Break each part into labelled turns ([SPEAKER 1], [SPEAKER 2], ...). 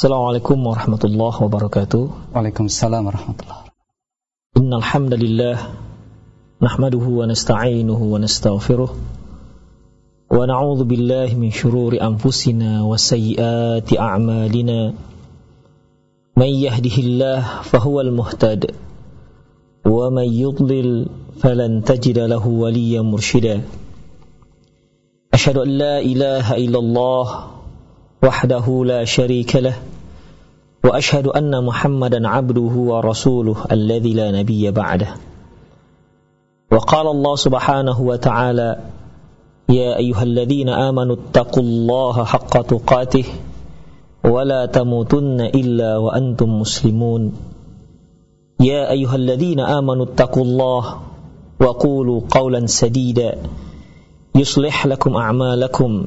[SPEAKER 1] Assalamualaikum warahmatullahi wabarakatuh.
[SPEAKER 2] Waalaikumsalam warahmatullahi wabarakatuh.
[SPEAKER 1] Innal hamdalillah nahmaduhu wa nasta'inuhu wa nastaghfiruh wa na'udzu billahi min shururi anfusina wa sayyiati a'malina. Man yahdihillahu fahuwal muhtad wa man yudlil falan tajida lahu waliyyan mursyida. Ashhadu an la ilaha illallah وحده لا شريك له وأشهد أن محمدا عبده ورسوله الذي لا نبي بعده. وقال الله سبحانه وتعالى يا أيها الذين آمنوا اتقوا الله حق تقاته ولا تموتن إلا وأنتم مسلمون. يا أيها الذين آمنوا اتقوا الله وقولوا قولا سديدا يصلح لكم أعمالكم.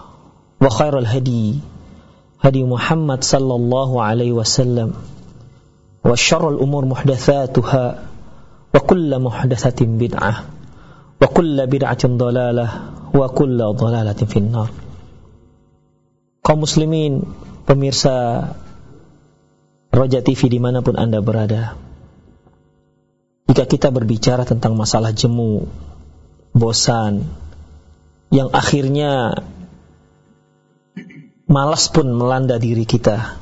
[SPEAKER 1] وخير الهدي هدي محمد صلى الله عليه وسلم وشر الأمور محدثاتها وكل محدثة بدعة وكل بدعة ضلالة وكل ضلالة في النار kaum muslimin pemirsa Roja TV dimanapun anda berada jika kita berbicara tentang masalah jemu bosan yang akhirnya malas pun melanda diri kita.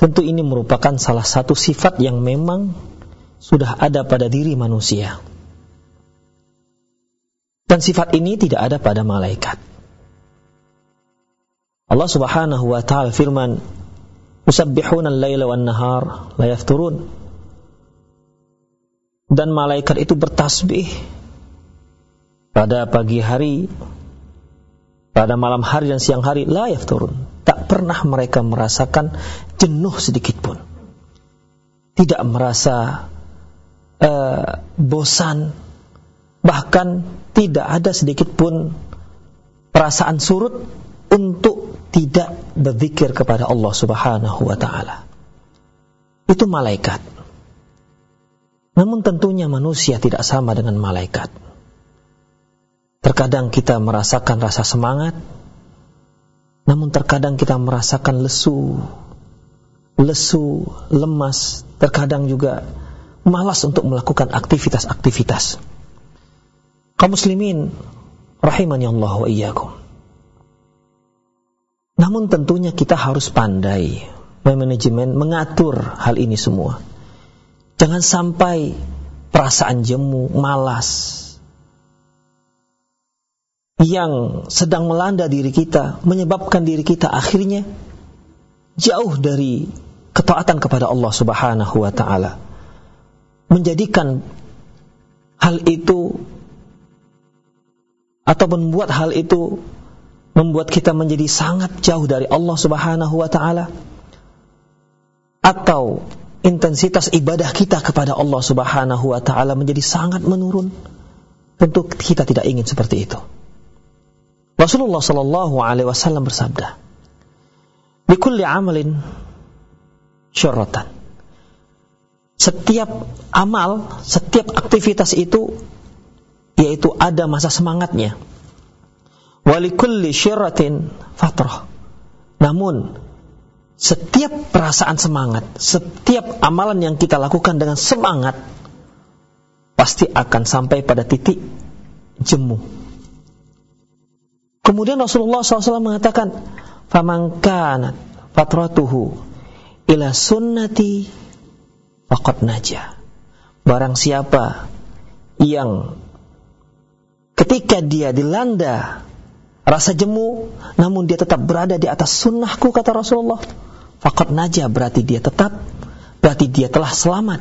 [SPEAKER 1] Tentu ini merupakan salah satu sifat yang memang sudah ada pada diri manusia. Dan sifat ini tidak ada pada malaikat. Allah Subhanahu wa taala firman, "Usabbihuna al-laila wan nahar la yafturun." Dan malaikat itu bertasbih pada pagi hari pada malam hari dan siang hari la yafturun. Tak pernah mereka merasakan jenuh sedikit pun. Tidak merasa uh, bosan. Bahkan tidak ada sedikit pun perasaan surut untuk tidak berzikir kepada Allah Subhanahu wa taala. Itu malaikat. Namun tentunya manusia tidak sama dengan malaikat. Terkadang kita merasakan rasa semangat, namun terkadang kita merasakan lesu, lesu, lemas, terkadang juga malas untuk melakukan aktivitas-aktivitas. Kaum muslimin, rahimani Allah wa iyyakum. Namun tentunya kita harus pandai memanajemen, mengatur hal ini semua. Jangan sampai perasaan jemu, malas, yang sedang melanda diri kita, menyebabkan diri kita akhirnya jauh dari ketaatan kepada Allah Subhanahu wa taala. Menjadikan hal itu atau membuat hal itu membuat kita menjadi sangat jauh dari Allah Subhanahu wa taala atau intensitas ibadah kita kepada Allah Subhanahu wa taala menjadi sangat menurun. Tentu kita tidak ingin seperti itu. Rasulullah Shallallahu Alaihi Wasallam bersabda, "Likulli amalin syurratan." Setiap amal, setiap aktivitas itu yaitu ada masa semangatnya. Walikulli syirratin fatrah. Namun setiap perasaan semangat, setiap amalan yang kita lakukan dengan semangat pasti akan sampai pada titik jemu Kemudian Rasulullah SAW mengatakan, "Faman fatratuhu ila sunnati faqad naja." Barang siapa yang ketika dia dilanda rasa jemu, namun dia tetap berada di atas sunnahku kata Rasulullah, faqad naja berarti dia tetap berarti dia telah selamat.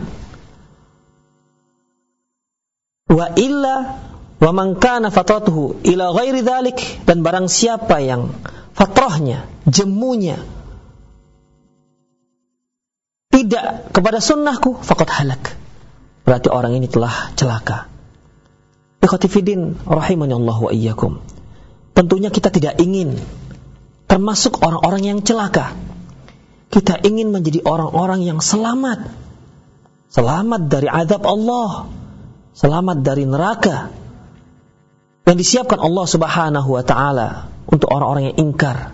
[SPEAKER 1] Wa illa Wa man kana ila ghairi dhalik dan barang siapa yang fatrahnya, jemunya tidak kepada sunnahku, fakat halak. Berarti orang ini telah celaka. Ikhwatifidin rahimani Allah wa iyyakum. Tentunya kita tidak ingin termasuk orang-orang yang celaka. Kita ingin menjadi orang-orang yang selamat. Selamat dari azab Allah. Selamat dari neraka. Yang disiapkan Allah Subhanahu wa taala untuk orang-orang yang ingkar.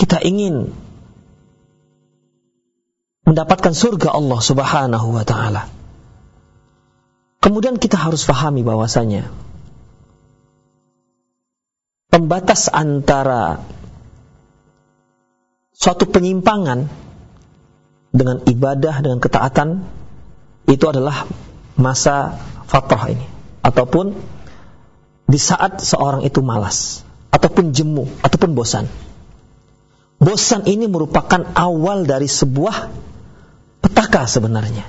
[SPEAKER 1] Kita ingin mendapatkan surga Allah Subhanahu wa taala. Kemudian kita harus pahami bahwasanya pembatas antara suatu penyimpangan dengan ibadah dengan ketaatan itu adalah masa fatrah ini ataupun di saat seorang itu malas ataupun jemu ataupun bosan. Bosan ini merupakan awal dari sebuah petaka sebenarnya.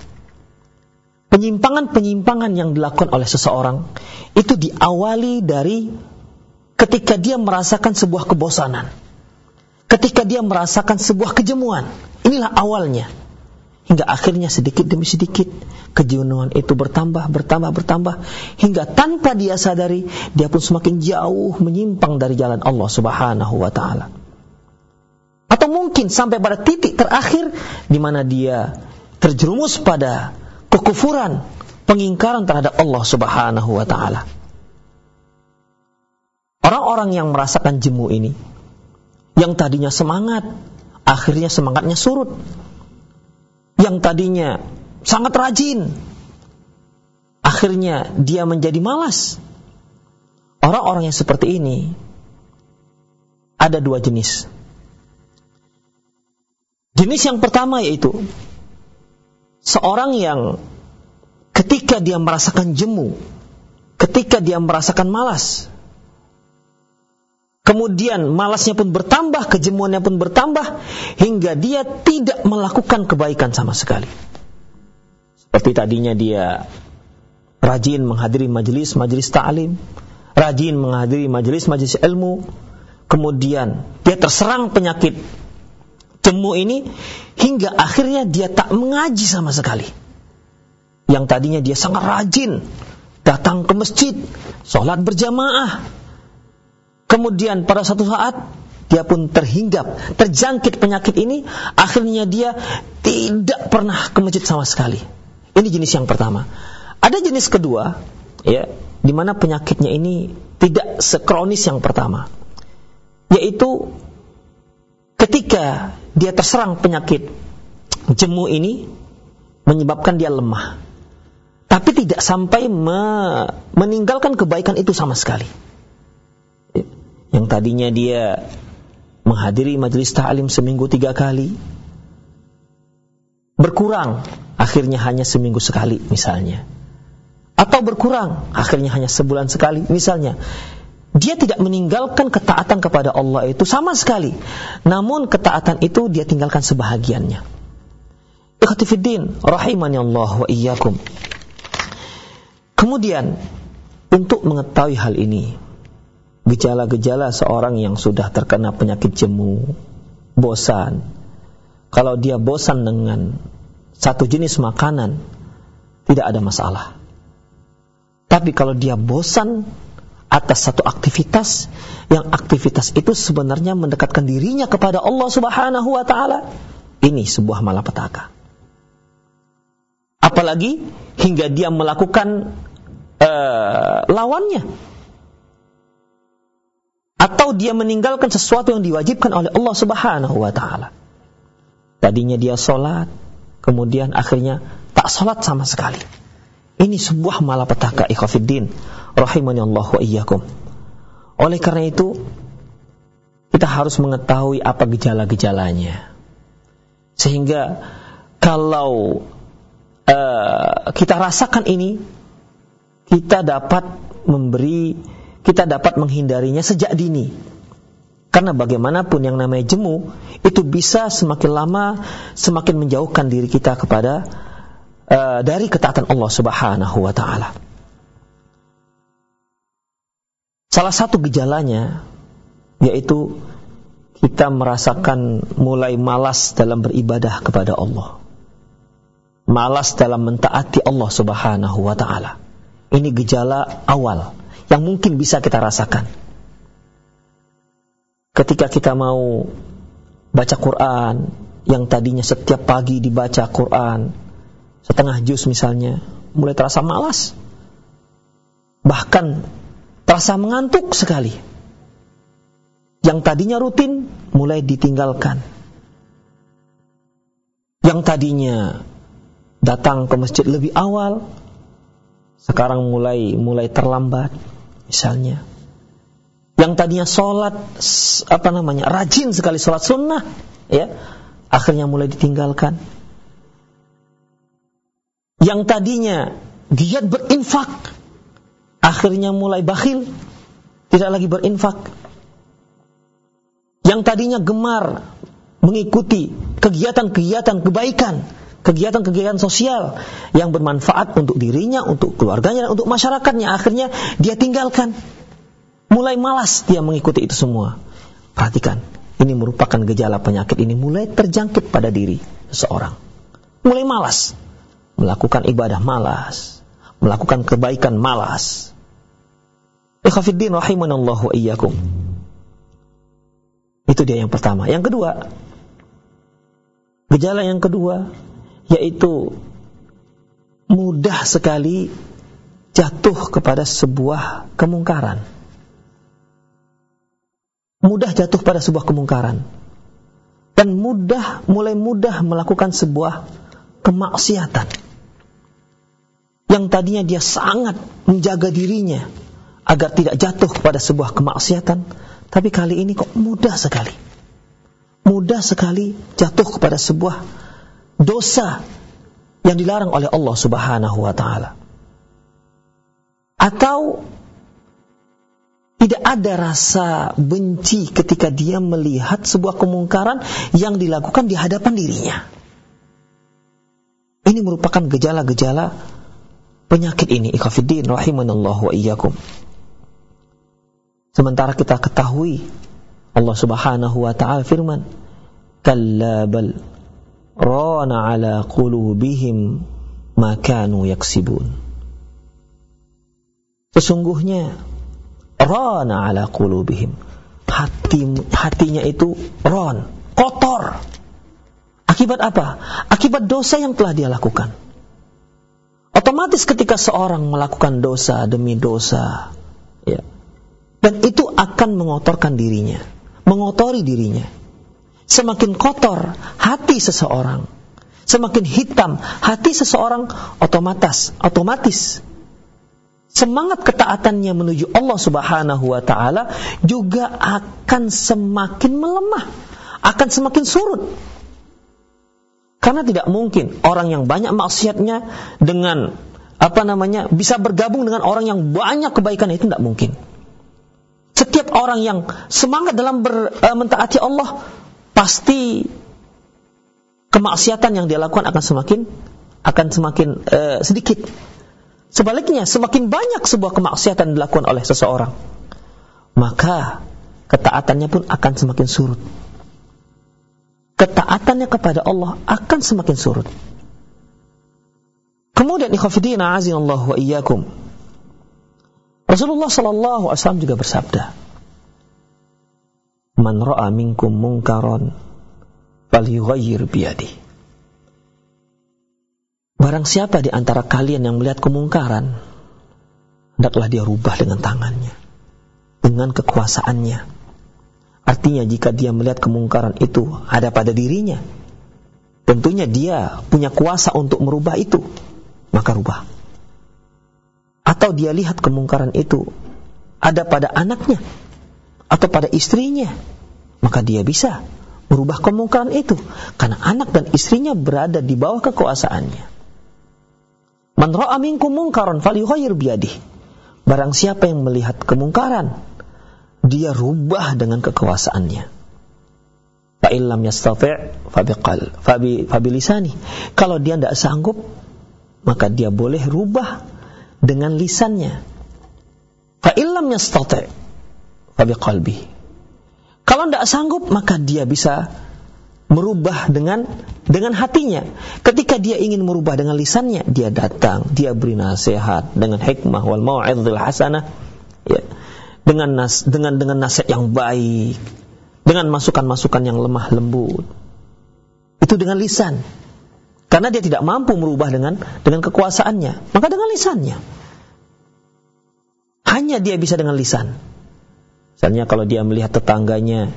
[SPEAKER 1] Penyimpangan-penyimpangan yang dilakukan oleh seseorang itu diawali dari ketika dia merasakan sebuah kebosanan. Ketika dia merasakan sebuah kejemuan. Inilah awalnya. Hingga akhirnya sedikit demi sedikit kejenuhan itu bertambah, bertambah, bertambah. Hingga tanpa dia sadari, dia pun semakin jauh menyimpang dari jalan Allah subhanahu wa ta'ala. Atau mungkin sampai pada titik terakhir di mana dia terjerumus pada kekufuran, pengingkaran terhadap Allah Subhanahu wa taala. Orang-orang yang merasakan jemu ini yang tadinya semangat, akhirnya semangatnya surut. Yang tadinya sangat rajin, akhirnya dia menjadi malas. Orang-orang yang seperti ini ada dua jenis. Jenis yang pertama yaitu seorang yang ketika dia merasakan jemu, ketika dia merasakan malas, kemudian malasnya pun bertambah, kejemuannya pun bertambah, hingga dia tidak melakukan kebaikan sama sekali. Seperti tadinya dia rajin menghadiri majelis majelis ta'lim, rajin menghadiri majelis majelis ilmu, kemudian dia terserang penyakit jemu ini hingga akhirnya dia tak mengaji sama sekali. Yang tadinya dia sangat rajin datang ke masjid, sholat berjamaah. Kemudian pada satu saat dia pun terhinggap, terjangkit penyakit ini, akhirnya dia tidak pernah ke masjid sama sekali. Ini jenis yang pertama. Ada jenis kedua, ya, di mana penyakitnya ini tidak sekronis yang pertama, yaitu ketika dia terserang penyakit jemu ini menyebabkan dia lemah. Tapi tidak sampai me meninggalkan kebaikan itu sama sekali. Yang tadinya dia menghadiri majelis ta'lim seminggu tiga kali, berkurang, akhirnya hanya seminggu sekali misalnya. Atau berkurang, akhirnya hanya sebulan sekali misalnya dia tidak meninggalkan ketaatan kepada Allah itu sama sekali. Namun ketaatan itu dia tinggalkan sebahagiannya. Ikhtifiddin, rahimani Allah wa iyyakum. Kemudian, untuk mengetahui hal ini, gejala-gejala seorang yang sudah terkena penyakit jemu, bosan. Kalau dia bosan dengan satu jenis makanan, tidak ada masalah. Tapi kalau dia bosan atas satu aktivitas yang aktivitas itu sebenarnya mendekatkan dirinya kepada Allah Subhanahu wa taala. Ini sebuah malapetaka. Apalagi hingga dia melakukan uh, lawannya. Atau dia meninggalkan sesuatu yang diwajibkan oleh Allah Subhanahu wa taala. Tadinya dia sholat, kemudian akhirnya tak sholat sama sekali. Ini sebuah malapetaka ikhwafiddin rahimani Allah wa iyyakum. Oleh karena itu, kita harus mengetahui apa gejala-gejalanya. Sehingga kalau uh, kita rasakan ini, kita dapat memberi, kita dapat menghindarinya sejak dini. Karena bagaimanapun yang namanya jemu, itu bisa semakin lama semakin menjauhkan diri kita kepada uh, dari ketaatan Allah Subhanahu wa taala. Salah satu gejalanya yaitu kita merasakan mulai malas dalam beribadah kepada Allah. Malas dalam mentaati Allah Subhanahu wa taala. Ini gejala awal yang mungkin bisa kita rasakan. Ketika kita mau baca Quran yang tadinya setiap pagi dibaca Quran setengah juz misalnya, mulai terasa malas. Bahkan terasa mengantuk sekali yang tadinya rutin mulai ditinggalkan. Yang tadinya datang ke masjid lebih awal sekarang mulai mulai terlambat misalnya. Yang tadinya sholat apa namanya rajin sekali sholat sunnah ya akhirnya mulai ditinggalkan. Yang tadinya giat berinfak akhirnya mulai bakhil tidak lagi berinfak yang tadinya gemar mengikuti kegiatan-kegiatan kebaikan, kegiatan-kegiatan sosial yang bermanfaat untuk dirinya, untuk keluarganya, dan untuk masyarakatnya, akhirnya dia tinggalkan. Mulai malas dia mengikuti itu semua. Perhatikan, ini merupakan gejala penyakit ini mulai terjangkit pada diri seseorang. Mulai malas, melakukan ibadah malas, melakukan kebaikan malas. Ikhafiddin rahimanallahu iyyakum. Itu dia yang pertama. Yang kedua, gejala yang kedua yaitu mudah sekali jatuh kepada sebuah kemungkaran. Mudah jatuh pada sebuah kemungkaran. Dan mudah, mulai mudah melakukan sebuah kemaksiatan. Yang tadinya dia sangat menjaga dirinya agar tidak jatuh kepada sebuah kemaksiatan, tapi kali ini kok mudah sekali. Mudah sekali jatuh kepada sebuah dosa yang dilarang oleh Allah Subhanahu wa taala. Atau tidak ada rasa benci ketika dia melihat sebuah kemungkaran yang dilakukan di hadapan dirinya. Ini merupakan gejala-gejala penyakit ini. Ikhafiddin rahimanallahu wa iyyakum. Sementara kita ketahui Allah Subhanahu wa taala firman, "Kalla bal rana ala qulubihim ma kanu yaksibun." Sesungguhnya rana ala qulubihim. Hati hatinya itu ron, kotor. Akibat apa? Akibat dosa yang telah dia lakukan. Otomatis ketika seorang melakukan dosa demi dosa, ya, dan itu akan mengotorkan dirinya, mengotori dirinya. Semakin kotor hati seseorang, semakin hitam hati seseorang otomatis, otomatis semangat ketaatannya menuju Allah Subhanahu wa taala juga akan semakin melemah, akan semakin surut. Karena tidak mungkin orang yang banyak maksiatnya dengan apa namanya bisa bergabung dengan orang yang banyak kebaikan itu tidak mungkin. Setiap orang yang semangat dalam ber, uh, mentaati Allah pasti kemaksiatan yang dia lakukan akan semakin akan semakin uh, sedikit. Sebaliknya, semakin banyak sebuah kemaksiatan dilakukan oleh seseorang, maka ketaatannya pun akan semakin surut. Ketaatannya kepada Allah akan semakin surut. Kemudian ikhafidina azinallahu wa iyyakum. Rasulullah Sallallahu Alaihi Wasallam juga bersabda, "Man ra'a minkum mungkaron, falyughayyir biyadi." Barang siapa di antara kalian yang melihat kemungkaran, hendaklah dia rubah dengan tangannya, dengan kekuasaannya. Artinya jika dia melihat kemungkaran itu ada pada dirinya, tentunya dia punya kuasa untuk merubah itu, maka rubah atau dia lihat kemungkaran itu ada pada anaknya atau pada istrinya, maka dia bisa merubah kemungkaran itu karena anak dan istrinya berada di bawah kekuasaannya. Man ra'a minkum mungkaran falyughayyir biyadihi. Barang siapa yang melihat kemungkaran, dia rubah dengan kekuasaannya. Fa illam yastati' fabiqal fabi fabilisani. Kalau dia tidak sanggup, maka dia boleh rubah dengan lisannya. Fa illam yastati' fa biqalbi. Kalau tidak sanggup, maka dia bisa merubah dengan dengan hatinya. Ketika dia ingin merubah dengan lisannya, dia datang, dia beri nasihat dengan hikmah wal mau'izil hasanah. Ya. Dengan nas, dengan dengan nasihat yang baik, dengan masukan-masukan yang lemah lembut. Itu dengan lisan. Karena dia tidak mampu merubah dengan dengan kekuasaannya, maka dengan lisannya. Hanya dia bisa dengan lisan. Misalnya kalau dia melihat tetangganya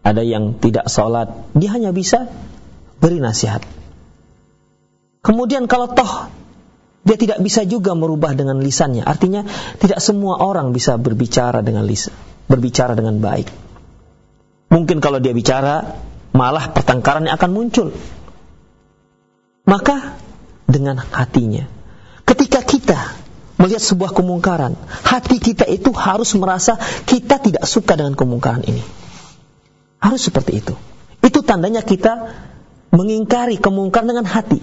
[SPEAKER 1] ada yang tidak sholat, dia hanya bisa beri nasihat. Kemudian kalau toh dia tidak bisa juga merubah dengan lisannya, artinya tidak semua orang bisa berbicara dengan lisan, berbicara dengan baik. Mungkin kalau dia bicara, malah pertengkaran yang akan muncul. Maka dengan hatinya, ketika kita melihat sebuah kemungkaran, hati kita itu harus merasa kita tidak suka dengan kemungkaran ini. Harus seperti itu. Itu tandanya kita mengingkari kemungkaran dengan hati.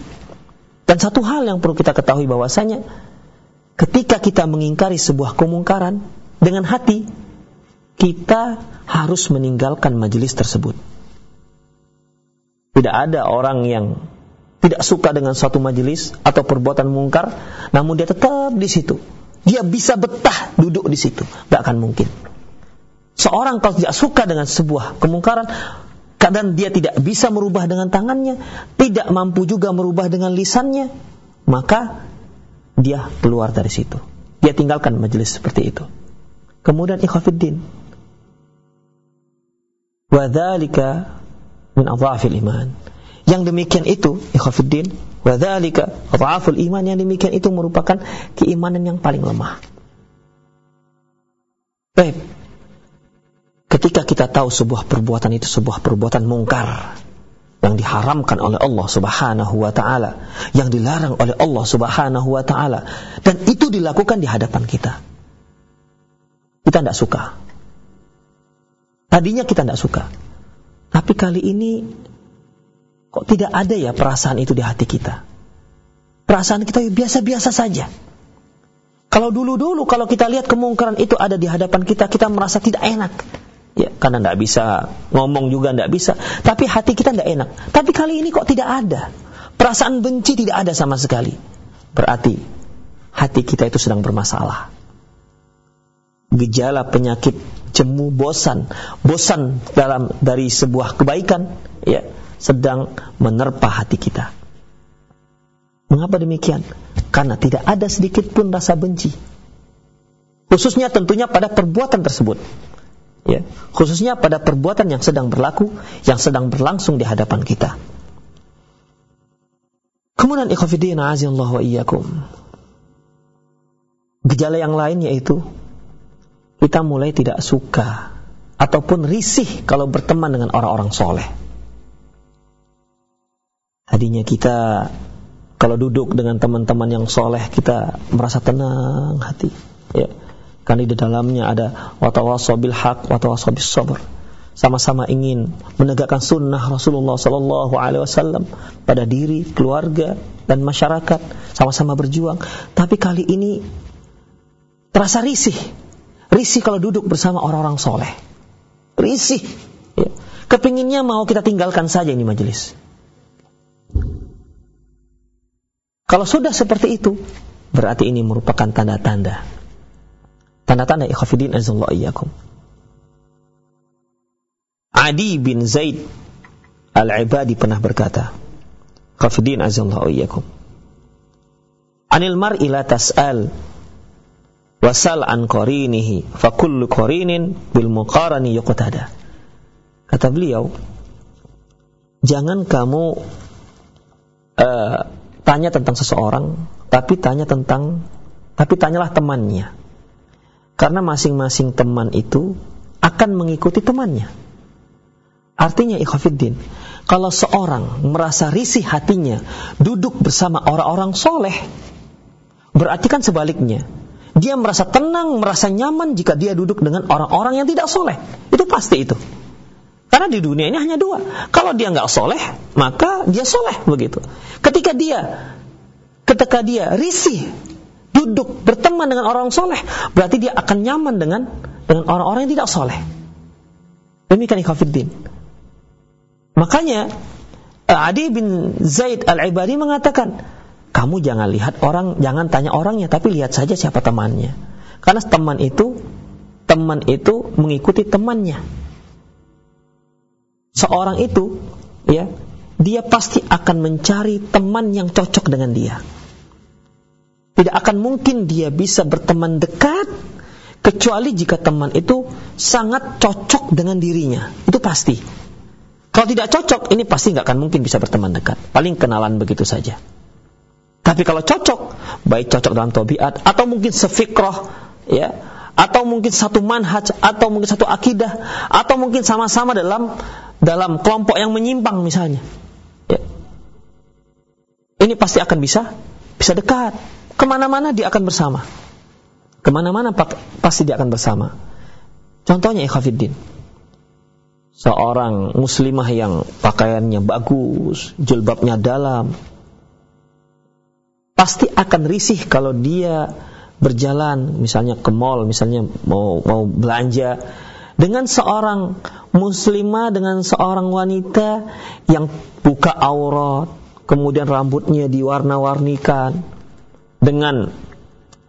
[SPEAKER 1] Dan satu hal yang perlu kita ketahui bahwasanya ketika kita mengingkari sebuah kemungkaran dengan hati, kita harus meninggalkan majelis tersebut. Tidak ada orang yang tidak suka dengan suatu majelis atau perbuatan mungkar, namun dia tetap di situ. Dia bisa betah duduk di situ. Tidak akan mungkin. Seorang kalau tidak suka dengan sebuah kemungkaran, kadang dia tidak bisa merubah dengan tangannya, tidak mampu juga merubah dengan lisannya, maka dia keluar dari situ. Dia tinggalkan majelis seperti itu. Kemudian ikhafiddin. Wadhalika min adhafil iman. Yang demikian itu, ikhafiddin, wadhalika adhaful iman, yang demikian itu merupakan keimanan yang paling lemah. Baik, ketika kita tahu sebuah perbuatan itu sebuah perbuatan mungkar yang diharamkan oleh Allah Subhanahu wa taala, yang dilarang oleh Allah Subhanahu wa taala dan itu dilakukan di hadapan kita. Kita tidak suka. Tadinya kita tidak suka. Tapi kali ini kok tidak ada ya perasaan itu di hati kita. Perasaan kita biasa-biasa saja. Kalau dulu-dulu kalau kita lihat kemungkaran itu ada di hadapan kita, kita merasa tidak enak Ya, karena tidak bisa ngomong juga tidak bisa. Tapi hati kita tidak enak. Tapi kali ini kok tidak ada. Perasaan benci tidak ada sama sekali. Berarti hati kita itu sedang bermasalah. Gejala penyakit jemu bosan, bosan dalam dari sebuah kebaikan, ya, sedang menerpa hati kita. Mengapa demikian? Karena tidak ada sedikit pun rasa benci. Khususnya tentunya pada perbuatan tersebut ya khususnya pada perbuatan yang sedang berlaku yang sedang berlangsung di hadapan kita kemudian ikhafidin azillah wa iyyakum gejala yang lain yaitu kita mulai tidak suka ataupun risih kalau berteman dengan orang-orang soleh tadinya kita kalau duduk dengan teman-teman yang soleh kita merasa tenang hati ya karena di dalamnya ada watawasau bil haq, watawasau bis sabr. Sama-sama ingin menegakkan sunnah Rasulullah Sallallahu Alaihi Wasallam pada diri, keluarga, dan masyarakat. Sama-sama berjuang. Tapi kali ini terasa risih. Risih kalau duduk bersama orang-orang soleh. Risih. Ya. Kepinginnya mau kita tinggalkan saja ini majelis. Kalau sudah seperti itu, berarti ini merupakan tanda-tanda Tanda-tanda ikhafidin azallahu iyyakum. Adi bin Zaid Al-Ibadi pernah berkata, Khafidin azallahu iyyakum. Anil mar'i la tas'al wasal an qarinihi fa kullu qarinin bil muqarani yuqtada. Kata beliau, jangan kamu uh, tanya tentang seseorang, tapi tanya tentang tapi tanyalah temannya. Karena masing-masing teman itu akan mengikuti temannya. Artinya ikhafiddin, kalau seorang merasa risih hatinya duduk bersama orang-orang soleh, berarti kan sebaliknya. Dia merasa tenang, merasa nyaman jika dia duduk dengan orang-orang yang tidak soleh. Itu pasti itu. Karena di dunia ini hanya dua. Kalau dia nggak soleh, maka dia soleh begitu. Ketika dia, ketika dia risih duduk berteman dengan orang soleh, berarti dia akan nyaman dengan dengan orang-orang yang tidak soleh. Demikian ikhafidin. Makanya eh, Adi bin Zaid al-Ibadi mengatakan, kamu jangan lihat orang, jangan tanya orangnya, tapi lihat saja siapa temannya. Karena teman itu, teman itu mengikuti temannya. Seorang itu, ya, dia pasti akan mencari teman yang cocok dengan dia. Tidak akan mungkin dia bisa berteman dekat kecuali jika teman itu sangat cocok dengan dirinya. Itu pasti. Kalau tidak cocok, ini pasti nggak akan mungkin bisa berteman dekat. Paling kenalan begitu saja. Tapi kalau cocok, baik cocok dalam tabiat atau mungkin sefikroh, ya, atau mungkin satu manhaj, atau mungkin satu akidah, atau mungkin sama-sama dalam dalam kelompok yang menyimpang misalnya. Ya. Ini pasti akan bisa bisa dekat. Ke mana-mana dia akan bersama. Ke mana-mana pasti dia akan bersama. Contohnya ikhafiddin. Seorang muslimah yang pakaiannya bagus, jilbabnya dalam, pasti akan risih kalau dia berjalan misalnya ke mall, misalnya mau mau belanja dengan seorang muslimah dengan seorang wanita yang buka aurat, kemudian rambutnya diwarna-warnikan dengan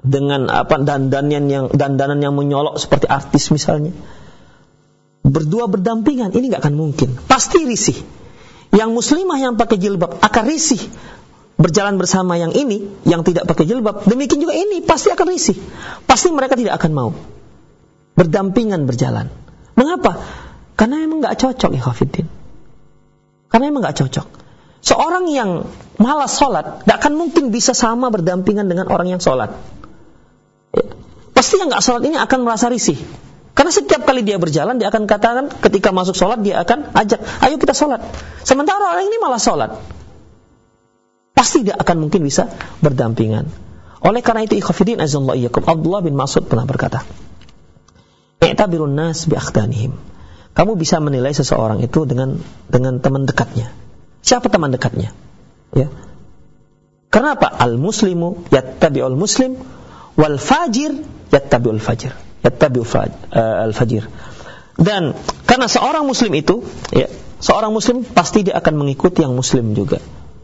[SPEAKER 1] dengan apa dandanan yang dandanan yang menyolok seperti artis misalnya. Berdua berdampingan ini nggak akan mungkin. Pasti risih. Yang muslimah yang pakai jilbab akan risih berjalan bersama yang ini yang tidak pakai jilbab. Demikian juga ini pasti akan risih. Pasti mereka tidak akan mau berdampingan berjalan. Mengapa? Karena memang nggak cocok ya Khafidin. Karena memang nggak cocok. Seorang yang malas sholat, tidak akan mungkin bisa sama berdampingan dengan orang yang sholat. Pasti yang nggak sholat ini akan merasa risih. Karena setiap kali dia berjalan, dia akan katakan ketika masuk sholat, dia akan ajak, ayo kita sholat. Sementara orang ini malah sholat. Pasti dia akan mungkin bisa berdampingan. Oleh karena itu, ikhafidin azallahu iyyakum. Abdullah bin Mas'ud pernah berkata, I'tabirun nas bi Kamu bisa menilai seseorang itu dengan dengan teman dekatnya. Siapa teman dekatnya? Ya. Karena apa? Al-muslimu yattabi'ul muslim wal fajir yattabi'ul fajir yattabi'ul uh, al fajir dan karena seorang muslim itu ya seorang muslim pasti dia akan mengikuti yang muslim juga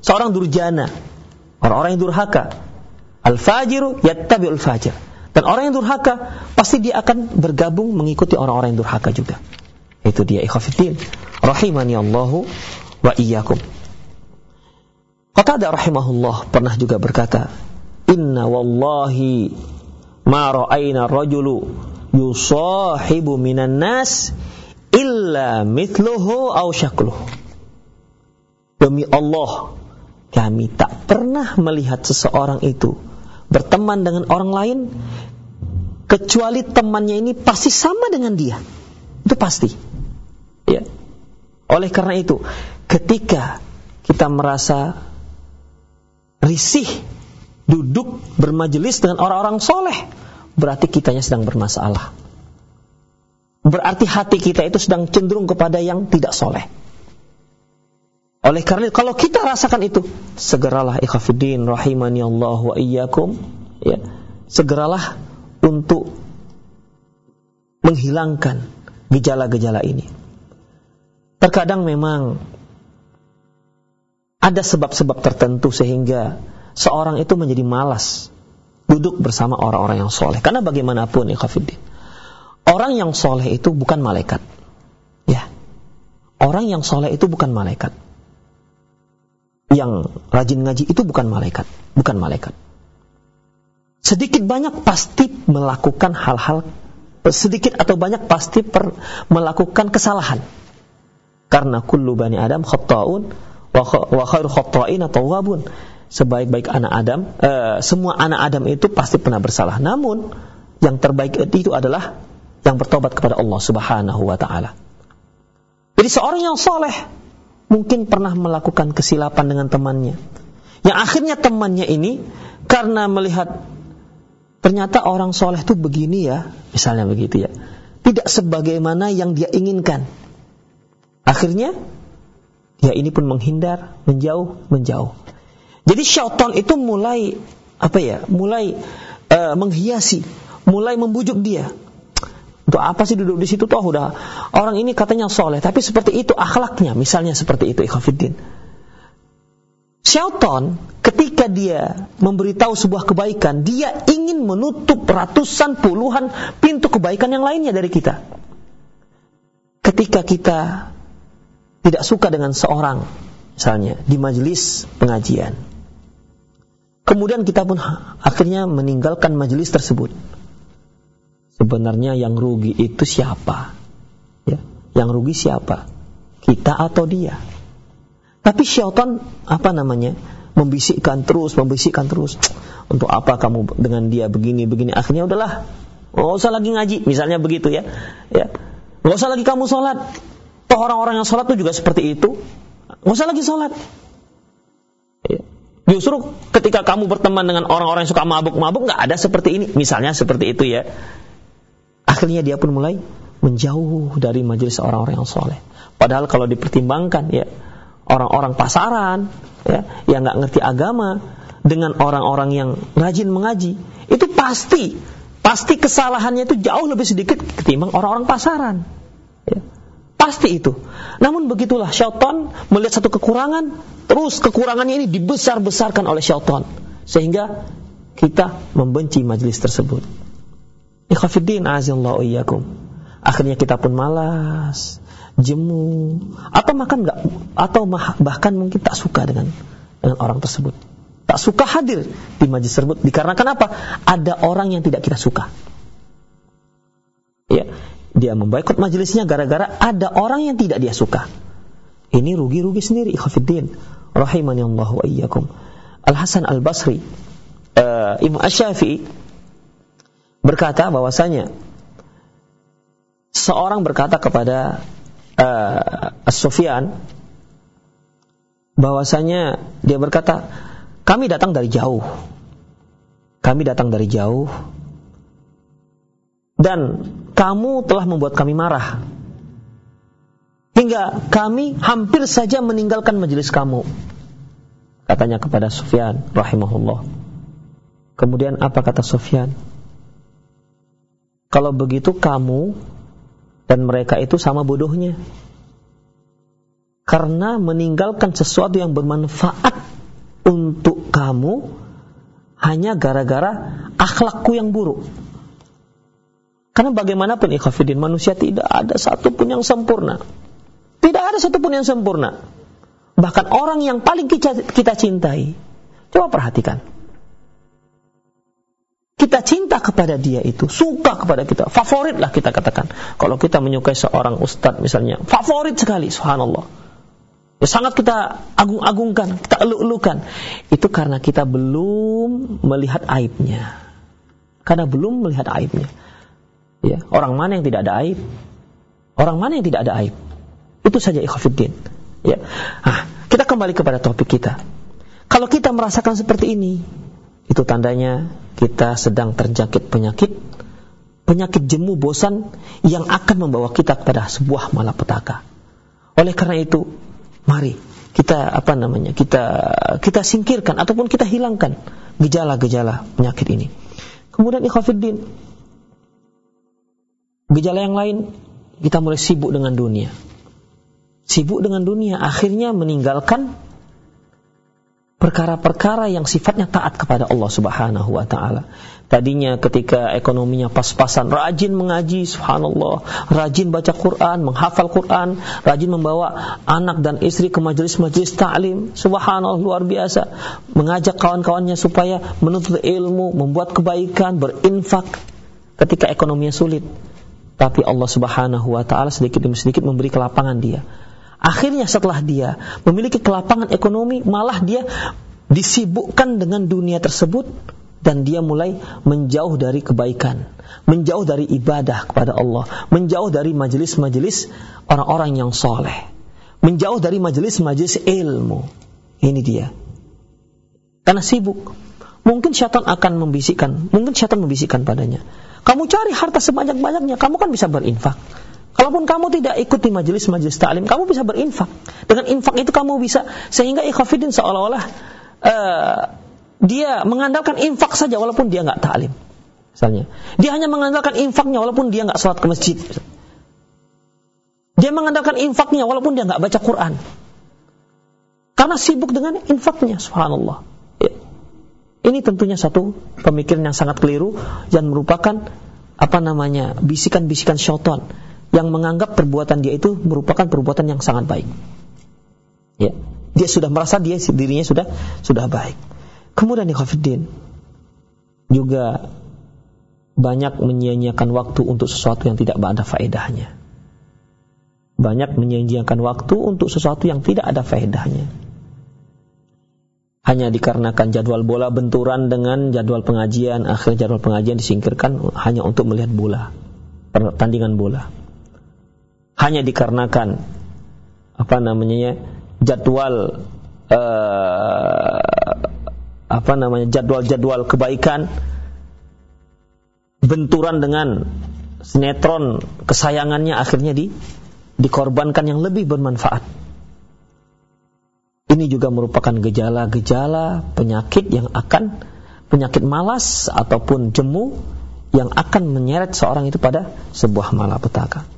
[SPEAKER 1] seorang durjana. Orang-orang yang durhaka. Al fajiru yattabi'ul fajir. Dan orang yang durhaka pasti dia akan bergabung mengikuti orang-orang yang durhaka juga. Itu dia ikhafidin rahimani Allahu wa iyyakum. Qatadah rahimahullah pernah juga berkata Inna wallahi ma ra'ayna rajulu yusahibu minan nas illa mithluhu aw syakluhu. Demi Allah, kami tak pernah melihat seseorang itu berteman dengan orang lain kecuali temannya ini pasti sama dengan dia. Itu pasti. Ya. Oleh karena itu, ketika kita merasa risih duduk bermajelis dengan orang-orang soleh, berarti kitanya sedang bermasalah. Berarti hati kita itu sedang cenderung kepada yang tidak soleh. Oleh karena itu, kalau kita rasakan itu, segeralah ikhafiddin rahimani Allah wa iyyakum, ya, segeralah untuk menghilangkan gejala-gejala ini. Terkadang memang ada sebab-sebab tertentu sehingga seorang itu menjadi malas duduk bersama orang-orang yang soleh. Karena bagaimanapun, Khafiddin, orang yang soleh itu bukan malaikat. Ya, orang yang soleh itu bukan malaikat. Yang rajin ngaji itu bukan malaikat, bukan malaikat. Sedikit banyak pasti melakukan hal-hal sedikit atau banyak pasti per, melakukan kesalahan. Karena kullu bani Adam khata'un wa khairu khata'in tawwabun sebaik-baik anak Adam, uh, semua anak Adam itu pasti pernah bersalah. Namun yang terbaik itu adalah yang bertobat kepada Allah Subhanahu wa taala. Jadi seorang yang soleh mungkin pernah melakukan kesilapan dengan temannya. Yang akhirnya temannya ini karena melihat ternyata orang soleh itu begini ya, misalnya begitu ya. Tidak sebagaimana yang dia inginkan. Akhirnya dia ini pun menghindar, menjauh, menjauh. Jadi syaitan itu mulai apa ya? Mulai uh, menghiasi, mulai membujuk dia. Untuk apa sih duduk di situ toh udah orang ini katanya soleh, tapi seperti itu akhlaknya, misalnya seperti itu ikhafidin. Syaitan ketika dia memberitahu sebuah kebaikan, dia ingin menutup ratusan puluhan pintu kebaikan yang lainnya dari kita. Ketika kita tidak suka dengan seorang, misalnya di majelis pengajian, kemudian kita pun akhirnya meninggalkan majelis tersebut Sebenarnya yang rugi itu siapa? Ya, yang rugi siapa? Kita atau dia? Tapi syaitan apa namanya? Membisikkan terus, membisikkan terus. Untuk apa kamu dengan dia begini begini? Akhirnya udahlah, nggak usah lagi ngaji, misalnya begitu ya. Ya, nggak usah lagi kamu sholat. Toh orang-orang yang sholat itu juga seperti itu. Nggak usah lagi sholat. Ya. Justru ketika kamu berteman dengan orang-orang yang suka mabuk-mabuk nggak ada seperti ini. Misalnya seperti itu ya. Akhirnya dia pun mulai menjauh dari majelis orang-orang yang soleh. Padahal kalau dipertimbangkan ya orang-orang pasaran ya yang nggak ngerti agama dengan orang-orang yang rajin mengaji itu pasti pasti kesalahannya itu jauh lebih sedikit ketimbang orang-orang pasaran. Ya. Pasti itu. Namun begitulah syaitan melihat satu kekurangan, terus kekurangannya ini dibesar-besarkan oleh syaitan. Sehingga kita membenci majelis tersebut. Ikhafiddin azallahu iyyakum. Akhirnya kita pun malas, jemu, atau makan enggak atau bahkan mungkin tak suka dengan dengan orang tersebut. Tak suka hadir di majlis tersebut dikarenakan apa? Ada orang yang tidak kita suka. Ya, dia memboikot majelisnya gara-gara ada orang yang tidak dia suka. Ini rugi-rugi sendiri ikhafiddin rahimani Allah wa iyyakum. Al Hasan Al Basri uh, Imam Asy-Syafi'i berkata bahwasanya seorang berkata kepada uh, As-Sufyan bahwasanya dia berkata kami datang dari jauh. Kami datang dari jauh. Dan kamu telah membuat kami marah. Hingga kami hampir saja meninggalkan majelis kamu katanya kepada Sufyan rahimahullah. Kemudian apa kata Sufyan kalau begitu kamu dan mereka itu sama bodohnya. Karena meninggalkan sesuatu yang bermanfaat untuk kamu hanya gara-gara akhlakku yang buruk. Karena bagaimanapun ikhafidin manusia tidak ada satupun yang sempurna. Tidak ada satupun yang sempurna. Bahkan orang yang paling kita, kita cintai. Coba perhatikan kita cinta kepada dia itu, suka kepada kita, favorit lah kita katakan. Kalau kita menyukai seorang ustadz misalnya, favorit sekali, subhanallah. Ya, sangat kita agung-agungkan, kita elu-elukan. Itu karena kita belum melihat aibnya. Karena belum melihat aibnya. Ya, orang mana yang tidak ada aib? Orang mana yang tidak ada aib? Itu saja ikhafidin. Ya. Nah, kita kembali kepada topik kita. Kalau kita merasakan seperti ini, itu tandanya kita sedang terjangkit penyakit penyakit jemu bosan yang akan membawa kita kepada sebuah malapetaka. Oleh karena itu, mari kita apa namanya? Kita kita singkirkan ataupun kita hilangkan gejala-gejala penyakit ini. Kemudian ikhafidin gejala yang lain kita mulai sibuk dengan dunia. Sibuk dengan dunia akhirnya meninggalkan perkara-perkara yang sifatnya taat kepada Allah Subhanahu wa taala. Tadinya ketika ekonominya pas-pasan, rajin mengaji, subhanallah, rajin baca Quran, menghafal Quran, rajin membawa anak dan istri ke majelis-majelis ta'lim, subhanallah luar biasa, mengajak kawan-kawannya supaya menuntut ilmu, membuat kebaikan, berinfak ketika ekonominya sulit. Tapi Allah Subhanahu wa taala sedikit demi sedikit memberi kelapangan dia Akhirnya setelah dia memiliki kelapangan ekonomi, malah dia disibukkan dengan dunia tersebut dan dia mulai menjauh dari kebaikan, menjauh dari ibadah kepada Allah, menjauh dari majelis-majelis orang-orang yang soleh, menjauh dari majelis-majelis ilmu. Ini dia. Karena sibuk. Mungkin syaitan akan membisikkan, mungkin syaitan membisikkan padanya. Kamu cari harta sebanyak-banyaknya, kamu kan bisa berinfak. Kalaupun kamu tidak ikut di majelis-majelis taklim, kamu bisa berinfak. Dengan infak itu kamu bisa sehingga ikhafidin seolah-olah uh, dia mengandalkan infak saja walaupun dia nggak taklim. Misalnya, dia hanya mengandalkan infaknya walaupun dia nggak sholat ke masjid. Dia mengandalkan infaknya walaupun dia nggak baca Quran. Karena sibuk dengan infaknya, subhanallah. Ya. Ini tentunya satu pemikiran yang sangat keliru dan merupakan apa namanya bisikan-bisikan syaitan yang menganggap perbuatan dia itu merupakan perbuatan yang sangat baik. Ya, dia sudah merasa dia dirinya sudah sudah baik. Kemudian Ikhwafiddin juga banyak menyia-nyiakan waktu untuk sesuatu yang tidak ada faedahnya. Banyak menyia-nyiakan waktu untuk sesuatu yang tidak ada faedahnya. Hanya dikarenakan jadwal bola benturan dengan jadwal pengajian, akhir jadwal pengajian disingkirkan hanya untuk melihat bola, pertandingan bola. Hanya dikarenakan apa namanya jadwal uh, apa namanya jadwal-jadwal kebaikan benturan dengan sinetron kesayangannya akhirnya di dikorbankan yang lebih bermanfaat. Ini juga merupakan gejala-gejala penyakit yang akan penyakit malas ataupun jemu yang akan menyeret seorang itu pada sebuah malapetaka.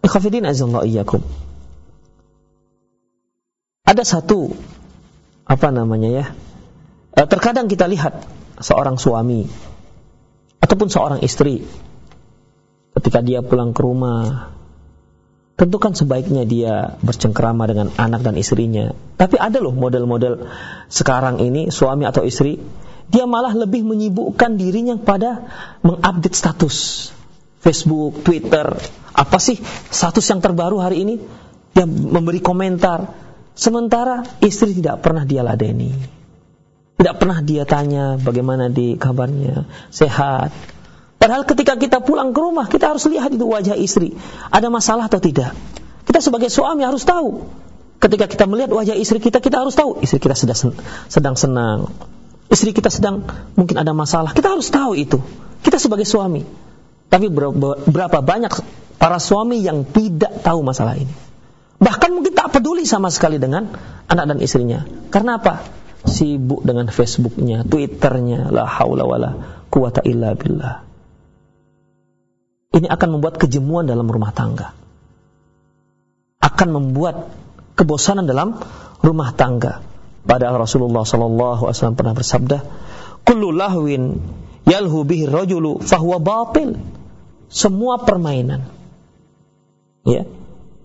[SPEAKER 1] Ikhafidin azallahu iyyakum. Ada satu apa namanya ya? Eh, terkadang kita lihat seorang suami ataupun seorang istri ketika dia pulang ke rumah tentu kan sebaiknya dia bercengkerama dengan anak dan istrinya tapi ada loh model-model sekarang ini suami atau istri dia malah lebih menyibukkan dirinya pada mengupdate status Facebook, Twitter apa sih status yang terbaru hari ini dia memberi komentar sementara istri tidak pernah dia ladeni tidak pernah dia tanya bagaimana di kabarnya, sehat. Padahal ketika kita pulang ke rumah, kita harus lihat itu wajah istri. Ada masalah atau tidak. Kita sebagai suami harus tahu. Ketika kita melihat wajah istri kita, kita harus tahu istri kita sedang, sedang senang. Istri kita sedang mungkin ada masalah. Kita harus tahu itu. Kita sebagai suami. Tapi berapa banyak para suami yang tidak tahu masalah ini. Bahkan mungkin tak peduli sama sekali dengan anak dan istrinya. Karena apa? sibuk dengan Facebooknya, Twitternya, la haula wala quwata illa billah. Ini akan membuat kejemuan dalam rumah tangga. Akan membuat kebosanan dalam rumah tangga. Padahal Rasulullah wasallam pernah bersabda, "Kullu lahwin yalhu bihi rajulu fahuwa batil." Semua permainan. Ya.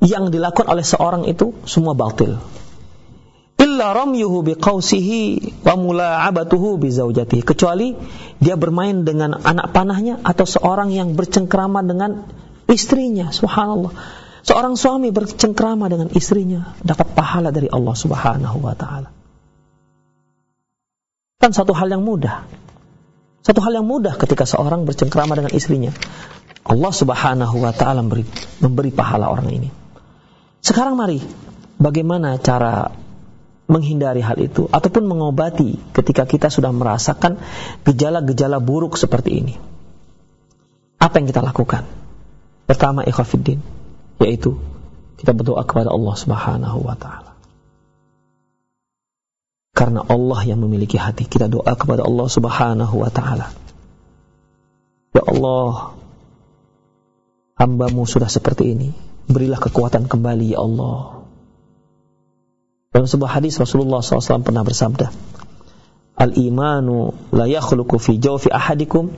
[SPEAKER 1] Yang dilakukan oleh seorang itu semua batil. Illa ramyuhu biqausihi wa mula'abatuhu bizaujatihi. Kecuali dia bermain dengan anak panahnya atau seorang yang bercengkrama dengan istrinya. Subhanallah. Seorang suami bercengkrama dengan istrinya dapat pahala dari Allah Subhanahu wa taala. Kan satu hal yang mudah. Satu hal yang mudah ketika seorang bercengkrama dengan istrinya Allah Subhanahu wa taala memberi, memberi pahala orang ini sekarang mari bagaimana cara menghindari hal itu ataupun mengobati ketika kita sudah merasakan gejala-gejala buruk seperti ini. Apa yang kita lakukan? Pertama ikhwafiddin yaitu kita berdoa kepada Allah Subhanahu wa taala. Karena Allah yang memiliki hati, kita doa kepada Allah Subhanahu wa taala. Ya Allah, hambamu sudah seperti ini. Berilah kekuatan kembali ya Allah dalam sebuah hadis Rasulullah SAW pernah bersabda, Al-imanu la yakhluqu fi jawfi ahadikum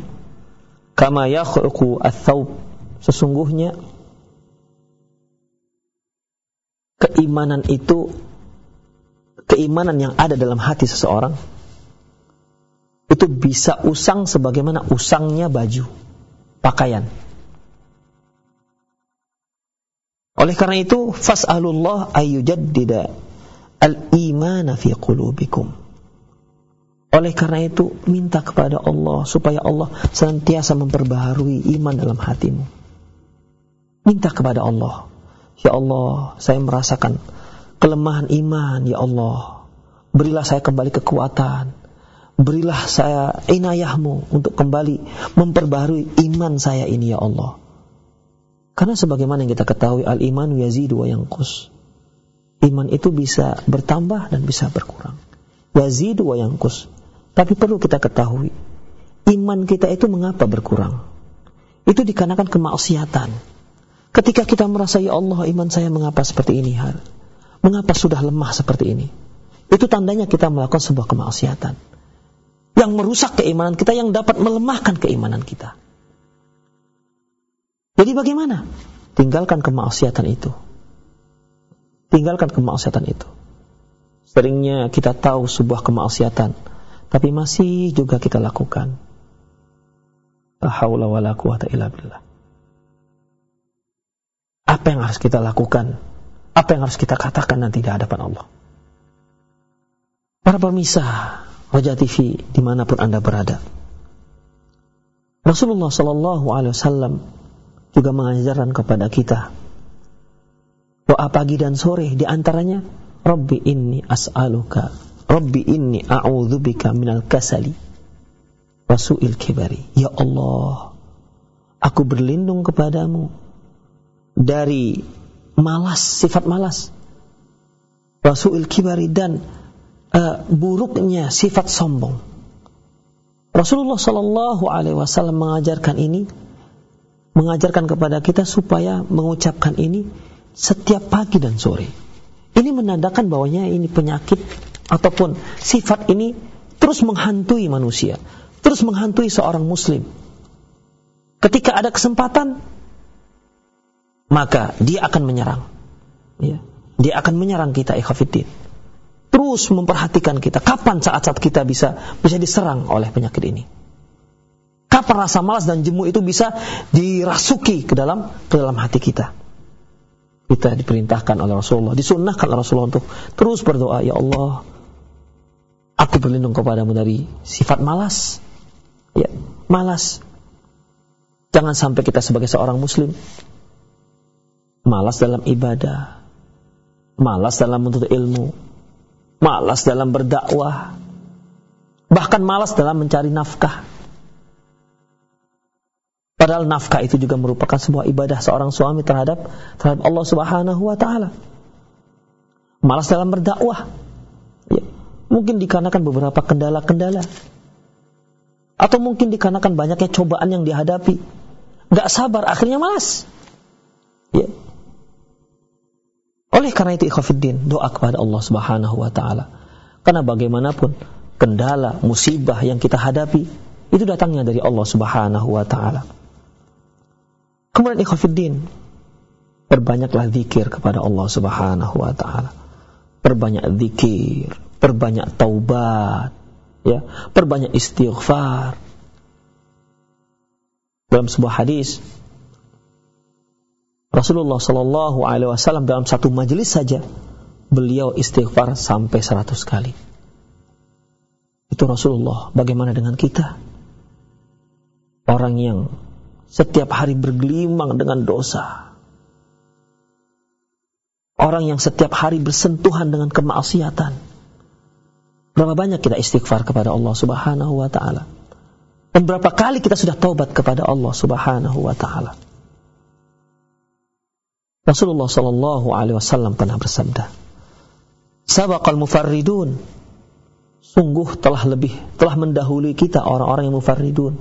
[SPEAKER 1] kama yakhluqu ats-thawb. Sesungguhnya keimanan itu keimanan yang ada dalam hati seseorang itu bisa usang sebagaimana usangnya baju, pakaian. Oleh karena itu, fas'alullah ayyujaddida al-imana fi qulubikum. Oleh karena itu, minta kepada Allah supaya Allah senantiasa memperbaharui iman dalam hatimu. Minta kepada Allah, Ya Allah, saya merasakan kelemahan iman, Ya Allah. Berilah saya kembali kekuatan. Berilah saya inayahmu untuk kembali memperbaharui iman saya ini, Ya Allah. Karena sebagaimana yang kita ketahui, al-iman yazidu wa yanqus iman itu bisa bertambah dan bisa berkurang. Yazidu wa yangkus. Tapi perlu kita ketahui, iman kita itu mengapa berkurang? Itu dikarenakan kemaksiatan. Ketika kita merasa, ya Allah iman saya mengapa seperti ini? Har? Mengapa sudah lemah seperti ini? Itu tandanya kita melakukan sebuah kemaksiatan. Yang merusak keimanan kita, yang dapat melemahkan keimanan kita. Jadi bagaimana? Tinggalkan kemaksiatan itu. Tinggalkan kemaksiatan itu. Seringnya kita tahu sebuah kemaksiatan, tapi masih juga kita lakukan. La haula wa la quwata illa billah. Apa yang harus kita lakukan? Apa yang harus kita katakan nanti di hadapan Allah? Para pemirsa Raja TV di mana pun anda berada. Rasulullah Sallallahu Alaihi Wasallam juga mengajarkan kepada kita doa pagi dan sore di antaranya Rabbi inni as'aluka Rabbi inni a'udzubika minal kasali wasu'il kibari ya Allah aku berlindung kepadamu dari malas sifat malas wasu'il kibari dan uh, buruknya sifat sombong. Rasulullah Shallallahu Alaihi Wasallam mengajarkan ini, mengajarkan kepada kita supaya mengucapkan ini setiap pagi dan sore. Ini menandakan bahwanya ini penyakit ataupun sifat ini terus menghantui manusia, terus menghantui seorang muslim. Ketika ada kesempatan, maka dia akan menyerang. Ya. Dia akan menyerang kita, ikhafidin terus memperhatikan kita. Kapan saat-saat kita bisa bisa diserang oleh penyakit ini? Kapan rasa malas dan jemu itu bisa dirasuki ke dalam ke dalam hati kita? Kita diperintahkan oleh Rasulullah, disunnahkan oleh Rasulullah untuk terus berdoa, ya Allah, aku berlindung kepadamu dari sifat malas. Ya, malas. Jangan sampai kita sebagai seorang muslim malas dalam ibadah, malas dalam menuntut ilmu, malas dalam berdakwah, bahkan malas dalam mencari nafkah. Padahal nafkah itu juga merupakan sebuah ibadah seorang suami terhadap terhadap Allah Subhanahu wa taala. Malas dalam berdakwah. Ya, mungkin dikarenakan beberapa kendala-kendala. Atau mungkin dikarenakan banyaknya cobaan yang dihadapi. Gak sabar, akhirnya malas. Ya, oleh karena itu ikhwafiddin, doa kepada Allah Subhanahu wa taala. Karena bagaimanapun kendala, musibah yang kita hadapi itu datangnya dari Allah Subhanahu wa taala. Kemudian ikhwafiddin, perbanyaklah zikir kepada Allah Subhanahu wa taala. Perbanyak zikir, perbanyak taubat, ya, perbanyak istighfar. Dalam sebuah hadis Rasulullah Shallallahu Alaihi Wasallam dalam satu majelis saja beliau istighfar sampai seratus kali. Itu Rasulullah. Bagaimana dengan kita? Orang yang setiap hari bergelimang dengan dosa. Orang yang setiap hari bersentuhan dengan kemaksiatan. Berapa banyak kita istighfar kepada Allah Subhanahu wa taala? Dan berapa kali kita sudah taubat kepada Allah Subhanahu wa taala? Rasulullah Shallallahu Alaihi Wasallam pernah bersabda, "Sabaqal mufarridun." Sungguh telah lebih, telah mendahului kita orang-orang yang mufarridun.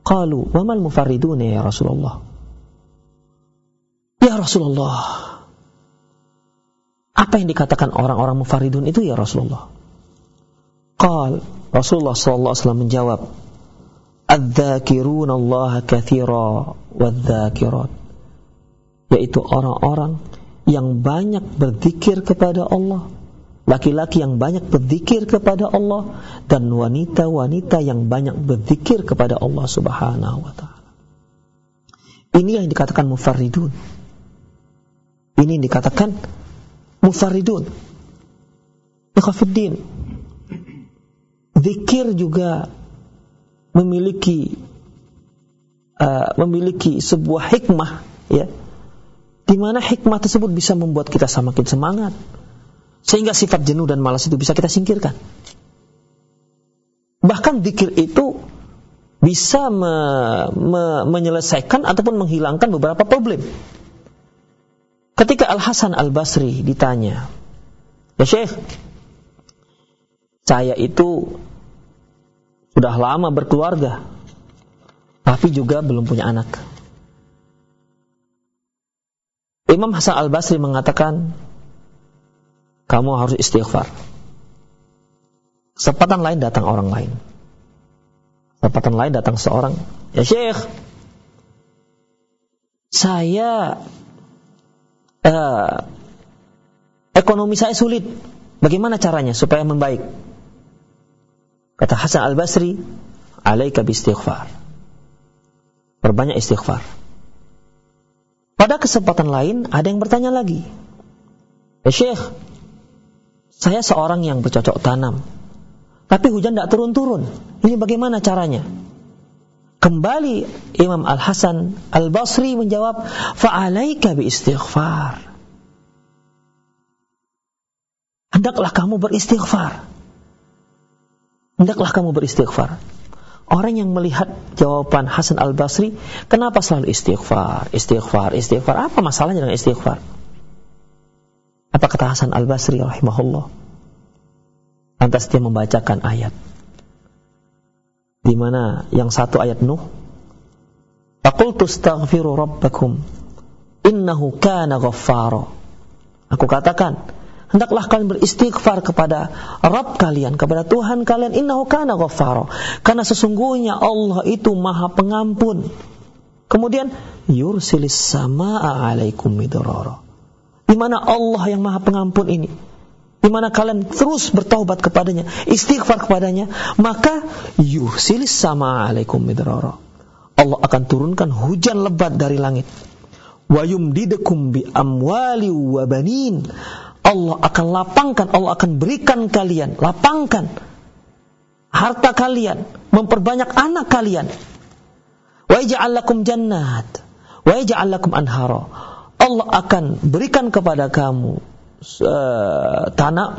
[SPEAKER 1] Qalu, wa mal mufarridun ya Rasulullah? Ya Rasulullah, apa yang dikatakan orang-orang mufarridun itu ya Rasulullah? Qal, Rasulullah sallallahu alaihi wasallam menjawab, "Adz-dzakiruna Allah katsira wadz-dzakirat." yaitu orang-orang yang banyak berzikir kepada Allah, laki-laki yang banyak berzikir kepada Allah dan wanita-wanita yang banyak berzikir kepada Allah Subhanahu wa taala. Ini yang dikatakan mufarridun. Ini yang dikatakan mufarridun. Ikhafiddin. Zikir juga memiliki uh, memiliki sebuah hikmah ya di mana hikmah tersebut bisa membuat kita semakin semangat sehingga sifat jenuh dan malas itu bisa kita singkirkan. Bahkan zikir itu bisa me, me, menyelesaikan ataupun menghilangkan beberapa problem. Ketika Al Hasan Al Basri ditanya, ya Syekh, saya itu sudah lama berkeluarga, tapi juga belum punya anak. Imam Hasan Al-Basri mengatakan, kamu harus istighfar. Kesempatan lain datang orang lain. Kesempatan lain datang seorang, ya Syekh, saya uh, ekonomi saya sulit. Bagaimana caranya supaya membaik? Kata Hasan Al-Basri, alaika istighfar. Perbanyak istighfar. Pada kesempatan lain ada yang bertanya lagi. Ya Syekh, saya seorang yang bercocok tanam. Tapi hujan tidak turun-turun. Ini bagaimana caranya? Kembali Imam Al-Hasan Al-Basri menjawab, "Fa'alaika bi istighfar." Hendaklah kamu beristighfar. Hendaklah kamu beristighfar. Orang yang melihat jawaban Hasan Al-Basri, kenapa selalu istighfar, istighfar, istighfar? Apa masalahnya dengan istighfar? Apa kata Hasan Al-Basri rahimahullah? Lantas dia membacakan ayat. Di mana yang satu ayat Nuh? Faqultu astaghfiru rabbakum innahu kana ghaffara. Aku katakan hendaklah kalian beristighfar kepada Rabb kalian kepada Tuhan kalian innahu kana ghaffara. Karena sesungguhnya Allah itu Maha Pengampun. Kemudian yursilis samaa alaikum midrara di mana Allah yang Maha Pengampun ini di mana kalian terus bertaubat kepadanya, istighfar kepadanya, maka yusilis sama alaikum midrara. Allah akan turunkan hujan lebat dari langit. Wa yumdidukum bi amwali wa banin. Allah akan lapangkan, Allah akan berikan kalian, lapangkan harta kalian, memperbanyak anak kalian. Wa yaj'al lakum jannat, wa yaj'al lakum anhara. Allah akan berikan kepada kamu Eh,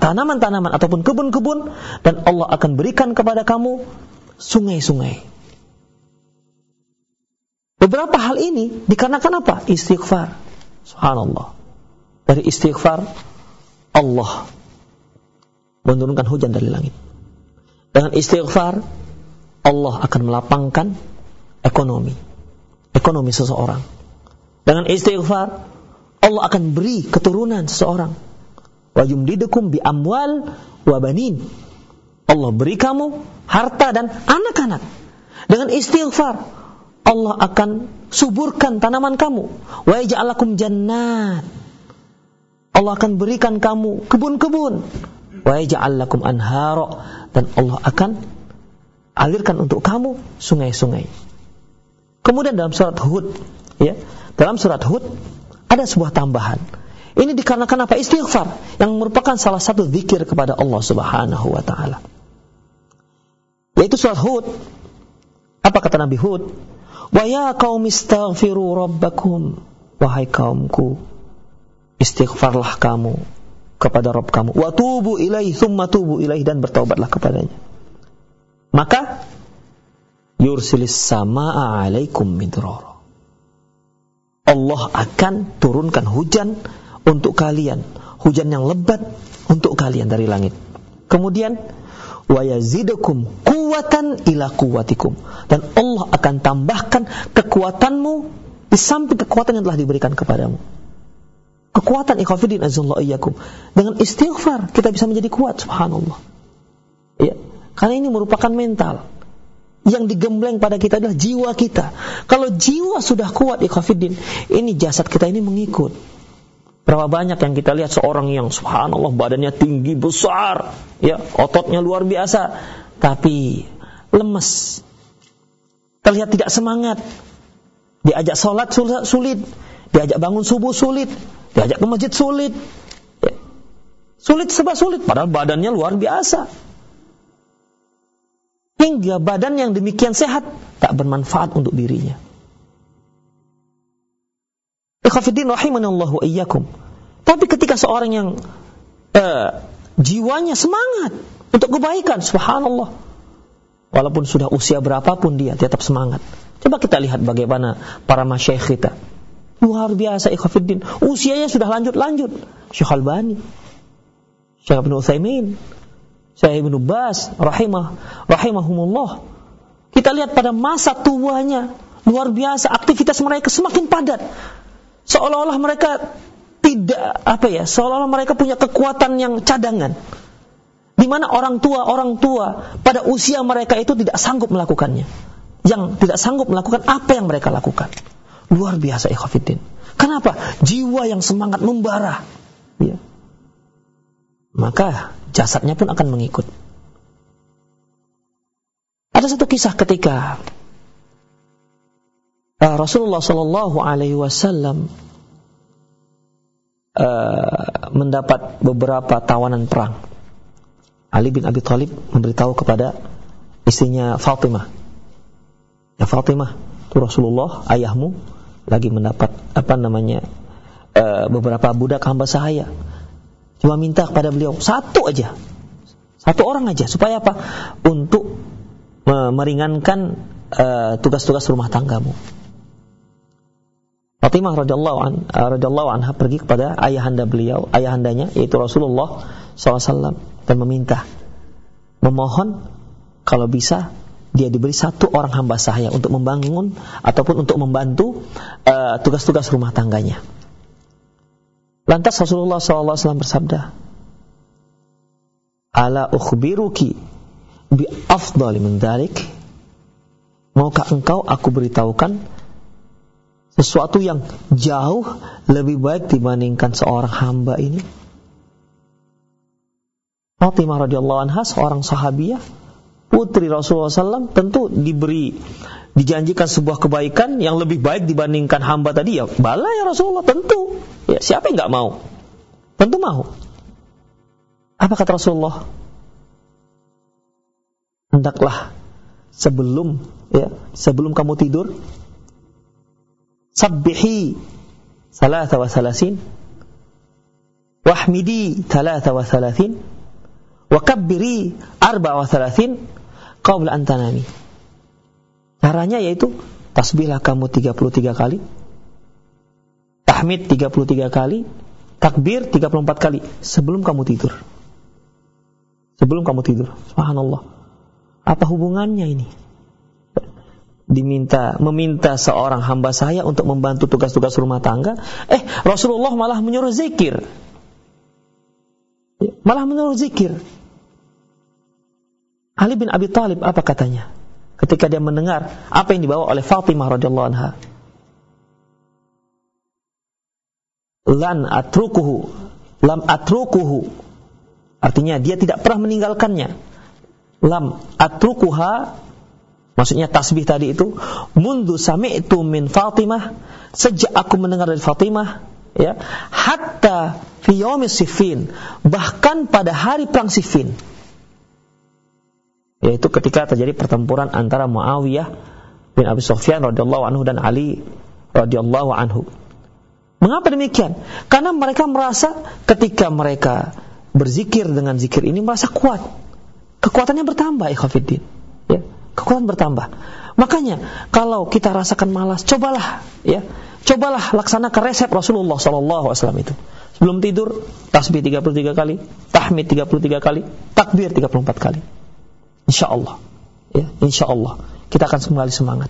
[SPEAKER 1] tanaman-tanaman ataupun kebun-kebun dan Allah akan berikan kepada kamu sungai-sungai. Beberapa hal ini dikarenakan apa? Istighfar. Subhanallah. Dari istighfar Allah menurunkan hujan dari langit. Dengan istighfar Allah akan melapangkan ekonomi. Ekonomi seseorang. Dengan istighfar Allah akan beri keturunan seseorang wa yumdidukum bi amwal wa banin. Allah beri kamu harta dan anak-anak. Dengan istighfar Allah akan suburkan tanaman kamu. Wa yaj'alakum jannat. Allah akan berikan kamu kebun-kebun. Wa yaj'alakum anhara dan Allah akan alirkan untuk kamu sungai-sungai. Kemudian dalam surat Hud, ya, dalam surat Hud ada sebuah tambahan ini dikarenakan apa? Istighfar yang merupakan salah satu zikir kepada Allah Subhanahu wa taala. Yaitu surat Hud. Apa kata Nabi Hud? Wa ya qaum istaghfiru rabbakum. Wahai kaumku, istighfarlah kamu kepada Rabb kamu. Wa tubu ilaihi thumma tubu ilaihi dan bertaubatlah kepadanya. Maka yursilis samaa alaikum midrara. Allah akan turunkan hujan untuk kalian, hujan yang lebat untuk kalian dari langit. Kemudian wa yazidukum kuwatan ila kuwatikum dan Allah akan tambahkan kekuatanmu di samping kekuatan yang telah diberikan kepadamu. Kekuatan ikhafidin azallahu iyyakum. Dengan istighfar kita bisa menjadi kuat subhanallah. Ya, karena ini merupakan mental. Yang digembleng pada kita adalah jiwa kita. Kalau jiwa sudah kuat ikhafidin, ini jasad kita ini mengikut. Berapa banyak yang kita lihat seorang yang subhanallah badannya tinggi besar, ya, ototnya luar biasa, tapi lemes. Terlihat tidak semangat. Diajak sholat sulit, diajak bangun subuh sulit, diajak ke masjid sulit. Ya. Sulit sebab sulit, padahal badannya luar biasa. Hingga badan yang demikian sehat tak bermanfaat untuk dirinya. Ikhafidin rahimanallahu iyyakum. Tapi ketika seorang yang uh, jiwanya semangat untuk kebaikan, subhanallah. Walaupun sudah usia berapapun dia tetap semangat. Coba kita lihat bagaimana para masyayikh kita. Luar biasa ikhafidin. Usianya sudah lanjut-lanjut. Syekh Albani, Syekh Ibn Uthaymin, Syekh Ibn Bas, rahimah, rahimahumullah Kita lihat pada masa tuanya, luar biasa aktivitas mereka semakin padat. Seolah-olah mereka tidak apa ya, seolah-olah mereka punya kekuatan yang cadangan. Di mana orang tua orang tua pada usia mereka itu tidak sanggup melakukannya. Yang tidak sanggup melakukan apa yang mereka lakukan. Luar biasa ikhafidin. Kenapa? Jiwa yang semangat membara. Ya. Maka jasadnya pun akan mengikut. Ada satu kisah ketika uh, Rasulullah Shallallahu Alaihi Wasallam uh, mendapat beberapa tawanan perang. Ali bin Abi Thalib memberitahu kepada istrinya Fatimah. Ya Fatimah, itu Rasulullah ayahmu lagi mendapat apa namanya uh, beberapa budak hamba sahaya. Cuma minta kepada beliau satu aja, satu orang aja supaya apa? Untuk meringankan eh, tugas-tugas uh, rumah tanggamu. Fatimah radhiyallahu an, uh, radhiyallahu anha pergi kepada ayahanda beliau, ayahandanya yaitu Rasulullah SAW dan meminta, memohon kalau bisa dia diberi satu orang hamba sahaya untuk membangun ataupun untuk membantu uh, tugas-tugas uh, rumah tangganya. Lantas Rasulullah SAW bersabda, "Ala ukhbiruki bi afdali min dalik maukah engkau aku beritahukan sesuatu yang jauh lebih baik dibandingkan seorang hamba ini? Fatimah radhiyallahu anha seorang sahabiah putri Rasulullah SAW tentu diberi dijanjikan sebuah kebaikan yang lebih baik dibandingkan hamba tadi ya bala ya Rasulullah tentu. Ya siapa yang nggak mau? Tentu mau. Apa kata Rasulullah? Hendaklah sebelum ya sebelum kamu tidur sabbihi salasa wa salasin wahmidi talata wa salasin wa kabbiri arba wa salasin qabla an tanami caranya yaitu tasbihlah kamu 33 kali tahmid 33 kali takbir 34 kali sebelum kamu tidur sebelum kamu tidur subhanallah apa hubungannya ini? Diminta meminta seorang hamba saya untuk membantu tugas-tugas rumah tangga, eh Rasulullah malah menyuruh zikir. Malah menyuruh zikir. Ali bin Abi Thalib apa katanya? Ketika dia mendengar apa yang dibawa oleh Fatimah radhiyallahu anha. Lan atrukuhu, lam atrukuhu. Artinya dia tidak pernah meninggalkannya lam atrukuha maksudnya tasbih tadi itu mundu sami'tu min Fatimah sejak aku mendengar dari Fatimah ya hatta fi yaumis sifin bahkan pada hari perang sifin yaitu ketika terjadi pertempuran antara Muawiyah bin Abi Sufyan radhiyallahu anhu dan Ali radhiyallahu anhu. Mengapa demikian? Karena mereka merasa ketika mereka berzikir dengan zikir ini merasa kuat. Kekuatannya bertambah ikhafidin ya kekuatan bertambah. Makanya kalau kita rasakan malas cobalah ya. Cobalah laksanakan resep Rasulullah SAW itu. Sebelum tidur tasbih 33 kali tahmid 33 kali takbir 34 kali insya Allah ya insya Allah kita akan kembali semangat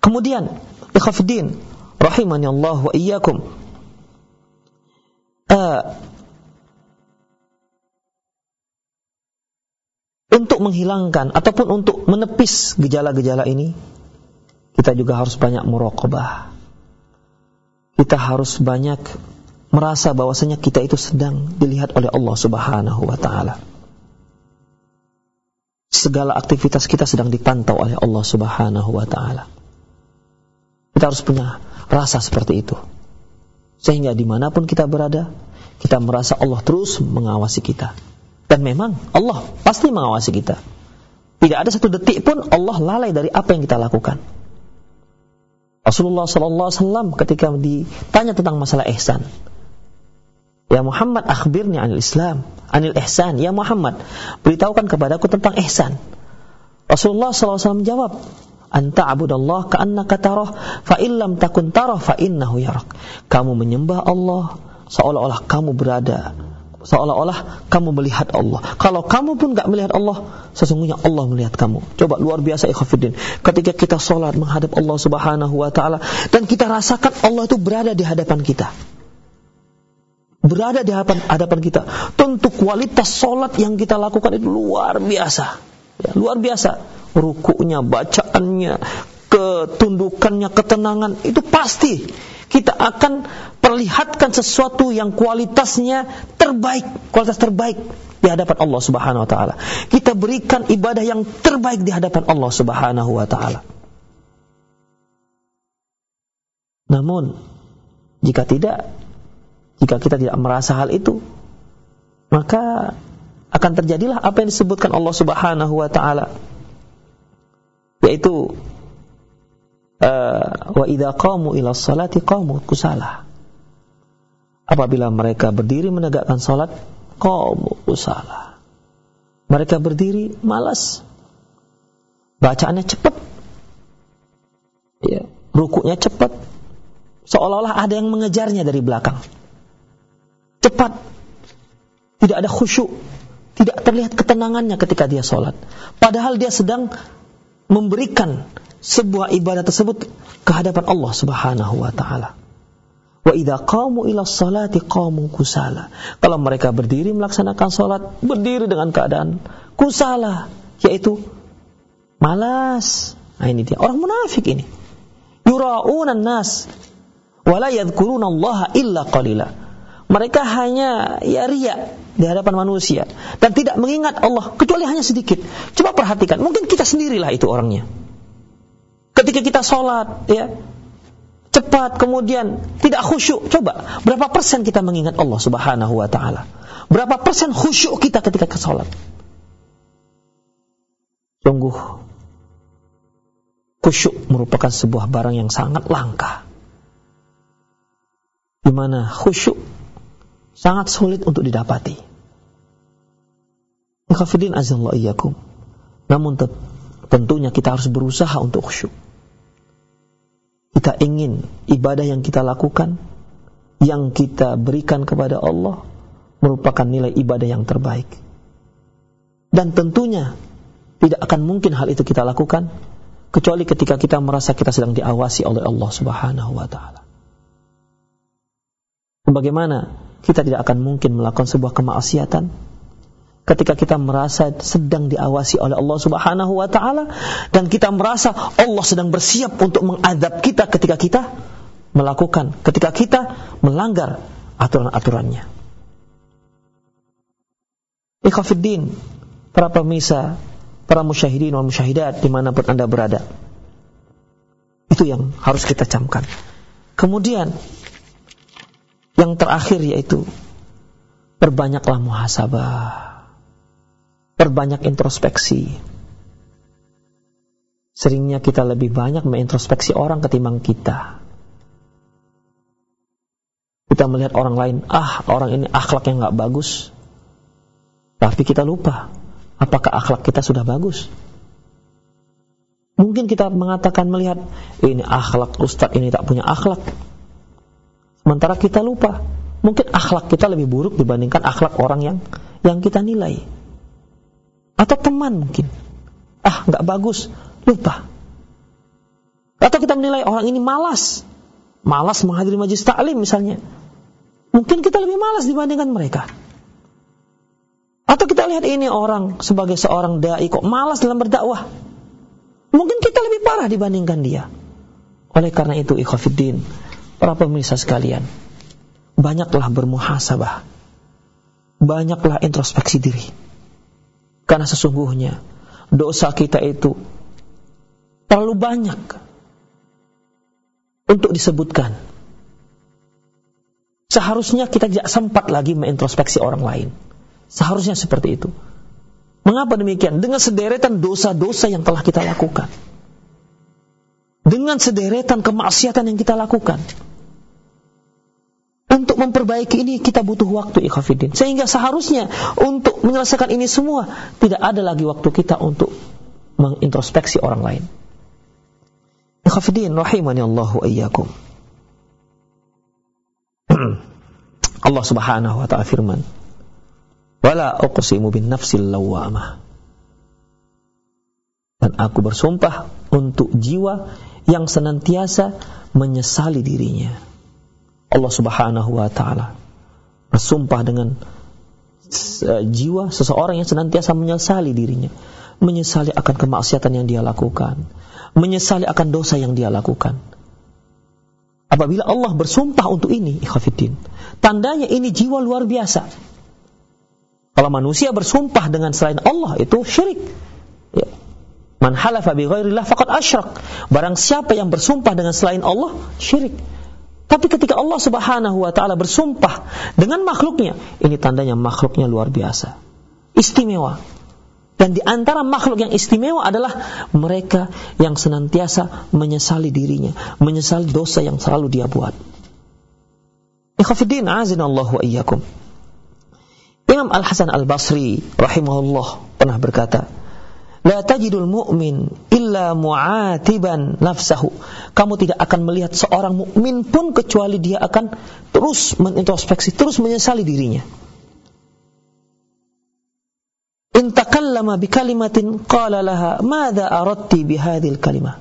[SPEAKER 1] kemudian ikhafidin rahimani Allah wa iyyakum uh, untuk menghilangkan ataupun untuk menepis gejala-gejala ini, kita juga harus banyak muraqabah. Kita harus banyak merasa bahwasanya kita itu sedang dilihat oleh Allah Subhanahu wa taala. Segala aktivitas kita sedang dipantau oleh Allah Subhanahu wa taala. Kita harus punya rasa seperti itu. Sehingga di mana pun kita berada, kita merasa Allah terus mengawasi kita. Dan memang Allah pasti mengawasi kita. Tidak ada satu detik pun Allah lalai dari apa yang kita lakukan. Rasulullah Wasallam ketika ditanya tentang masalah ihsan, Ya Muhammad akhbirni anil Islam, anil ihsan. Ya Muhammad, beritahukan kepadaku tentang ihsan. Rasulullah SAW menjawab, Anta abudallah ka'annaka fa illam takun tarah fa innahu yarak. Kamu menyembah Allah seolah-olah kamu berada seolah-olah kamu melihat Allah. Kalau kamu pun nggak melihat Allah, sesungguhnya Allah melihat kamu. Coba luar biasa ikhafidin. Ketika kita sholat menghadap Allah Subhanahu Wa Taala dan kita rasakan Allah itu berada di hadapan kita, berada di hadapan, hadapan kita. Tentu kualitas sholat yang kita lakukan itu luar biasa, ya, luar biasa. Rukunya, bacaannya, ketundukannya, ketenangan itu pasti kita akan perlihatkan sesuatu yang kualitasnya terbaik, kualitas terbaik di hadapan Allah Subhanahu wa taala. Kita berikan ibadah yang terbaik di hadapan Allah Subhanahu wa taala. Namun jika tidak jika kita tidak merasa hal itu, maka akan terjadilah apa yang disebutkan Allah Subhanahu wa taala yaitu Eh, wa idza qamu ila salati qamu kusala. Apabila mereka berdiri menegakkan salat, qamu kusala. Mereka berdiri malas. Bacaannya cepat. Ya, rukuknya cepat. Seolah-olah ada yang mengejarnya dari belakang. Cepat. Tidak ada khusyuk. Tidak terlihat ketenangannya ketika dia sholat. Padahal dia sedang memberikan sebuah ibadah tersebut ke hadapan Allah Subhanahu wa taala. Wa idza qamu ila salati qamu kusala. Kalau mereka berdiri melaksanakan salat, berdiri dengan keadaan kusala, yaitu malas. Nah ini dia orang munafik ini. Yura'una nas wa la yadhkuruna Allah illa qalila. Mereka hanya ya ria di hadapan manusia dan tidak mengingat Allah kecuali hanya sedikit. Coba perhatikan, mungkin kita sendirilah itu orangnya. Ketika kita sholat, ya, cepat, kemudian tidak khusyuk. Coba, berapa persen kita mengingat Allah Subhanahu wa Ta'ala? Berapa persen khusyuk kita ketika ke sholat? Sungguh, khusyuk merupakan sebuah barang yang sangat langka. Di mana khusyuk sangat sulit untuk didapati. Ikhafidin azallahu iyyakum. Namun tentunya kita harus berusaha untuk khusyuk kita ingin ibadah yang kita lakukan, yang kita berikan kepada Allah, merupakan nilai ibadah yang terbaik. Dan tentunya tidak akan mungkin hal itu kita lakukan kecuali ketika kita merasa kita sedang diawasi oleh Allah Subhanahu wa taala. Bagaimana kita tidak akan mungkin melakukan sebuah kemaksiatan ketika kita merasa sedang diawasi oleh Allah Subhanahu wa taala dan kita merasa Allah sedang bersiap untuk mengadab kita ketika kita melakukan ketika kita melanggar aturan-aturannya. Ikhwafiddin, para pemirsa, para musyahidin dan musyahidat di mana pun anda berada. Itu yang harus kita camkan. Kemudian, yang terakhir yaitu perbanyaklah muhasabah perbanyak introspeksi. Seringnya kita lebih banyak mengintrospeksi orang ketimbang kita. Kita melihat orang lain, ah orang ini akhlaknya nggak bagus. Tapi kita lupa, apakah akhlak kita sudah bagus? Mungkin kita mengatakan melihat, ini akhlak ustadz ini tak punya akhlak. Sementara kita lupa, mungkin akhlak kita lebih buruk dibandingkan akhlak orang yang yang kita nilai atau teman mungkin. Ah, nggak bagus, lupa. Atau kita menilai orang ini malas, malas menghadiri majlis taklim misalnya. Mungkin kita lebih malas dibandingkan mereka. Atau kita lihat ini orang sebagai seorang dai kok malas dalam berdakwah. Mungkin kita lebih parah dibandingkan dia. Oleh karena itu, ikhwafiddin, para pemirsa sekalian, banyaklah bermuhasabah. Banyaklah introspeksi diri karena sesungguhnya dosa kita itu terlalu banyak untuk disebutkan. Seharusnya kita tidak sempat lagi mengintrospeksi orang lain. Seharusnya seperti itu. Mengapa demikian? Dengan sederetan dosa-dosa yang telah kita lakukan. Dengan sederetan kemaksiatan yang kita lakukan. Untuk memperbaiki ini kita butuh waktu ikhafidin. Sehingga seharusnya untuk menyelesaikan ini semua tidak ada lagi waktu kita untuk mengintrospeksi orang lain. Ikhafidin rahimani Allah wa iyyakum. Allah Subhanahu wa taala firman, Wala uqsimu bin nafsil lawamah. Dan aku bersumpah untuk jiwa yang senantiasa menyesali dirinya. Allah Subhanahu wa taala bersumpah dengan uh, jiwa seseorang yang senantiasa menyesali dirinya, menyesali akan kemaksiatan yang dia lakukan, menyesali akan dosa yang dia lakukan. Apabila Allah bersumpah untuk ini, ikhafidin, tandanya ini jiwa luar biasa. Kalau manusia bersumpah dengan selain Allah itu syirik. Ya. Man halafa bi ghairillah faqad asyrak. Barang siapa yang bersumpah dengan selain Allah, syirik. Tapi ketika Allah Subhanahu wa taala bersumpah dengan makhluknya, ini tandanya makhluknya luar biasa. Istimewa. Dan di antara makhluk yang istimewa adalah mereka yang senantiasa menyesali dirinya, menyesali dosa yang selalu dia buat. Ikhafidin azinallahu wa iyyakum. Imam Al-Hasan Al-Basri rahimahullah pernah berkata, La tajidul mu'min illa mu'atiban nafsahu. Kamu tidak akan melihat seorang mukmin pun kecuali dia akan terus menintrospeksi, terus menyesali dirinya. In takallama bi kalimatin qala laha madza aradti bi hadhil kalimah.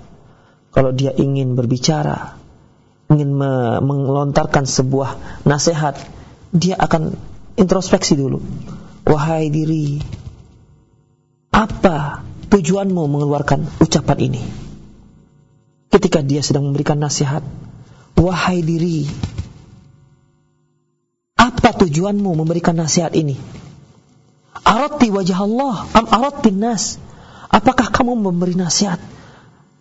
[SPEAKER 1] Kalau dia ingin berbicara, ingin melontarkan sebuah nasihat, dia akan introspeksi dulu. Wahai diri, apa tujuanmu mengeluarkan ucapan ini? Ketika dia sedang memberikan nasihat, wahai diri, apa tujuanmu memberikan nasihat ini? Arati wajah Allah, am arati nas? Apakah kamu memberi nasihat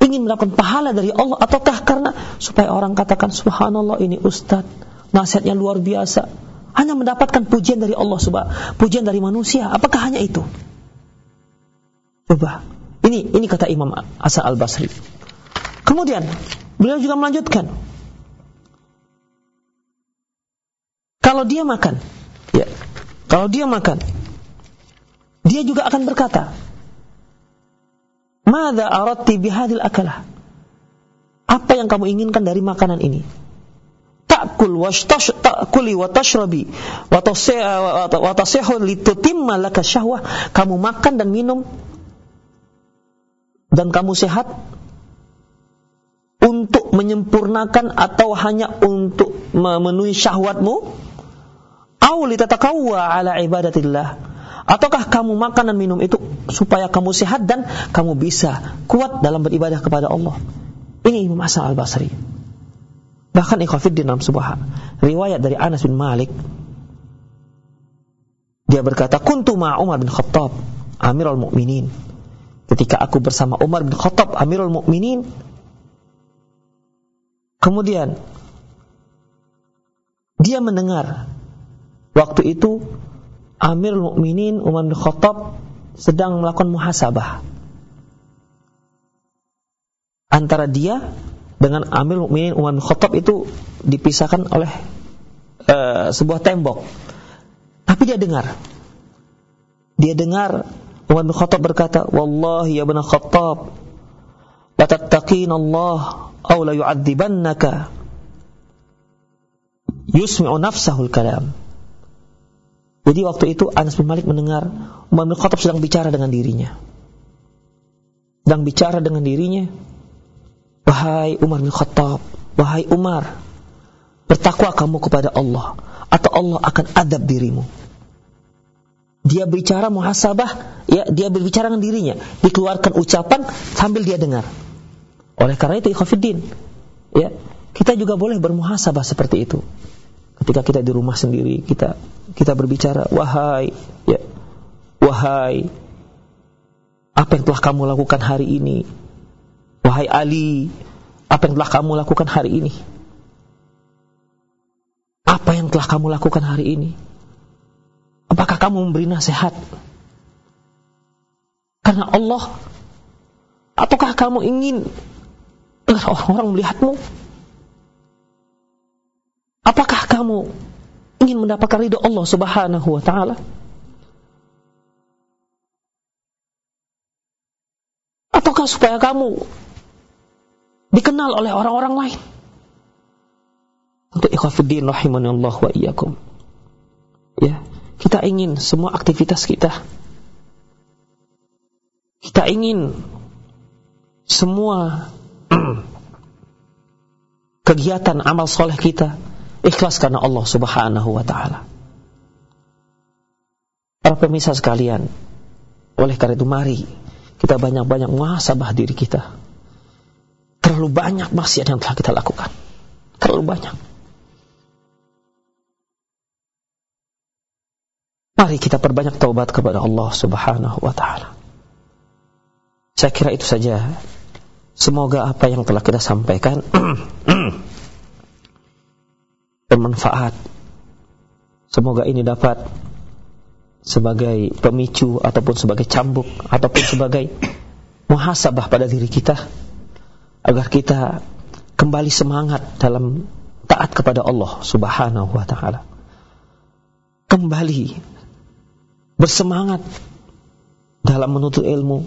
[SPEAKER 1] ingin mendapatkan pahala dari Allah ataukah karena supaya orang katakan subhanallah ini ustadz nasihatnya luar biasa hanya mendapatkan pujian dari Allah subhanahu pujian dari manusia apakah hanya itu Coba. Ini ini kata Imam Hasan Al Basri. Kemudian beliau juga melanjutkan. Kalau dia makan, ya, kalau dia makan, dia juga akan berkata, Mada aratti bihadil akalah? Apa yang kamu inginkan dari makanan ini? Ta'kul washtash ta'kuli wa tashrabi wa tasihu litutimma laka syahwah. Kamu makan dan minum dan kamu sehat? Untuk menyempurnakan atau hanya untuk memenuhi syahwatmu? Au litatakawwa ala ibadatillah. Ataukah kamu makan dan minum itu supaya kamu sehat dan kamu bisa kuat dalam beribadah kepada Allah? Ini Imam Hasan al-Basri. Bahkan ikhwafiddin dalam sebuah riwayat dari Anas bin Malik dia berkata kuntu ma Umar bin Khattab amirul mu'minin ketika aku bersama Umar bin Khattab Amirul Mukminin. Kemudian dia mendengar waktu itu Amirul Mukminin Umar bin Khattab sedang melakukan muhasabah antara dia dengan Amirul Mukminin Umar bin Khattab itu dipisahkan oleh uh, sebuah tembok. Tapi dia dengar. Dia dengar Umar bin Khattab berkata, "Wallahi ya bin Khattab, la tattaqin Allah aw la yu'adzibannaka." Yusmi'u nafsahul kalam. Jadi waktu itu Anas bin Malik mendengar Umar bin Khattab sedang bicara dengan dirinya. Sedang bicara dengan dirinya. Wahai Umar bin Khattab, wahai Umar, bertakwa kamu kepada Allah atau Allah akan adab dirimu dia bicara muhasabah, ya dia berbicara dengan dirinya, dikeluarkan ucapan sambil dia dengar. Oleh karena itu ikhafidin, ya kita juga boleh bermuhasabah seperti itu. Ketika kita di rumah sendiri, kita kita berbicara, wahai, ya, wahai, apa yang telah kamu lakukan hari ini? Wahai Ali, apa yang telah kamu lakukan hari ini? Apa yang telah kamu lakukan hari ini? Apakah kamu memberi nasihat? Karena Allah Ataukah kamu ingin orang-orang melihatmu? Apakah kamu ingin mendapatkan ridho Allah Subhanahu wa taala? Ataukah supaya kamu dikenal oleh orang-orang lain? Untuk rahimani Allah wa iyyakum. Ya, kita ingin semua aktivitas kita kita ingin semua kegiatan amal soleh kita ikhlas karena Allah Subhanahu wa taala. Para pemirsa sekalian, oleh karena itu mari kita banyak-banyak muhasabah diri kita. Terlalu banyak maksiat yang telah kita lakukan. Terlalu banyak. Mari kita perbanyak taubat kepada Allah Subhanahu wa taala. Saya kira itu saja. Semoga apa yang telah kita sampaikan bermanfaat. Semoga ini dapat sebagai pemicu ataupun sebagai cambuk ataupun sebagai muhasabah pada diri kita agar kita kembali semangat dalam taat kepada Allah Subhanahu wa taala. Kembali bersemangat dalam menuntut ilmu,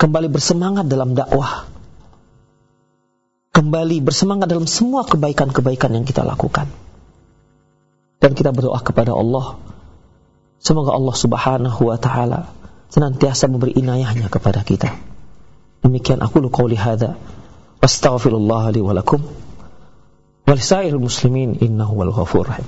[SPEAKER 1] kembali bersemangat dalam dakwah, kembali bersemangat dalam semua kebaikan-kebaikan yang kita lakukan. Dan kita berdoa kepada Allah, semoga Allah Subhanahu wa taala senantiasa memberi inayahnya kepada kita. Demikian aku lu qauli hadza. Wastaghfirullah li wa lakum. Muslimin. Innahu wal ghafur rahim.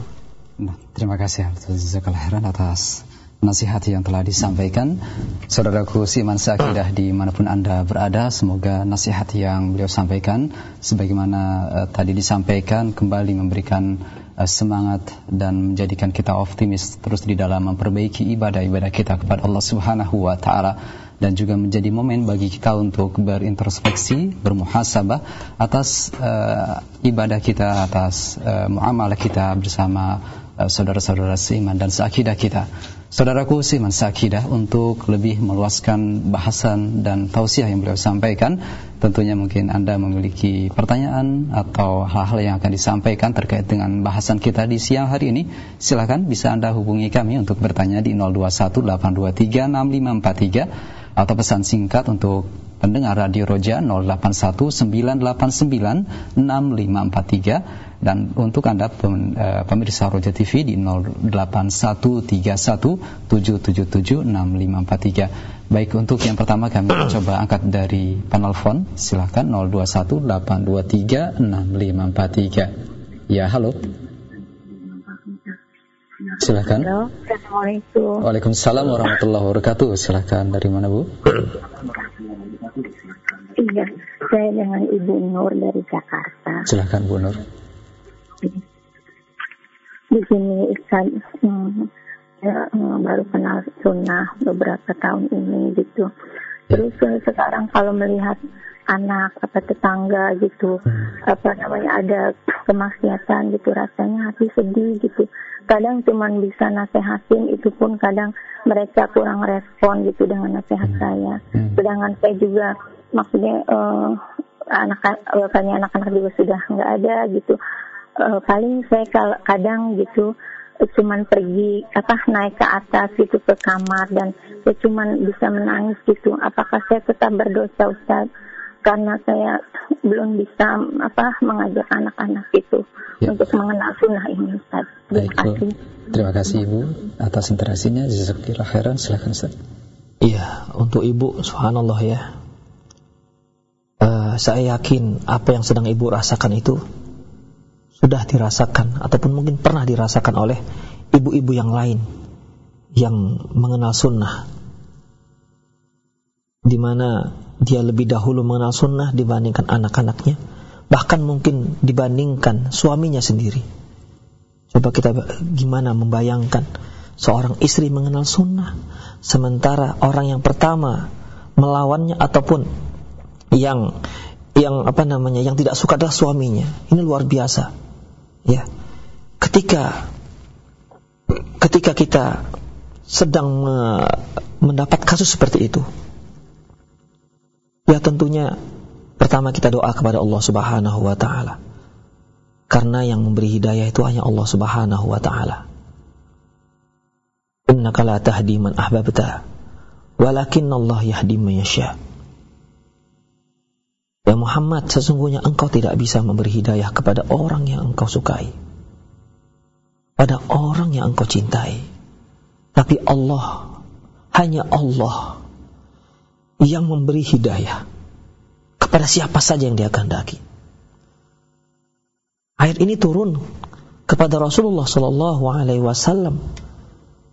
[SPEAKER 2] Terima kasih atas nasihat yang telah disampaikan Saudaraku Siman Sakidah di mana pun Anda berada Semoga nasihat yang beliau sampaikan Sebagaimana uh, tadi disampaikan Kembali memberikan uh, semangat Dan menjadikan kita optimis Terus di dalam memperbaiki ibadah-ibadah kita Kepada Allah Subhanahu Wa Ta'ala dan juga menjadi momen bagi kita untuk berintrospeksi, bermuhasabah atas uh, ibadah kita, atas uh, muamalah kita bersama saudara-saudara seiman dan seakidah kita. Saudaraku Siman Sakidah untuk lebih meluaskan bahasan dan tausiah yang beliau sampaikan. Tentunya mungkin Anda memiliki pertanyaan atau hal-hal yang akan disampaikan terkait dengan bahasan kita di siang hari ini. Silahkan bisa Anda hubungi kami untuk bertanya di 0218236543 Atau pesan singkat untuk pendengar Radio Roja 0819896543 dan untuk Anda eh, pemirsa Roja TV di 081317776543. Baik untuk yang pertama kami coba angkat dari panel phone. Silahkan 0218236543. Ya, halo. Silahkan.
[SPEAKER 3] Halo, Assalamualaikum.
[SPEAKER 2] Waalaikumsalam warahmatullahi wabarakatuh. Silahkan dari mana Bu?
[SPEAKER 3] Iya, saya dengan Ibu Nur dari Jakarta.
[SPEAKER 2] Silahkan Bu Nur
[SPEAKER 3] di sini Ustaz hmm, ya, hmm, baru kenal sunnah beberapa tahun ini gitu. Terus eh, sekarang kalau melihat anak apa tetangga gitu hmm. apa namanya ada kemaksiatan gitu rasanya hati sedih gitu kadang cuman bisa nasehatin itu pun kadang mereka kurang respon gitu dengan nasihat hmm. saya hmm. sedangkan saya juga maksudnya uh, anak kayaknya anak-anak juga sudah nggak ada gitu uh, paling saya kadang gitu cuman pergi apa naik ke atas gitu ke kamar dan saya cuman bisa menangis gitu. Apakah saya tetap berdosa Ustaz? Karena saya belum bisa apa mengajak anak-anak itu ya. untuk mengenal sunnah ini Ustaz.
[SPEAKER 2] Terima kasih. Terima kasih Ibu atas interaksinya. Jazakallahu khairan. Silakan Ustaz.
[SPEAKER 1] Iya untuk Ibu subhanallah ya. Uh, saya yakin apa yang sedang Ibu rasakan itu sudah dirasakan ataupun mungkin pernah dirasakan oleh ibu-ibu yang lain yang mengenal sunnah. Di mana dia lebih dahulu mengenal sunnah dibandingkan anak-anaknya bahkan mungkin dibandingkan suaminya sendiri. Coba kita gimana membayangkan seorang istri mengenal sunnah sementara orang yang pertama melawannya ataupun yang yang apa namanya yang tidak suka adalah suaminya. Ini luar biasa ya. Ketika ketika kita sedang mendapat kasus seperti itu ya tentunya pertama kita doa kepada Allah Subhanahu wa taala. Karena yang memberi hidayah itu hanya Allah Subhanahu wa taala. Innaka la tahdi man ahbabta walakin Allah yahdi man yasha Ya Muhammad, sesungguhnya engkau tidak bisa memberi hidayah kepada orang yang engkau sukai. Pada orang yang engkau cintai. Tapi Allah, hanya Allah yang memberi hidayah kepada siapa saja yang dia kehendaki. Ayat ini turun kepada Rasulullah Shallallahu Alaihi Wasallam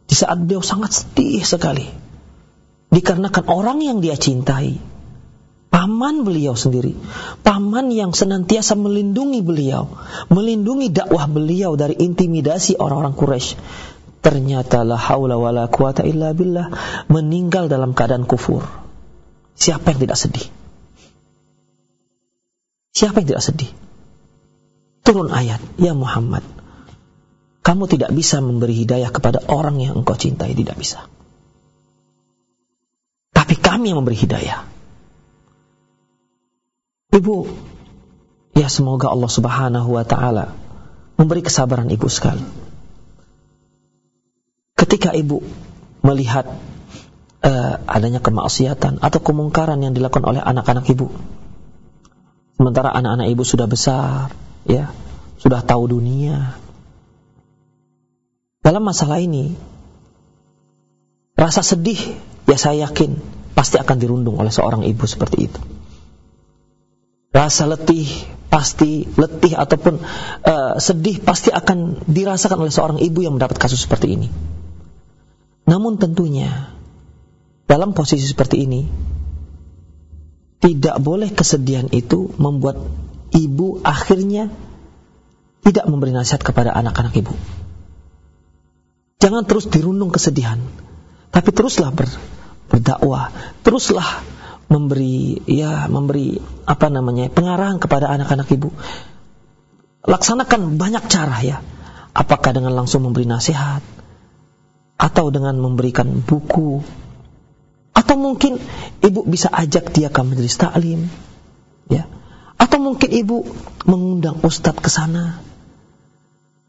[SPEAKER 1] di saat beliau sangat sedih sekali dikarenakan orang yang dia cintai paman beliau sendiri. Paman yang senantiasa melindungi beliau. Melindungi dakwah beliau dari intimidasi orang-orang Quraisy. Ternyata la haula wala quwata illa billah meninggal dalam keadaan kufur. Siapa yang tidak sedih? Siapa yang tidak sedih? Turun ayat ya Muhammad kamu tidak bisa memberi hidayah kepada orang yang engkau cintai, tidak bisa. Tapi kami yang memberi hidayah. Ibu, ya semoga Allah Subhanahu wa taala memberi kesabaran ibu sekali. Ketika ibu melihat uh, adanya kemaksiatan atau kemungkaran yang dilakukan oleh anak-anak ibu, sementara anak-anak ibu sudah besar, ya, sudah tahu dunia, dalam masalah ini, rasa sedih, ya saya yakin, pasti akan dirundung oleh seorang ibu seperti itu. Rasa letih, pasti letih ataupun uh, sedih pasti akan dirasakan oleh seorang ibu yang mendapat kasus seperti ini. Namun tentunya, dalam posisi seperti ini, tidak boleh kesedihan itu membuat ibu akhirnya tidak memberi nasihat kepada anak-anak ibu. Jangan terus dirundung kesedihan, tapi teruslah ber, berdakwah, teruslah memberi ya memberi apa namanya pengarahan kepada anak-anak ibu. Laksanakan banyak cara ya. Apakah dengan langsung memberi nasihat atau dengan memberikan buku atau mungkin ibu bisa ajak dia ke majelis taklim ya. Atau mungkin ibu mengundang ustadz ke sana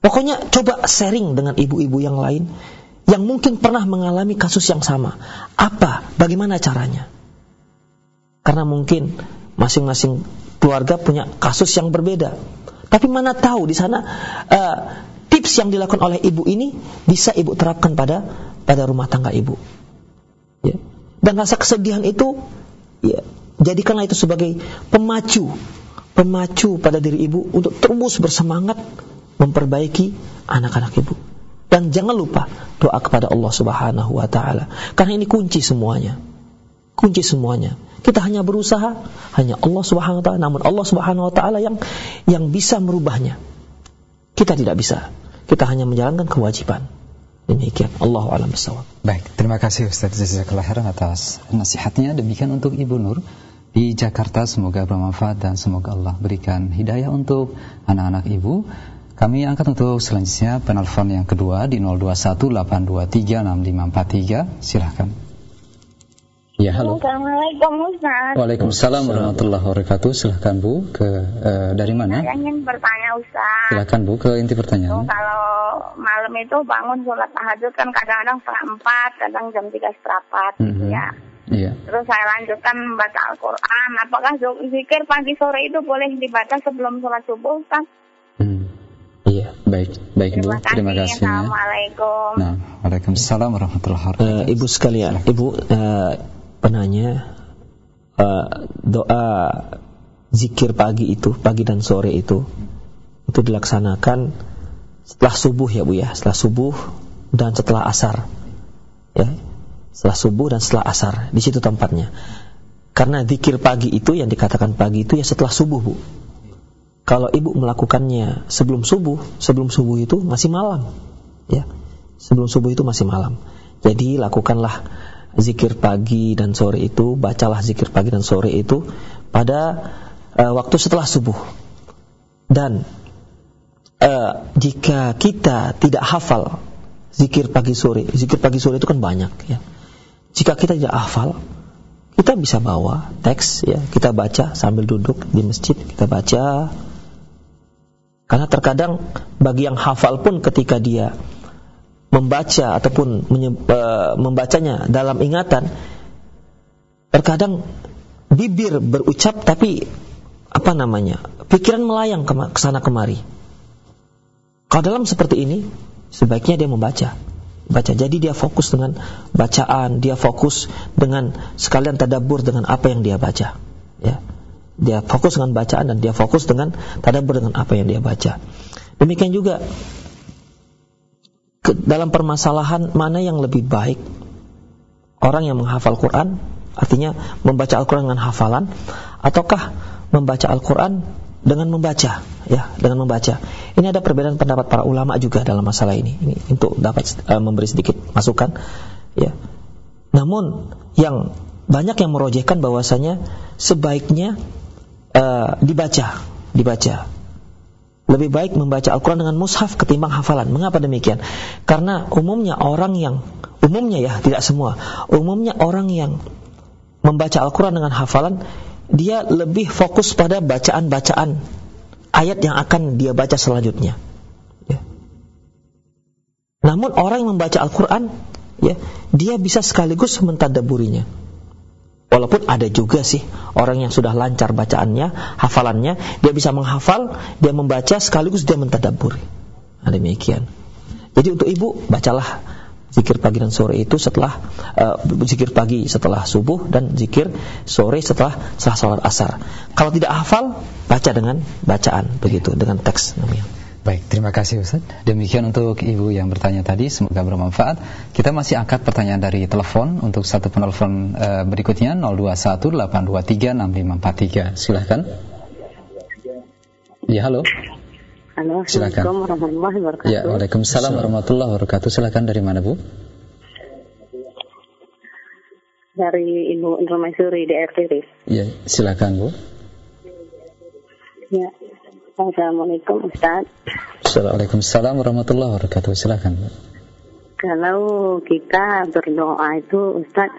[SPEAKER 1] Pokoknya coba sharing dengan ibu-ibu yang lain yang mungkin pernah mengalami kasus yang sama. Apa? Bagaimana caranya? Karena mungkin masing-masing keluarga punya kasus yang berbeda. Tapi mana tahu di sana uh, tips yang dilakukan oleh ibu ini bisa ibu terapkan pada pada rumah tangga ibu. Ya. Dan rasa kesedihan itu ya, jadikanlah itu sebagai pemacu, pemacu pada diri ibu untuk terus bersemangat memperbaiki anak-anak ibu. Dan jangan lupa doa kepada Allah Subhanahu wa taala. Karena ini kunci semuanya. Kunci semuanya. Kita hanya berusaha, hanya Allah Subhanahu wa taala, namun Allah Subhanahu wa taala yang yang bisa merubahnya. Kita tidak bisa. Kita hanya menjalankan kewajiban. Demikian Allah alam.
[SPEAKER 2] Baik, terima kasih Ustaz Jazakallah khairan atas nasihatnya. Demikian untuk Ibu Nur di Jakarta semoga bermanfaat dan semoga Allah berikan hidayah untuk anak-anak Ibu. Kami angkat untuk selanjutnya penelpon yang kedua di 0218236543. Silahkan.
[SPEAKER 4] Ya, halo. Assalamualaikum Ustaz.
[SPEAKER 2] Waalaikumsalam warahmatullahi wabarakatuh. Silahkan Bu, ke uh, dari mana?
[SPEAKER 4] Saya ingin bertanya Ustaz.
[SPEAKER 2] Silahkan Bu, ke inti pertanyaan.
[SPEAKER 4] So, kalau malam itu bangun sholat tahajud kan kadang-kadang setengah empat, kadang jam tiga seperempat mm -hmm. ya. Iya. Terus saya lanjutkan membaca Al-Quran. Apakah zikir pagi sore itu boleh dibaca sebelum sholat subuh Ustaz?
[SPEAKER 2] Iya, baik, baik Terima Bu. Kasih, Terima kasih.
[SPEAKER 4] Assalamualaikum.
[SPEAKER 2] Nah, Waalaikumsalam warahmatullahi wabarakatuh.
[SPEAKER 1] Uh, Ibu sekalian. Ibu uh, penanya uh, doa zikir pagi itu, pagi dan sore itu itu dilaksanakan setelah subuh ya Bu ya, setelah subuh dan setelah asar. Ya. Setelah subuh dan setelah asar, di situ tempatnya. Karena zikir pagi itu yang dikatakan pagi itu ya setelah subuh, Bu kalau ibu melakukannya sebelum subuh, sebelum subuh itu masih malam. Ya. Sebelum subuh itu masih malam. Jadi lakukanlah zikir pagi dan sore itu, bacalah zikir pagi dan sore itu pada uh, waktu setelah subuh. Dan uh, jika kita tidak hafal zikir pagi sore, zikir pagi sore itu kan banyak ya. Jika kita tidak hafal, kita bisa bawa teks ya, kita baca sambil duduk di masjid, kita baca karena terkadang bagi yang hafal pun ketika dia membaca ataupun uh, membacanya dalam ingatan, terkadang bibir berucap tapi apa namanya pikiran melayang ke, sana kemari. Kalau dalam seperti ini sebaiknya dia membaca, baca. Jadi dia fokus dengan bacaan, dia fokus dengan sekalian tadabbur dengan apa yang dia baca. Ya. Dia fokus dengan bacaan dan dia fokus dengan tadabbur dengan apa yang dia baca. Demikian juga dalam permasalahan mana yang lebih baik? Orang yang menghafal Quran artinya membaca Al-Quran dengan hafalan ataukah membaca Al-Quran dengan membaca ya dengan membaca? Ini ada perbedaan pendapat para ulama juga dalam masalah ini. Ini untuk dapat uh, memberi sedikit masukan ya. Namun yang banyak yang merojehkan bahwasanya sebaiknya uh, dibaca dibaca lebih baik membaca Al-Quran dengan mushaf ketimbang hafalan. Mengapa demikian? Karena umumnya orang yang, umumnya ya, tidak semua, umumnya orang yang membaca Al-Quran dengan hafalan, dia lebih fokus pada bacaan-bacaan ayat yang akan dia baca selanjutnya. Ya. Namun orang yang membaca Al-Quran, ya, dia bisa sekaligus mentadaburinya. Walaupun ada juga sih orang yang sudah lancar bacaannya, hafalannya, dia bisa menghafal, dia membaca sekaligus dia mentadaburi. Nah, demikian. Jadi untuk ibu bacalah zikir pagi dan sore itu setelah uh, zikir pagi setelah subuh dan zikir sore setelah setelah sholat asar. Kalau tidak hafal, baca dengan bacaan begitu dengan teks namanya.
[SPEAKER 2] Baik, terima kasih Ustaz. Demikian untuk Ibu yang bertanya tadi, semoga bermanfaat. Kita masih angkat pertanyaan dari telepon untuk satu penelpon uh, berikutnya 0218236543. Silahkan. Ya, halo.
[SPEAKER 5] Halo, Assalamualaikum warahmatullahi wabarakatuh.
[SPEAKER 2] Ya, Waalaikumsalam warahmatullahi wabarakatuh. Silahkan dari mana, Bu?
[SPEAKER 5] Dari Ibu Indramaisuri di RTT.
[SPEAKER 2] Ya, silakan, Bu.
[SPEAKER 5] Ya, Assalamualaikum Ustaz.
[SPEAKER 2] Assalamualaikum warahmatullahi wabarakatuh. Silakan.
[SPEAKER 5] Kalau kita berdoa itu Ustaz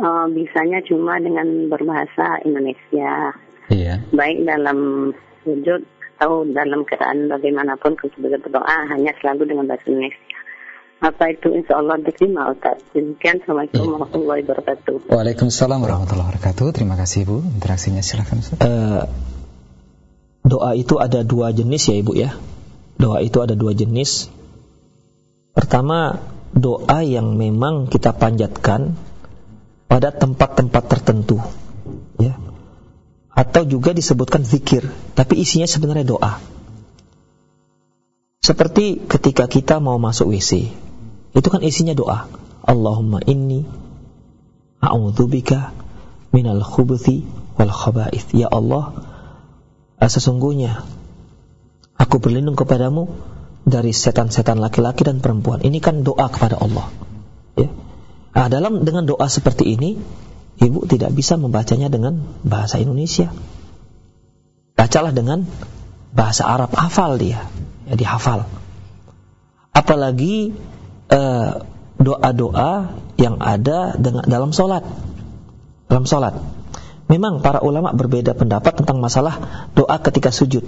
[SPEAKER 5] uh, bisanya cuma dengan berbahasa Indonesia.
[SPEAKER 2] Iya.
[SPEAKER 5] Baik dalam sujud atau dalam keadaan bagaimanapun kita berdoa hanya selalu dengan bahasa Indonesia. Apa itu insya Allah diterima Ustaz. Demikian Assalamualaikum iya. warahmatullahi wabarakatuh.
[SPEAKER 2] Waalaikumsalam warahmatullahi wabarakatuh. Terima kasih Bu. Interaksinya silakan Ustaz. Uh,
[SPEAKER 1] doa itu ada dua jenis ya Ibu ya. Doa itu ada dua jenis. Pertama, doa yang memang kita panjatkan pada tempat-tempat tertentu. Ya. Atau juga disebutkan zikir, tapi isinya sebenarnya doa. Seperti ketika kita mau masuk WC, itu kan isinya doa. Allahumma inni a'udzubika minal khubuthi wal khaba'ith. Ya Allah, Ah, sesungguhnya aku berlindung kepadamu dari setan-setan laki-laki dan perempuan. Ini kan doa kepada Allah. Ya. Nah, dalam dengan doa seperti ini, ibu tidak bisa membacanya dengan bahasa Indonesia. Bacalah dengan bahasa Arab, hafal dia, ya dihafal. Apalagi eh, doa-doa yang ada dengan dalam solat, dalam solat. Memang para ulama berbeda pendapat tentang masalah doa ketika sujud.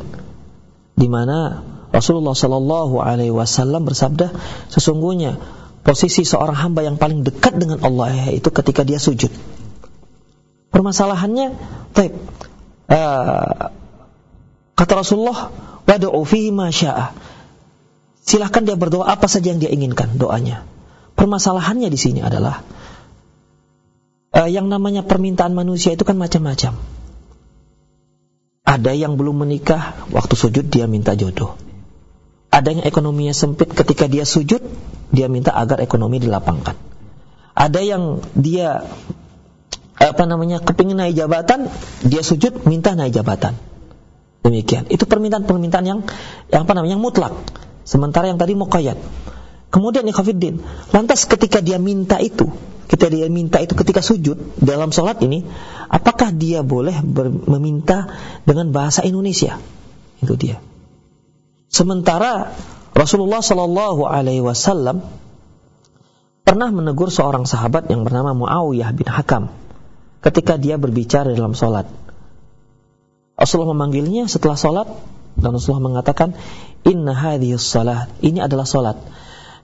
[SPEAKER 1] Di mana Rasulullah Shallallahu alaihi wasallam bersabda, sesungguhnya posisi seorang hamba yang paling dekat dengan Allah itu ketika dia sujud. Permasalahannya. Uh, kata Rasulullah, wad'u fihi ma Silahkan dia berdoa apa saja yang dia inginkan doanya. Permasalahannya di sini adalah uh, yang namanya permintaan manusia itu kan macam-macam. Ada yang belum menikah, waktu sujud dia minta jodoh. Ada yang ekonominya sempit, ketika dia sujud, dia minta agar ekonomi dilapangkan. Ada yang dia apa namanya kepingin naik jabatan, dia sujud minta naik jabatan. Demikian. Itu permintaan-permintaan yang yang apa namanya yang mutlak. Sementara yang tadi muqayyad. Kemudian ikhafidin, lantas ketika dia minta itu, kita dia minta itu ketika sujud dalam sholat ini, apakah dia boleh meminta dengan bahasa Indonesia? Itu dia. Sementara Rasulullah Shallallahu Alaihi Wasallam pernah menegur seorang sahabat yang bernama Muawiyah bin Hakam ketika dia berbicara dalam sholat. Rasulullah memanggilnya setelah sholat dan Rasulullah mengatakan, Inna hadhiyus salat. Ini adalah sholat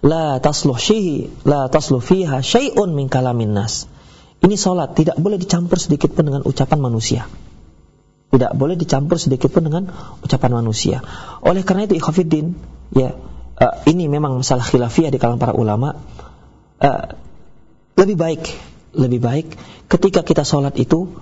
[SPEAKER 1] la tasluh syihi la tasluh fiha syai'un min kalamin nas. Ini salat tidak boleh dicampur sedikit pun dengan ucapan manusia. Tidak boleh dicampur sedikit pun dengan ucapan manusia. Oleh karena itu ikhafidin ya uh, ini memang masalah khilafiyah di kalangan para ulama uh, lebih baik lebih baik ketika kita sholat itu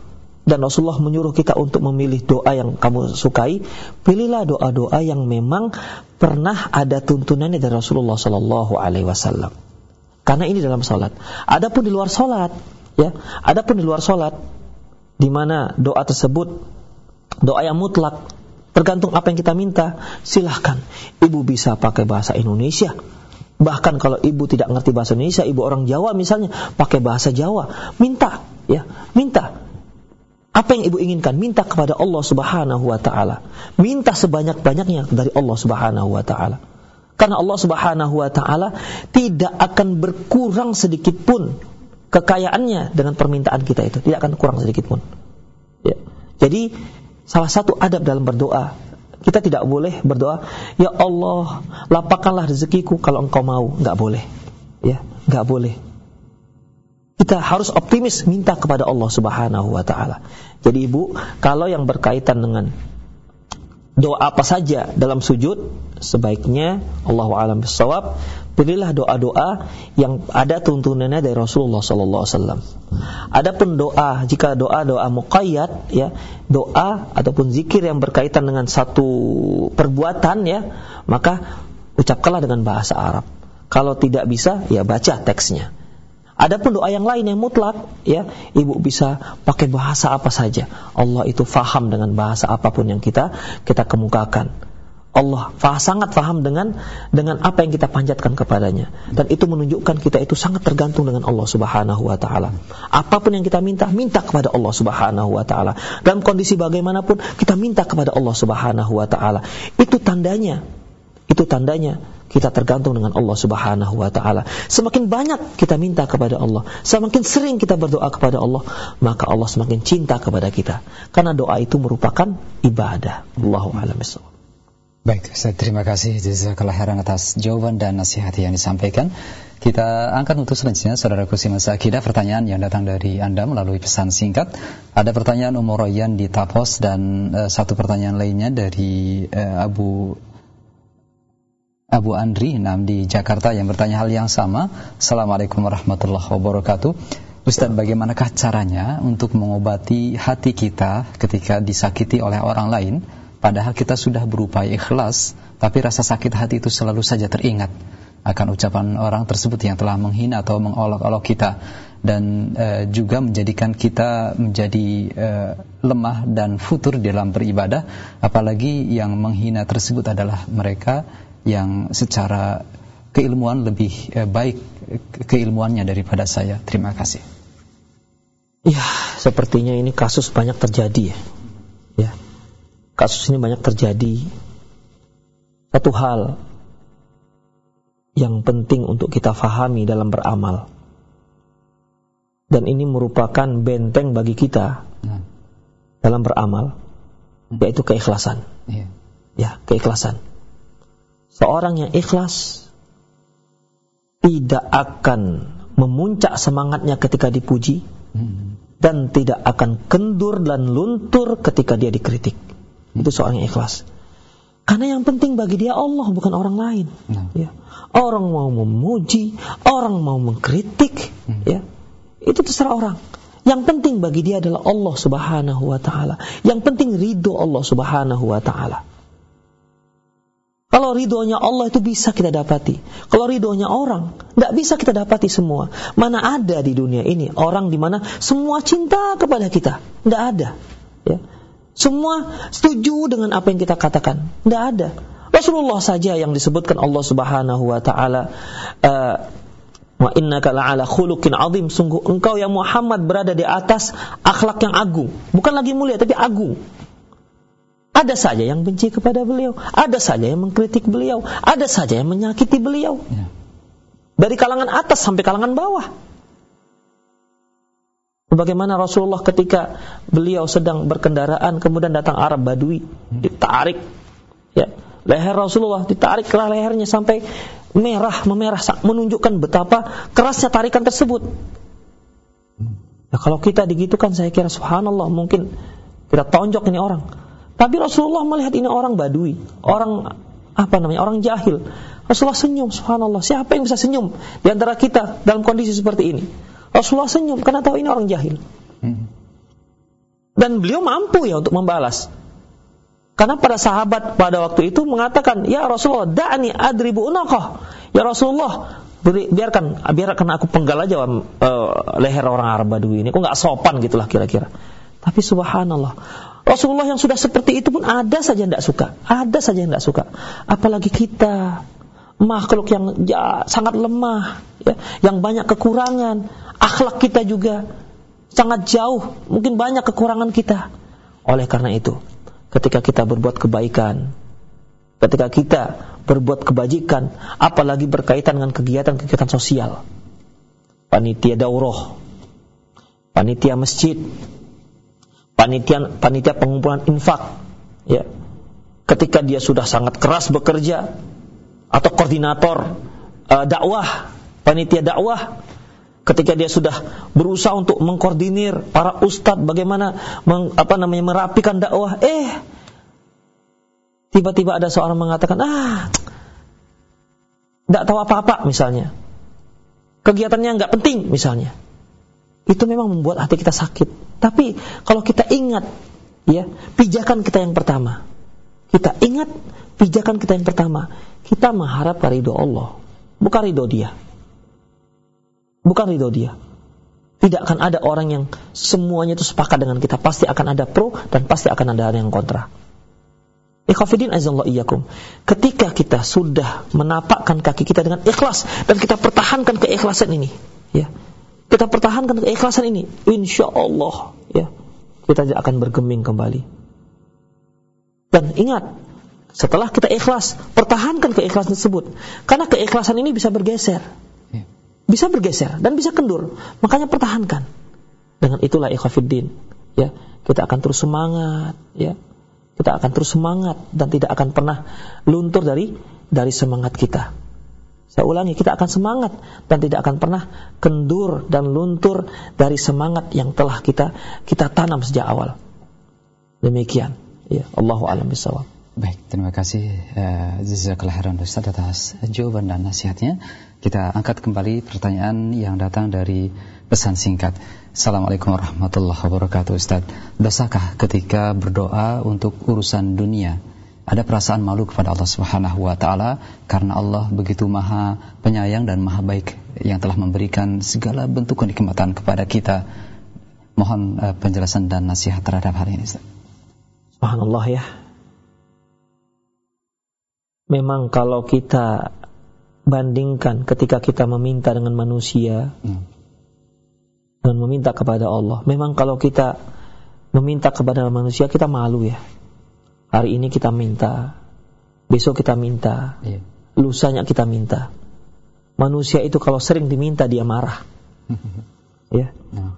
[SPEAKER 1] dan Rasulullah menyuruh kita untuk memilih doa yang kamu sukai, pilihlah doa-doa yang memang pernah ada tuntunannya dari Rasulullah Sallallahu Alaihi Wasallam. Karena ini dalam sholat. Adapun di luar sholat, ya, adapun di luar sholat, di mana doa tersebut doa yang mutlak, tergantung apa yang kita minta, silahkan. Ibu bisa pakai bahasa Indonesia, Bahkan kalau ibu tidak ngerti bahasa Indonesia, ibu orang Jawa misalnya, pakai bahasa Jawa, minta, ya, minta. Apa yang ibu inginkan? Minta kepada Allah Subhanahu wa taala. Minta sebanyak-banyaknya dari Allah Subhanahu wa taala. Karena Allah Subhanahu wa taala tidak akan berkurang sedikit pun kekayaannya dengan permintaan kita itu, tidak akan kurang sedikit pun. Ya. Jadi salah satu adab dalam berdoa kita tidak boleh berdoa, ya Allah, lapangkanlah rezekiku kalau engkau mau. Enggak boleh. Ya, enggak boleh. Kita harus optimis minta kepada Allah Subhanahu wa taala. Jadi Ibu, kalau yang berkaitan dengan doa apa saja dalam sujud sebaiknya Allah alam bisawab pilihlah doa-doa yang ada tuntunannya dari Rasulullah sallallahu alaihi wasallam. Adapun doa jika doa-doa muqayyad ya, doa ataupun zikir yang berkaitan dengan satu perbuatan ya, maka ucapkanlah dengan bahasa Arab. Kalau tidak bisa ya baca teksnya. Adapun doa yang lain yang mutlak, ya, ibu bisa pakai bahasa apa saja. Allah itu faham dengan bahasa apa pun yang kita kita kemukakan. Allah fah, sangat faham dengan dengan apa yang kita panjatkan kepadanya dan itu menunjukkan kita itu sangat tergantung dengan Allah Subhanahu wa taala. Apa pun yang kita minta, minta kepada Allah Subhanahu wa taala. Dalam kondisi bagaimanapun kita minta kepada Allah Subhanahu wa taala. Itu tandanya itu tandanya kita tergantung dengan Allah Subhanahu wa taala. Semakin banyak kita minta kepada Allah, semakin sering kita berdoa kepada Allah, maka Allah semakin cinta kepada kita. Karena doa itu merupakan ibadah. Allahu a'lam
[SPEAKER 2] Baik, saya terima kasih jazakallah khairan atas jawaban dan nasihat yang disampaikan. Kita angkat untuk selanjutnya saudara simak Akidah pertanyaan yang datang dari Anda melalui pesan singkat. Ada pertanyaan Umur Royan di Tapos dan uh, satu pertanyaan lainnya dari uh, Abu Abu Andri Nam di Jakarta yang bertanya hal yang sama. Assalamualaikum warahmatullahi wabarakatuh. Ustaz, bagaimanakah caranya untuk mengobati hati kita ketika disakiti oleh orang lain, padahal kita sudah berupaya ikhlas, tapi rasa sakit hati itu selalu saja teringat akan ucapan orang tersebut yang telah menghina atau mengolok-olok kita dan e, juga menjadikan kita menjadi e, lemah dan futur dalam beribadah apalagi yang menghina tersebut adalah mereka yang secara keilmuan lebih eh, baik keilmuannya daripada saya. Terima kasih.
[SPEAKER 1] Ya, sepertinya ini kasus banyak terjadi ya. Ya. Kasus ini banyak terjadi. Satu hal yang penting untuk kita fahami dalam beramal. Dan ini merupakan benteng bagi kita nah. dalam beramal, yaitu keikhlasan. Ya, ya keikhlasan seorang yang ikhlas tidak akan memuncak semangatnya ketika dipuji dan tidak akan kendur dan luntur ketika dia dikritik. Itu seorang yang ikhlas. Karena yang penting bagi dia Allah bukan orang lain. Ya. Orang mau memuji, orang mau mengkritik, ya. Itu terserah orang. Yang penting bagi dia adalah Allah Subhanahu wa taala. Yang penting ridho Allah Subhanahu wa taala. Kalau ridhonya Allah itu bisa kita dapati. Kalau ridhonya orang, nggak bisa kita dapati semua. Mana ada di dunia ini orang di mana semua cinta kepada kita? Nggak ada. Ya. Semua setuju dengan apa yang kita katakan? Nggak ada. Rasulullah saja yang disebutkan Allah Subhanahu Wa Taala. Uh, Wa innaka la'ala khuluqin azim. Sungguh engkau yang Muhammad berada di atas akhlak yang agung. Bukan lagi mulia tapi agung. Ada saja yang benci kepada beliau, ada saja yang mengkritik beliau, ada saja yang menyakiti beliau. Ya. Dari kalangan atas sampai kalangan bawah. Bagaimana Rasulullah ketika beliau sedang berkendaraan kemudian datang Arab Badui ditarik ya leher Rasulullah ditarik ke lehernya sampai merah memerah menunjukkan betapa kerasnya tarikan tersebut. Ya, kalau kita digitukan saya kira subhanallah mungkin kita tonjok ini orang. Tapi Rasulullah melihat ini orang badui, orang apa namanya, orang jahil. Rasulullah senyum, subhanallah. Siapa yang bisa senyum di antara kita dalam kondisi seperti ini? Rasulullah senyum karena tahu ini orang jahil. Hmm. Dan beliau mampu ya untuk membalas. Karena pada sahabat pada waktu itu mengatakan, "Ya Rasulullah, da'ani adribu unaqah." Ya Rasulullah, biarkan biarkan aku penggal aja uh, leher orang Arab Badui ini. Kok nggak sopan gitulah kira-kira. Tapi subhanallah, Rasulullah yang sudah seperti itu pun ada saja yang tidak suka. Ada saja yang tidak suka. Apalagi kita makhluk yang ya, sangat lemah, ya, yang banyak kekurangan, akhlak kita juga sangat jauh, mungkin banyak kekurangan kita. Oleh karena itu, ketika kita berbuat kebaikan, ketika kita berbuat kebajikan, apalagi berkaitan dengan kegiatan-kegiatan sosial. Panitia daurah, panitia masjid, panitia panitia pengumpulan infak, ya. Ketika dia sudah sangat keras bekerja atau koordinator uh, dakwah, panitia dakwah, ketika dia sudah berusaha untuk mengkoordinir para ustadz bagaimana meng, apa namanya merapikan dakwah eh tiba-tiba ada seorang mengatakan ah tidak tahu apa-apa misalnya. Kegiatannya nggak penting misalnya. Itu memang membuat hati kita sakit tapi kalau kita ingat ya pijakan kita yang pertama kita ingat pijakan kita yang pertama kita mengharap ridho Allah bukan ridho dia Bukan ridho dia. Tidak akan ada orang yang semuanya itu sepakat dengan kita. Pasti akan ada pro dan pasti akan ada yang kontra. Ikhafidin azallahu iyyakum. Ketika kita sudah menapakkan kaki kita dengan ikhlas dan kita pertahankan keikhlasan ini, ya. Kita pertahankan keikhlasan ini, insya Allah, ya. Kita akan bergeming kembali. Dan ingat, setelah kita ikhlas, pertahankan keikhlasan tersebut. Karena keikhlasan ini bisa bergeser bisa bergeser dan bisa kendur. Makanya pertahankan. Dengan itulah ikhafidin. Ya, kita akan terus semangat, ya. Kita akan terus semangat dan tidak akan pernah luntur dari dari semangat kita. Saya ulangi, kita akan semangat dan tidak akan pernah kendur dan luntur dari semangat yang telah kita kita tanam sejak awal. Demikian. Ya, Allahu a'lam bishawab.
[SPEAKER 2] Baik, terima kasih uh, Jazakallah khairan Ustaz atas jawaban dan nasihatnya. Kita angkat kembali pertanyaan yang datang dari pesan singkat. Assalamualaikum warahmatullahi wabarakatuh Ustaz. Dosakah ketika berdoa untuk urusan dunia ada perasaan malu kepada Allah Subhanahu wa taala karena Allah begitu maha penyayang dan maha baik yang telah memberikan segala bentuk kenikmatan kepada kita. Mohon uh, penjelasan dan nasihat terhadap hal ini Ustaz.
[SPEAKER 1] Subhanallah ya memang kalau kita bandingkan ketika kita meminta dengan manusia hmm. dan meminta kepada Allah, memang kalau kita meminta kepada manusia kita malu ya. Hari ini kita minta, besok kita minta, yeah. lusanya kita minta. Manusia itu kalau sering diminta dia marah. ya. Nah.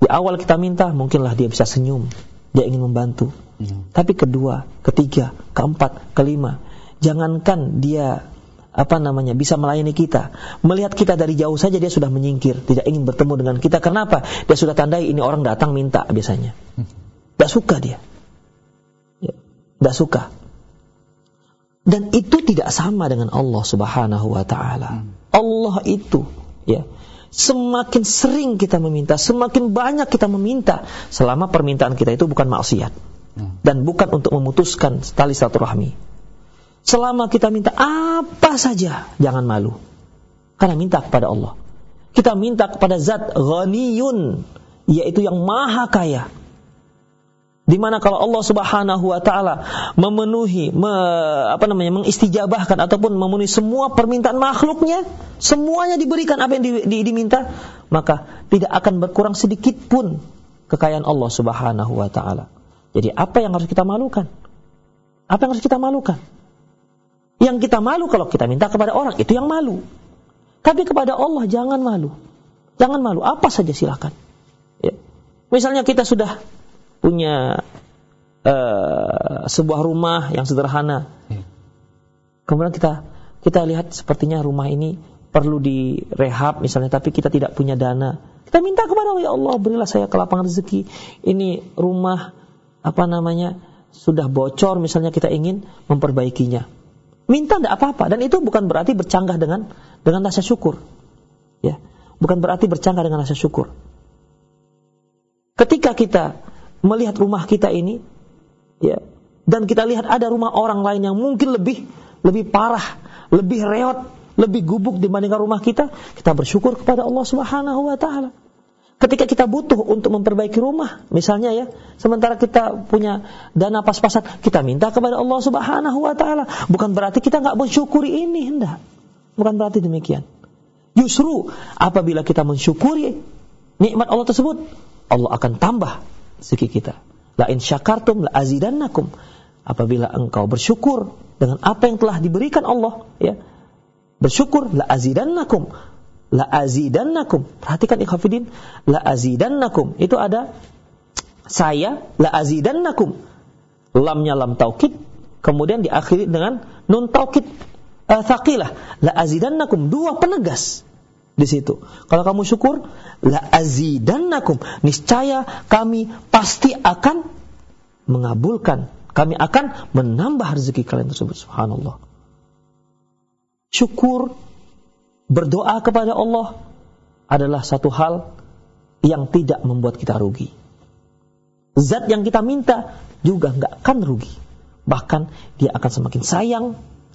[SPEAKER 1] Di awal kita minta, mungkinlah dia bisa senyum, dia ingin membantu. Hmm. Tapi kedua, ketiga, keempat, kelima, jangankan dia apa namanya bisa melayani kita. Melihat kita dari jauh saja dia sudah menyingkir, tidak ingin bertemu dengan kita. Kenapa? Dia sudah tandai ini orang datang minta biasanya. Tidak suka dia. Tidak suka. Dan itu tidak sama dengan Allah Subhanahu wa taala. Hmm. Allah itu ya semakin sering kita meminta, semakin banyak kita meminta selama permintaan kita itu bukan maksiat dan bukan untuk memutuskan tali silaturahmi. Selama kita minta apa saja, jangan malu. Karena minta kepada Allah. Kita minta kepada zat ghaniyun, yaitu yang maha kaya. Di mana kalau Allah Subhanahu wa taala memenuhi me, apa namanya mengistijabahkan ataupun memenuhi semua permintaan makhluknya, semuanya diberikan apa yang di, di, diminta, maka tidak akan berkurang sedikit pun kekayaan Allah Subhanahu wa taala. Jadi apa yang harus kita malukan? Apa yang harus kita malukan? Yang kita malu kalau kita minta kepada orang itu yang malu. Tapi kepada Allah jangan malu. Jangan malu, apa saja silakan. Ya. Misalnya kita sudah punya uh, sebuah rumah yang sederhana. Ya. Kemudian kita kita lihat sepertinya rumah ini perlu direhab misalnya tapi kita tidak punya dana. Kita minta kepada Allah, ya Allah berilah saya kelapangan rezeki. Ini rumah apa namanya sudah bocor misalnya kita ingin memperbaikinya minta tidak apa-apa dan itu bukan berarti bercanggah dengan dengan rasa syukur. Ya, bukan berarti bercanggah dengan rasa syukur. Ketika kita melihat rumah kita ini, ya, dan kita lihat ada rumah orang lain yang mungkin lebih lebih parah, lebih reot, lebih gubuk dibandingkan rumah kita, kita bersyukur kepada Allah Subhanahu wa taala. Ketika kita butuh untuk memperbaiki rumah, misalnya ya, sementara kita punya dana pas-pasan, kita minta kepada Allah Subhanahu wa taala. Bukan berarti kita nggak mensyukuri ini, hendak. Bukan berarti demikian. Justru apabila kita mensyukuri nikmat Allah tersebut, Allah akan tambah rezeki kita. La in syakartum la azidannakum. Apabila engkau bersyukur dengan apa yang telah diberikan Allah, ya. Bersyukur la azidannakum la azidannakum. Perhatikan ikhafidin, la azidannakum. Itu ada saya la azidannakum. Lamnya lam taukid, kemudian diakhiri dengan nun taukid uh, thaqilah. La azidannakum, dua penegas di situ. Kalau kamu syukur, la azidannakum. Niscaya kami pasti akan mengabulkan. Kami akan menambah rezeki kalian tersebut. Subhanallah. Syukur berdoa kepada Allah adalah satu hal yang tidak membuat kita rugi. Zat yang kita minta juga nggak akan rugi. Bahkan dia akan semakin sayang,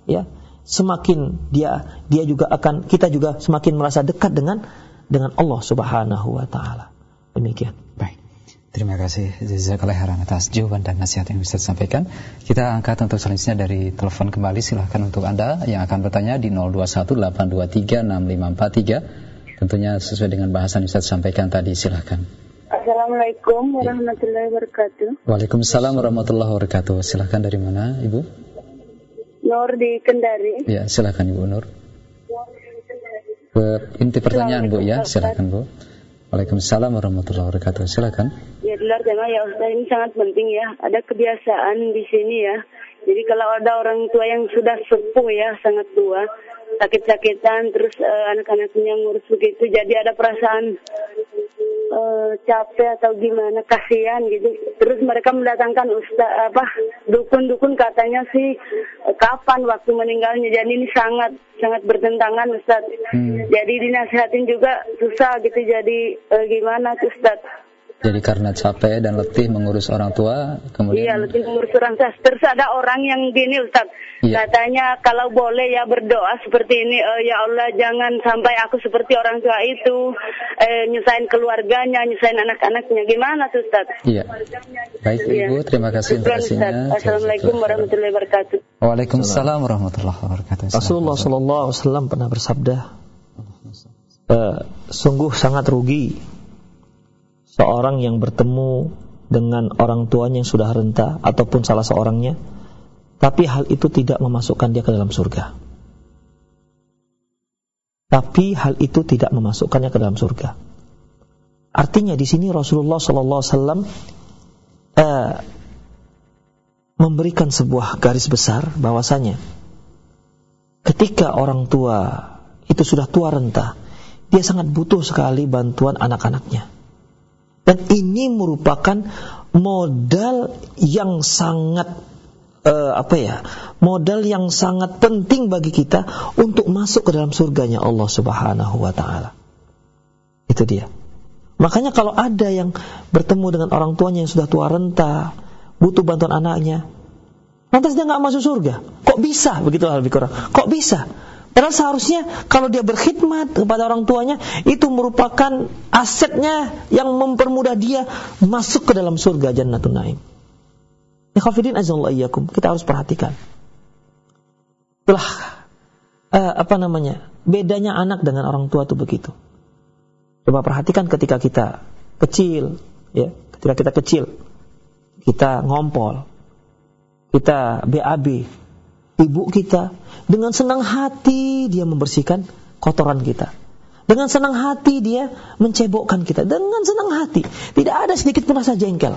[SPEAKER 1] ya, semakin dia dia juga akan kita juga semakin merasa dekat dengan dengan Allah Subhanahu wa taala. Demikian.
[SPEAKER 2] Baik. Terima kasih Jazakallah khairan atas jawaban dan nasihat yang bisa disampaikan. Kita angkat untuk selanjutnya dari telepon kembali. Silahkan untuk Anda yang akan bertanya di 0218236543. Tentunya sesuai dengan bahasan yang saya sampaikan tadi. Silahkan.
[SPEAKER 6] Assalamualaikum warahmatullahi wabarakatuh.
[SPEAKER 2] Waalaikumsalam warahmatullahi wabarakatuh. Silahkan dari mana Ibu?
[SPEAKER 6] Nur di Kendari.
[SPEAKER 2] Ya, silahkan Ibu Nur. Ke inti pertanyaan Bu ya, silahkan Bu. Waalaikumsalam warahmatullahi wabarakatuh. Silakan.
[SPEAKER 6] Ya, luar jamaah ya Ustaz ini sangat penting ya. Ada kebiasaan di sini ya. Jadi kalau ada orang tua yang sudah sepuh ya, sangat tua, sakit-sakitan, terus uh, anak-anaknya ngurus begitu, jadi ada perasaan uh, capek atau gimana, kasihan gitu. Terus mereka mendatangkan ustaz apa dukun-dukun katanya sih uh, kapan waktu meninggalnya. Jadi ini sangat sangat bertentangan Ustaz. Hmm. Jadi dinasihatin juga susah gitu. Jadi uh, gimana tuh Ustaz?
[SPEAKER 2] Jadi karena capek dan letih mengurus orang tua, kemudian
[SPEAKER 6] Iya, letih mengurus orang tua. Terus ada orang yang gini Ustaz, iya. katanya kalau boleh ya berdoa seperti ini, e, ya Allah jangan sampai aku seperti orang tua itu, e, nyusahin keluarganya, nyusahin anak-anaknya. Gimana tuh Ustaz?
[SPEAKER 2] Iya. Baik iya. Ibu, terima kasih
[SPEAKER 6] informasinya. Assalamualaikum warahmatullahi wabarakatuh.
[SPEAKER 2] Waalaikumsalam warahmatullahi wabarakatuh.
[SPEAKER 1] Rasulullah Shallallahu Alaihi Wasallam pernah bersabda, e, sungguh sangat rugi seorang yang bertemu dengan orang tuanya yang sudah renta ataupun salah seorangnya tapi hal itu tidak memasukkan dia ke dalam surga. Tapi hal itu tidak memasukkannya ke dalam surga. Artinya di sini Rasulullah Sallallahu Alaihi Wasallam eh, memberikan sebuah garis besar bahwasanya ketika orang tua itu sudah tua renta dia sangat butuh sekali bantuan anak-anaknya dan ini merupakan modal yang sangat uh, apa ya? Modal yang sangat penting bagi kita untuk masuk ke dalam surganya Allah Subhanahu wa taala. Itu dia. Makanya kalau ada yang bertemu dengan orang tuanya yang sudah tua renta, butuh bantuan anaknya, lantas dia nggak masuk surga. Kok bisa? Begitu lebih kurang. Kok bisa? Padahal seharusnya kalau dia berkhidmat kepada orang tuanya itu merupakan asetnya yang mempermudah dia masuk ke dalam surga Jannatun Naim. Ikhafidin azallahu iyyakum. Kita harus perhatikan. Itulah uh, apa namanya? Bedanya anak dengan orang tua itu begitu. Coba perhatikan ketika kita kecil, ya, ketika kita kecil, kita ngompol, kita BAB, ibu kita dengan senang hati dia membersihkan kotoran kita. Dengan senang hati dia mencebokkan kita. Dengan senang hati. Tidak ada sedikit pun rasa jengkel.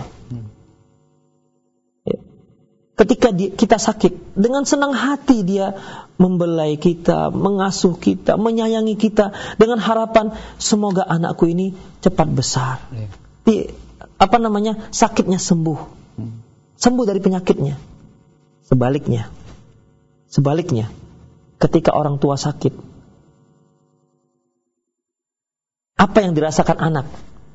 [SPEAKER 1] Ya. Ketika dia, kita sakit, dengan senang hati dia membelai kita, mengasuh kita, menyayangi kita dengan harapan semoga anakku ini cepat besar. Ya. Di, apa namanya? sakitnya sembuh. Hmm. Sembuh dari penyakitnya. Sebaliknya, Sebaliknya, ketika orang tua sakit, apa yang dirasakan anak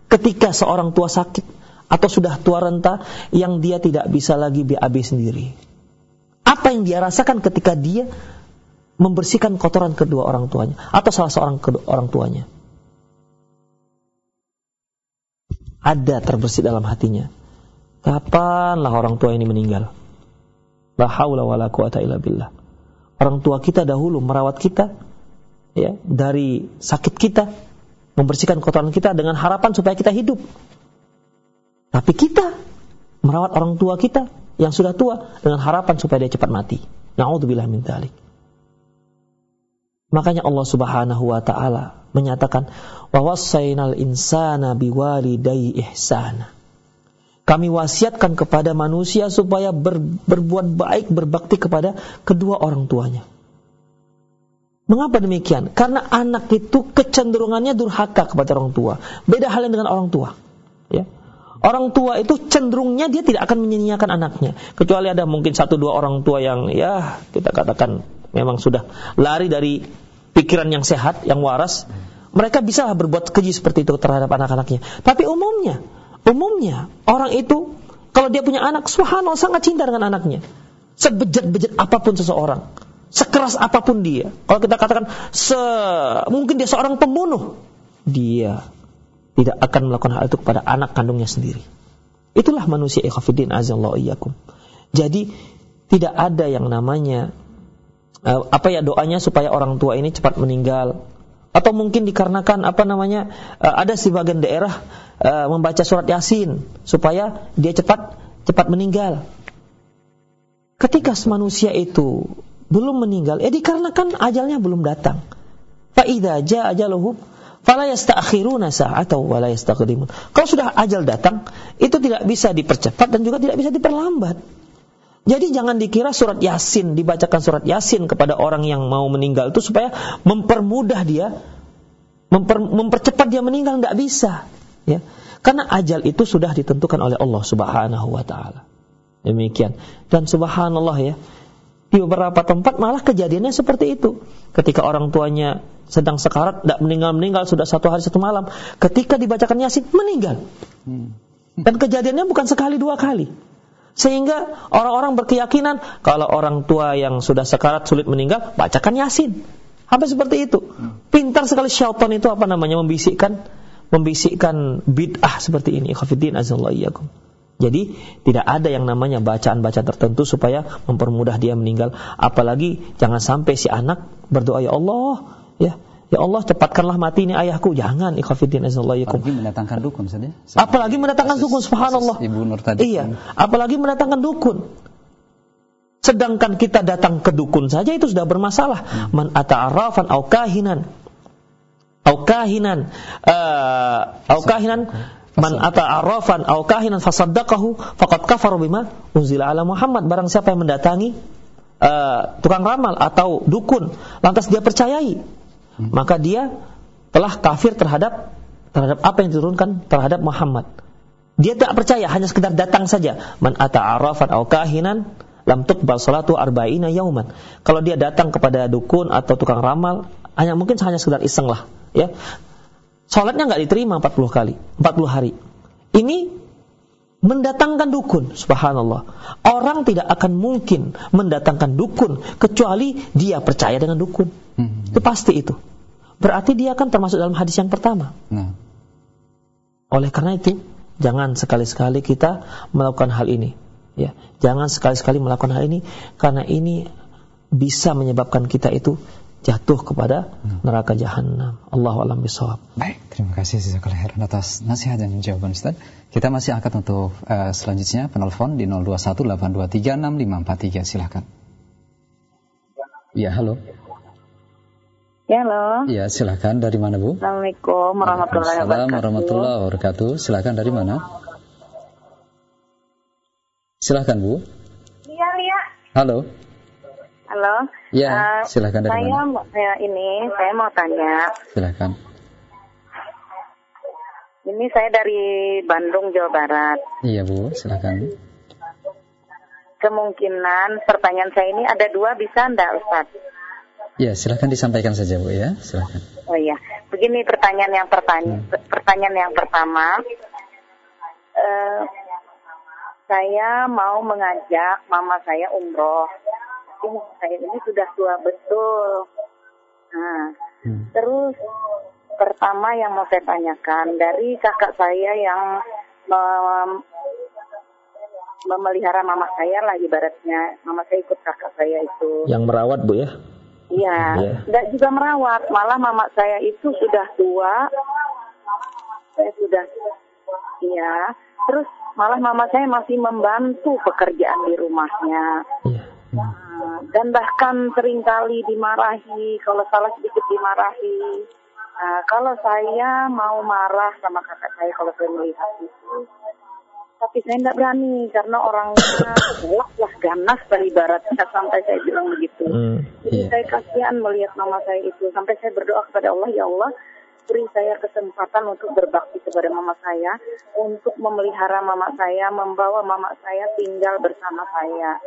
[SPEAKER 1] ketika seorang tua sakit atau sudah tua renta yang dia tidak bisa lagi BAB sendiri? Apa yang dia rasakan ketika dia membersihkan kotoran kedua orang tuanya atau salah seorang kedua orang tuanya? Ada terbersih dalam hatinya. Kapanlah orang tua ini meninggal? La haula wala quwata illa billah orang tua kita dahulu merawat kita ya dari sakit kita, membersihkan kotoran kita dengan harapan supaya kita hidup. Tapi kita merawat orang tua kita yang sudah tua dengan harapan supaya dia cepat mati. Nauzubillah min dzalik. Makanya Allah Subhanahu wa taala menyatakan wa wassaynal insana biwalidayhi ihsana. Kami wasiatkan kepada manusia supaya ber, berbuat baik, berbakti kepada kedua orang tuanya. Mengapa demikian? Karena anak itu kecenderungannya durhaka kepada orang tua. Beda halnya dengan orang tua. Ya. Orang tua itu cenderungnya dia tidak akan menyanyiakan anaknya. Kecuali ada mungkin satu dua orang tua yang ya kita katakan memang sudah lari dari pikiran yang sehat, yang waras. Mereka bisa berbuat keji seperti itu terhadap anak-anaknya. Tapi umumnya Umumnya orang itu kalau dia punya anak, subhanallah sangat cinta dengan anaknya. Sebejat-bejat apa pun seseorang, sekeras apa pun dia. Kalau kita katakan se mungkin dia seorang pembunuh, dia tidak akan melakukan hal itu kepada anak kandungnya sendiri. Itulah manusia ikhafidin azallahu iyyakum. Jadi tidak ada yang namanya uh, apa ya doanya supaya orang tua ini cepat meninggal atau mungkin dikarenakan apa namanya uh, ada sebagian daerah uh, membaca surat Yasin supaya dia cepat cepat meninggal. Ketika manusia itu belum meninggal, ya dikarenakan ajalnya belum datang. Fa idza jaa ajaluhum fala yasta'khiruna sa'atan wa la yastaqdimun. Kalau sudah ajal datang, itu tidak bisa dipercepat dan juga tidak bisa diperlambat. Jadi jangan dikira surat Yasin dibacakan surat Yasin kepada orang yang mau meninggal itu supaya mempermudah dia, memper, mempercepat dia meninggal nggak bisa ya. Karena ajal itu sudah ditentukan oleh Allah Subhanahu wa taala. Demikian. Dan subhanallah ya, di beberapa tempat malah kejadiannya seperti itu. Ketika orang tuanya sedang sekarat, tidak meninggal-meninggal sudah satu hari satu malam. Ketika dibacakan Yasin, meninggal. Hmm. Dan kejadiannya bukan sekali dua kali. Sehingga orang-orang berkeyakinan kalau orang tua yang sudah sekarat sulit meninggal, bacakan Yasin. Apa seperti itu. Hmm. Pintar sekali syaitan itu apa namanya membisikkan membisikkan bid'ah seperti ini. Khafidin azallahu Jadi tidak ada yang namanya bacaan-bacaan tertentu supaya mempermudah dia meninggal. Apalagi jangan sampai si anak berdoa ya Allah, ya Ya Allah cepatkanlah mati ini ayahku. Jangan ikhafidin azallahu
[SPEAKER 2] Apalagi mendatangkan dukun saja.
[SPEAKER 1] Apalagi mendatangkan dukun subhanallah. Ibu Nur tadi. Iya, apalagi mendatangkan dukun. Sedangkan kita datang ke dukun saja itu sudah bermasalah. Hmm. Man ata'arrafan au kahinan au kahinan uh, au kahinan man ata arrafan au kahinan fasaddaqahu faqad kafara bima unzila ala Muhammad. Barang siapa yang mendatangi uh, tukang ramal atau dukun lantas dia percayai hmm. maka dia telah kafir terhadap terhadap apa yang diturunkan terhadap Muhammad. Dia tidak percaya hanya sekedar datang saja. Man ata arrafan au kahinan lam tuqbal salatu arba'ina yauman. Kalau dia datang kepada dukun atau tukang ramal hanya mungkin hanya sekedar iseng lah ya. Sholatnya nggak diterima 40 kali 40 hari. Ini mendatangkan dukun subhanallah. Orang tidak akan mungkin mendatangkan dukun kecuali dia percaya dengan dukun. Hmm. itu pasti itu. Berarti dia akan termasuk dalam hadis yang pertama. Nah. oleh karena itu jangan sekali-sekali kita melakukan hal ini. Ya jangan sekali-sekali melakukan hal ini karena ini bisa menyebabkan kita itu jatuh kepada neraka jahanam. Allah alam bisawab.
[SPEAKER 2] Baik, terima kasih Jazakallah khairan atas nasihat dan jawaban Ustaz. Kita masih angkat untuk uh, selanjutnya penelpon di 0218236543 silahkan. Ya, halo.
[SPEAKER 7] Ya, halo.
[SPEAKER 2] Ya, silahkan. Dari mana, Bu?
[SPEAKER 7] Assalamualaikum warahmatullahi wabarakatuh. Assalamualaikum
[SPEAKER 2] warahmatullahi wabarakatuh. Silahkan dari mana? Silahkan, Bu.
[SPEAKER 7] Iya, iya.
[SPEAKER 2] Halo.
[SPEAKER 7] Halo.
[SPEAKER 2] Ya, uh, silakan dari
[SPEAKER 7] saya, mana? Saya ini saya mau tanya.
[SPEAKER 2] Silakan.
[SPEAKER 7] Ini saya dari Bandung, Jawa Barat.
[SPEAKER 2] Iya, Bu, silakan.
[SPEAKER 7] kemungkinan pertanyaan saya ini ada dua bisa enggak Ustaz?
[SPEAKER 2] Ya, silahkan disampaikan saja Bu ya, silahkan.
[SPEAKER 7] Oh iya, begini pertanyaan yang pertanya hmm. pertanyaan yang pertama, uh, saya mau mengajak mama saya umroh, mama saya ini sudah tua betul. Nah, hmm. terus pertama yang mau saya tanyakan dari kakak saya yang mem memelihara mama saya lah ibaratnya, mama saya ikut kakak saya itu.
[SPEAKER 1] Yang merawat bu ya?
[SPEAKER 7] Iya, yeah. juga merawat. Malah mama saya itu sudah tua. Saya sudah, iya. Terus malah mama saya masih membantu pekerjaan di rumahnya. Yeah. Nah, dan bahkan sering kali dimarahi, kalau salah sedikit dimarahi. Nah, kalau saya mau marah sama kakak saya kalau saya melihat itu, tapi saya tidak berani karena orangnya galak lah ganas dari baratnya sampai saya bilang begitu. Mm, Jadi yeah. saya kasihan melihat mama saya itu sampai saya berdoa kepada Allah ya Allah beri saya kesempatan untuk berbakti kepada mama saya untuk memelihara mama saya membawa mama saya tinggal bersama saya.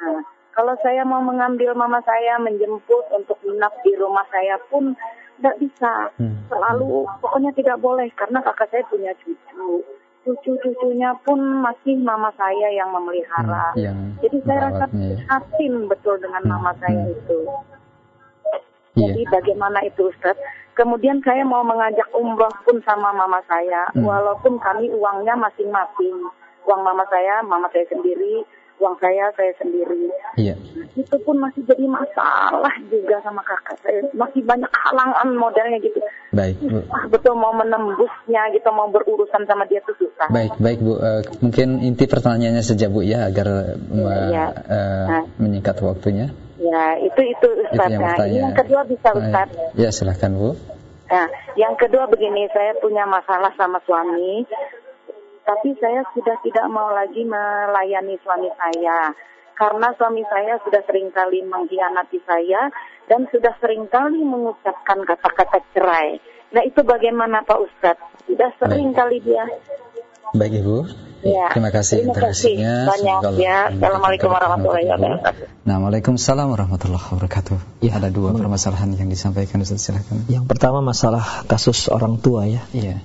[SPEAKER 7] Nah, kalau saya mau mengambil mama saya menjemput untuk menginap di rumah saya pun tidak bisa. Hmm. Selalu pokoknya tidak boleh karena kakak saya punya cucu cucu-cucunya pun masih mama saya yang memelihara. Hmm, yang Jadi saya rasa prihatin ya. betul dengan hmm, mama saya hmm. itu. Iya. Jadi bagaimana itu Ustaz? Kemudian saya mau mengajak umroh pun sama mama saya, hmm. walaupun kami uangnya masing-masing. Uang mama saya, mama saya sendiri, uang saya saya sendiri. Iya. Itu pun masih jadi masalah juga sama kakak saya. Masih banyak halangan modelnya gitu.
[SPEAKER 2] Baik, Bu.
[SPEAKER 7] Ah, betul mau menembusnya gitu, mau berurusan sama dia tuh susah.
[SPEAKER 2] Baik, baik Bu. Uh, mungkin inti pertanyaannya saja Bu ya agar uh, ya. Uh, nah. menyingkat waktunya.
[SPEAKER 7] Ya, itu itu Ustaz. Itu yang, nah, yang kedua bisa Ustaz.
[SPEAKER 2] Ya, silahkan Bu.
[SPEAKER 7] Nah, yang kedua begini, saya punya masalah sama suami tapi saya sudah tidak mau lagi melayani suami saya karena suami saya sudah sering kali mengkhianati saya dan sudah sering kali mengucapkan kata-kata cerai. Nah itu bagaimana Pak Ustadz? Sudah sering kali dia.
[SPEAKER 2] Baik Ibu. Ya. Terima kasih
[SPEAKER 7] Terima kasih banyak ya. Assalamualaikum warahmatullahi wabarakatuh.
[SPEAKER 2] Nah, Waalaikumsalam warahmatullahi wabarakatuh. Ya, ada dua permasalahan yang disampaikan Ustaz silakan.
[SPEAKER 1] Yang pertama masalah kasus orang tua ya. Iya.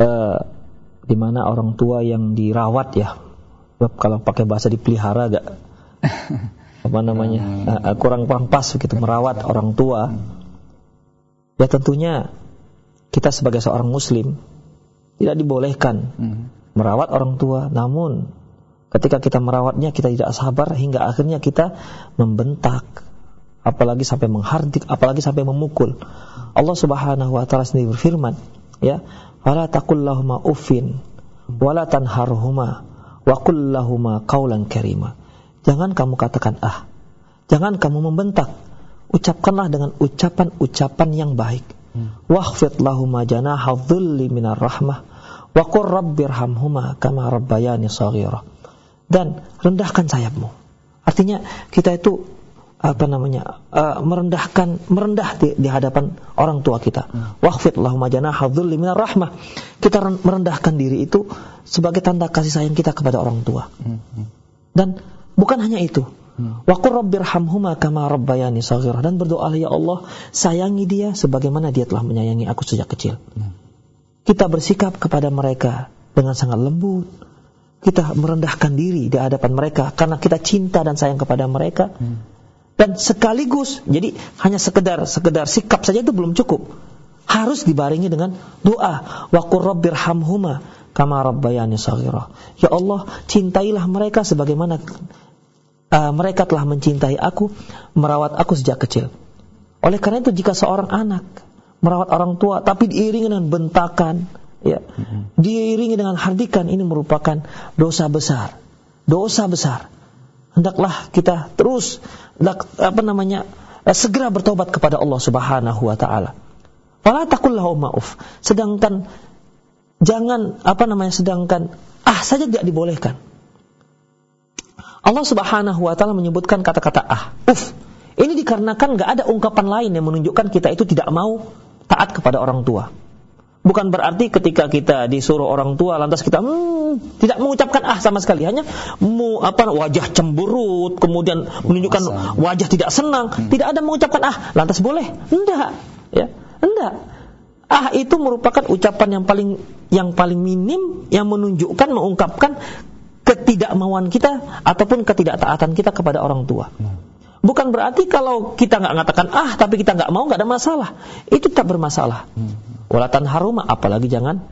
[SPEAKER 1] Uh, di mana orang tua yang dirawat ya. Sebab kalau pakai bahasa dipelihara agak apa namanya uh, kurang kurang pas begitu merawat orang tua. Ya tentunya kita sebagai seorang muslim tidak dibolehkan hmm. merawat orang tua. Namun ketika kita merawatnya kita tidak sabar hingga akhirnya kita membentak apalagi sampai menghardik apalagi sampai memukul. Allah Subhanahu wa taala sendiri berfirman ya Wala taqul lahuma uffin wala tanharhuma wa qul lahuma qawlan karima. Jangan kamu katakan ah. Jangan kamu membentak. Ucapkanlah dengan ucapan-ucapan yang baik. Hmm. Wakhfid lahuma janaha dhulli minar rahmah wa qur rabbirhamhuma kama rabbayani shaghira. Dan rendahkan sayapmu. Artinya kita itu apa namanya uh, merendahkan merendah di, di hadapan orang tua kita. Hmm. Waqfid lahum janaha dhulli minar rahmah. Kita merendahkan diri itu sebagai tanda kasih sayang kita kepada orang tua. Hmm. Dan bukan hanya itu. Hmm. Wa qur rabbirhamhuma kama rabbayani dan berdoa ya Allah sayangi dia sebagaimana dia telah menyayangi aku sejak kecil. Kita bersikap kepada mereka dengan sangat lembut. Kita merendahkan diri di hadapan mereka karena kita cinta dan sayang kepada mereka. Hmm dan sekaligus jadi hanya sekedar sekedar sikap saja itu belum cukup. Harus dibarengi dengan doa. Wa rabbirhamhuma kama rabbayani saghira. Ya Allah cintailah mereka sebagaimana uh, mereka telah mencintai aku merawat aku sejak kecil. Oleh karena itu jika seorang anak merawat orang tua tapi diiringi dengan bentakan ya mm-hmm. diiringi dengan hardikan ini merupakan dosa besar. Dosa besar hendaklah kita terus apa namanya eh, segera bertobat kepada Allah Subhanahu wa taala. Wala taqullahu ma'uf. Sedangkan jangan apa namanya sedangkan ah saja tidak dibolehkan. Allah Subhanahu wa taala menyebutkan kata-kata ah, uf. Ini dikarenakan nggak ada ungkapan lain yang menunjukkan kita itu tidak mau taat kepada orang tua. Bukan berarti ketika kita disuruh orang tua lantas kita hmm, tidak mengucapkan ah sama sekali, hanya mu, apa wajah cemberut, kemudian menunjukkan wajah tidak senang, hmm. tidak ada mengucapkan ah lantas boleh. Enggak, ya. Enggak. Ah itu merupakan ucapan yang paling yang paling minim yang menunjukkan mengungkapkan ketidakmauan kita ataupun ketidaktaatan kita kepada orang tua. Hmm. Bukan berarti kalau kita nggak mengatakan ah tapi kita nggak mau nggak ada masalah. Itu tetap bermasalah. Hmm Walatan haruma apalagi jangan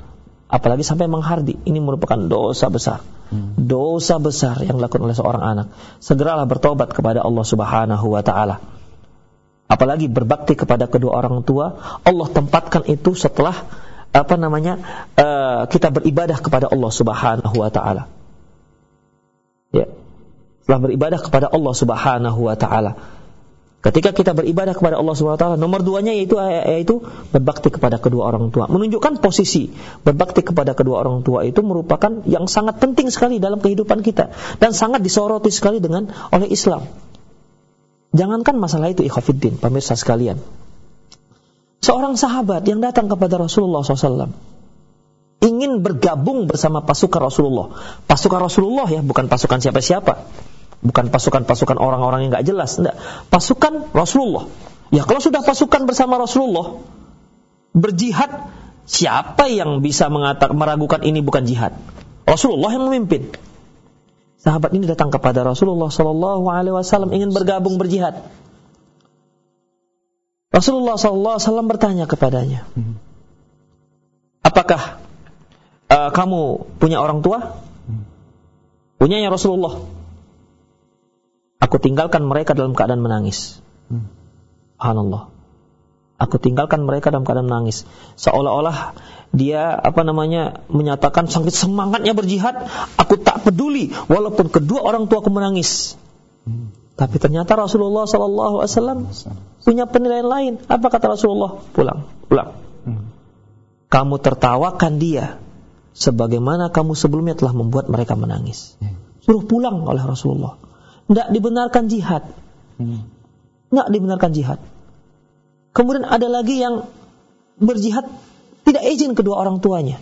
[SPEAKER 1] apalagi sampai menghardi. Ini merupakan dosa besar. Hmm. Dosa besar yang dilakukan oleh seorang anak. Segeralah bertobat kepada Allah Subhanahu wa taala. Apalagi berbakti kepada kedua orang tua, Allah tempatkan itu setelah apa namanya? Uh, kita beribadah kepada Allah Subhanahu wa taala. Ya. Setelah beribadah kepada Allah Subhanahu wa taala Ketika kita beribadah kepada Allah SWT, nomor duanya yaitu yaitu berbakti kepada kedua orang tua. Menunjukkan posisi berbakti kepada kedua orang tua itu merupakan yang sangat penting sekali dalam kehidupan kita dan sangat disoroti sekali dengan oleh Islam. Jangankan masalah itu ikhafiddin, pemirsa sekalian. Seorang sahabat yang datang kepada Rasulullah SAW ingin bergabung bersama pasukan Rasulullah. Pasukan Rasulullah ya, bukan pasukan siapa-siapa bukan pasukan-pasukan orang-orang yang nggak jelas, enggak. Pasukan Rasulullah. Ya kalau sudah pasukan bersama Rasulullah berjihad, siapa yang bisa mengatakan meragukan ini bukan jihad? Rasulullah yang memimpin. Sahabat ini datang kepada Rasulullah Sallallahu Alaihi Wasallam ingin bergabung berjihad. Rasulullah Sallallahu Alaihi Wasallam bertanya kepadanya, apakah uh, kamu punya orang tua? Punya ya Rasulullah. Aku tinggalkan mereka dalam keadaan menangis. Hmm. Subhanallah. Aku tinggalkan mereka dalam keadaan menangis. Seolah-olah dia apa namanya menyatakan sangat semangatnya berjihad. Aku tak peduli walaupun kedua orang tuaku menangis. Hmm. Tapi ternyata Rasulullah Wasallam punya penilaian lain. Apa kata Rasulullah? Pulang, pulang. Hmm. Kamu tertawakan dia sebagaimana kamu sebelumnya telah membuat mereka menangis. Hmm. Suruh pulang oleh Rasulullah tidak dibenarkan jihad. Tidak hmm. dibenarkan jihad. Kemudian ada lagi yang berjihad tidak izin kedua orang tuanya.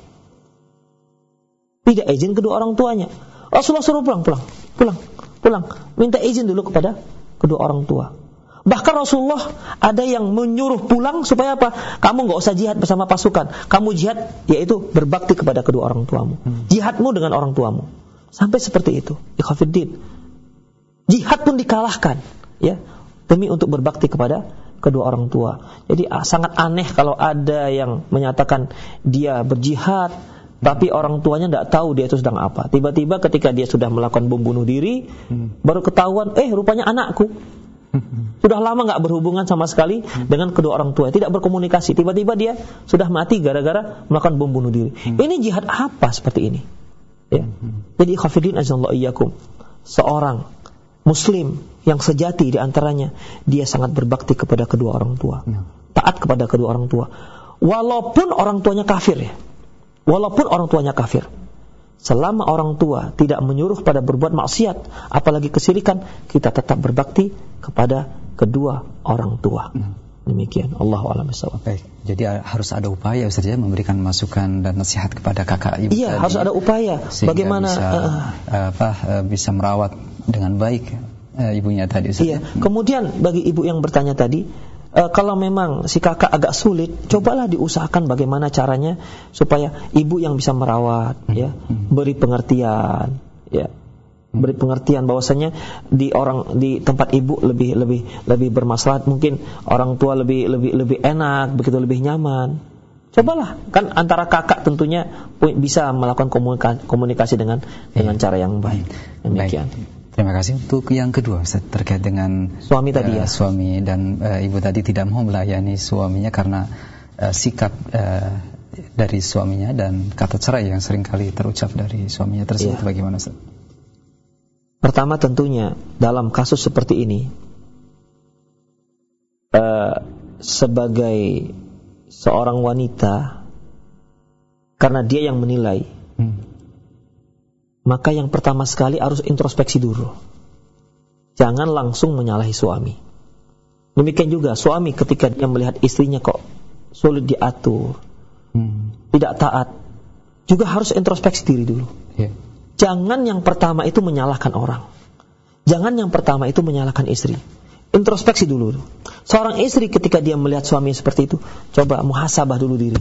[SPEAKER 1] Tidak izin kedua orang tuanya. Rasulullah suruh pulang, pulang, pulang, pulang. Minta izin dulu kepada kedua orang tua. Bahkan Rasulullah ada yang menyuruh pulang supaya apa? Kamu nggak usah jihad bersama pasukan. Kamu jihad yaitu berbakti kepada kedua orang tuamu. Hmm. Jihadmu dengan orang tuamu. Sampai seperti itu. Ikhafiddin. Jihad pun dikalahkan, ya, demi untuk berbakti kepada kedua orang tua. Jadi ah, sangat aneh kalau ada yang menyatakan dia berjihad, tapi orang tuanya tidak tahu dia itu sedang apa. Tiba-tiba ketika dia sudah melakukan bom bunuh diri, hmm. baru ketahuan, eh rupanya anakku. Sudah lama nggak berhubungan sama sekali hmm. dengan kedua orang tua, tidak berkomunikasi. Tiba-tiba dia sudah mati gara-gara melakukan bom bunuh diri. Hmm. Ini jihad apa seperti ini? Ya. Jadi khafidin azallahu iyyakum. Seorang muslim yang sejati di antaranya dia sangat berbakti kepada kedua orang tua. Ya. Taat kepada kedua orang tua. Walaupun orang tuanya kafir ya. Walaupun orang tuanya kafir. Selama orang tua tidak menyuruh pada berbuat maksiat, apalagi kesirikan, kita tetap berbakti kepada kedua orang tua. Ya. Demikian. Allah alam
[SPEAKER 2] Baik. Jadi harus ada upaya Ustaz ya memberikan masukan dan nasihat kepada kakak ibu.
[SPEAKER 1] Iya, tadi, harus ada upaya. Bagaimana
[SPEAKER 2] bisa, uh, apa bisa merawat dengan baik uh, ibunya tadi Ustaz.
[SPEAKER 1] Iya. Kemudian bagi ibu yang bertanya tadi, uh, kalau memang si kakak agak sulit, cobalah diusahakan bagaimana caranya supaya ibu yang bisa merawat hmm. ya, hmm. beri pengertian ya beri pengertian bahwasanya di orang di tempat ibu lebih lebih lebih bermaslahat mungkin orang tua lebih lebih lebih enak begitu lebih nyaman cobalah kan antara kakak tentunya bisa melakukan komunikasi, komunikasi dengan dengan cara yang baik demikian
[SPEAKER 2] baik. Terima kasih untuk yang kedua Ustaz, terkait dengan
[SPEAKER 1] suami tadi uh, ya
[SPEAKER 2] suami dan uh, ibu tadi tidak mau melayani suaminya karena uh, sikap uh, dari suaminya dan kata cerai yang sering kali terucap dari suaminya tersebut yeah. bagaimana Ustaz?
[SPEAKER 1] Pertama tentunya dalam kasus seperti ini uh, sebagai seorang wanita karena dia yang menilai hmm. Maka yang pertama sekali harus introspeksi dulu jangan langsung menyalahi suami demikian juga suami ketika dia melihat istrinya kok sulit diatur hmm. tidak taat, juga harus introspeksi diri dulu. Yeah. Jangan yang pertama itu menyalahkan orang. Jangan yang pertama itu menyalahkan istri. Introspeksi dulu. Seorang istri ketika dia melihat suami seperti itu, coba muhasabah dulu diri.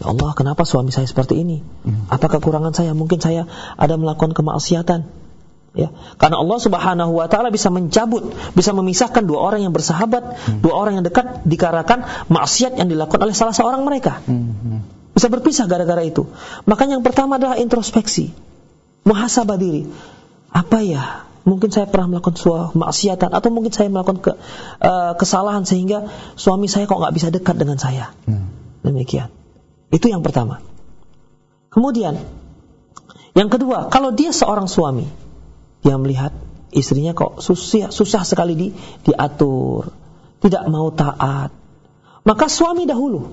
[SPEAKER 1] Ya Allah, kenapa suami saya seperti ini? Hmm. Apa kekurangan saya? Mungkin saya ada melakukan kemaksiatan. Ya, karena Allah Subhanahu wa taala bisa mencabut, bisa memisahkan dua orang yang bersahabat, hmm. dua orang yang dekat dikarenakan maksiat yang dilakukan oleh salah seorang mereka. Hmm. Bisa berpisah gara-gara itu. Maka yang pertama adalah introspeksi. Muhasabah diri. Apa ya? Mungkin saya pernah melakukan suatu maksiatan atau mungkin saya melakukan ke, uh, kesalahan sehingga suami saya kok nggak bisa dekat dengan saya. Hmm. Demikian. Itu yang pertama. Kemudian yang kedua, kalau dia seorang suami dia melihat istrinya kok susah, susah sekali di, diatur, tidak mau taat. Maka suami dahulu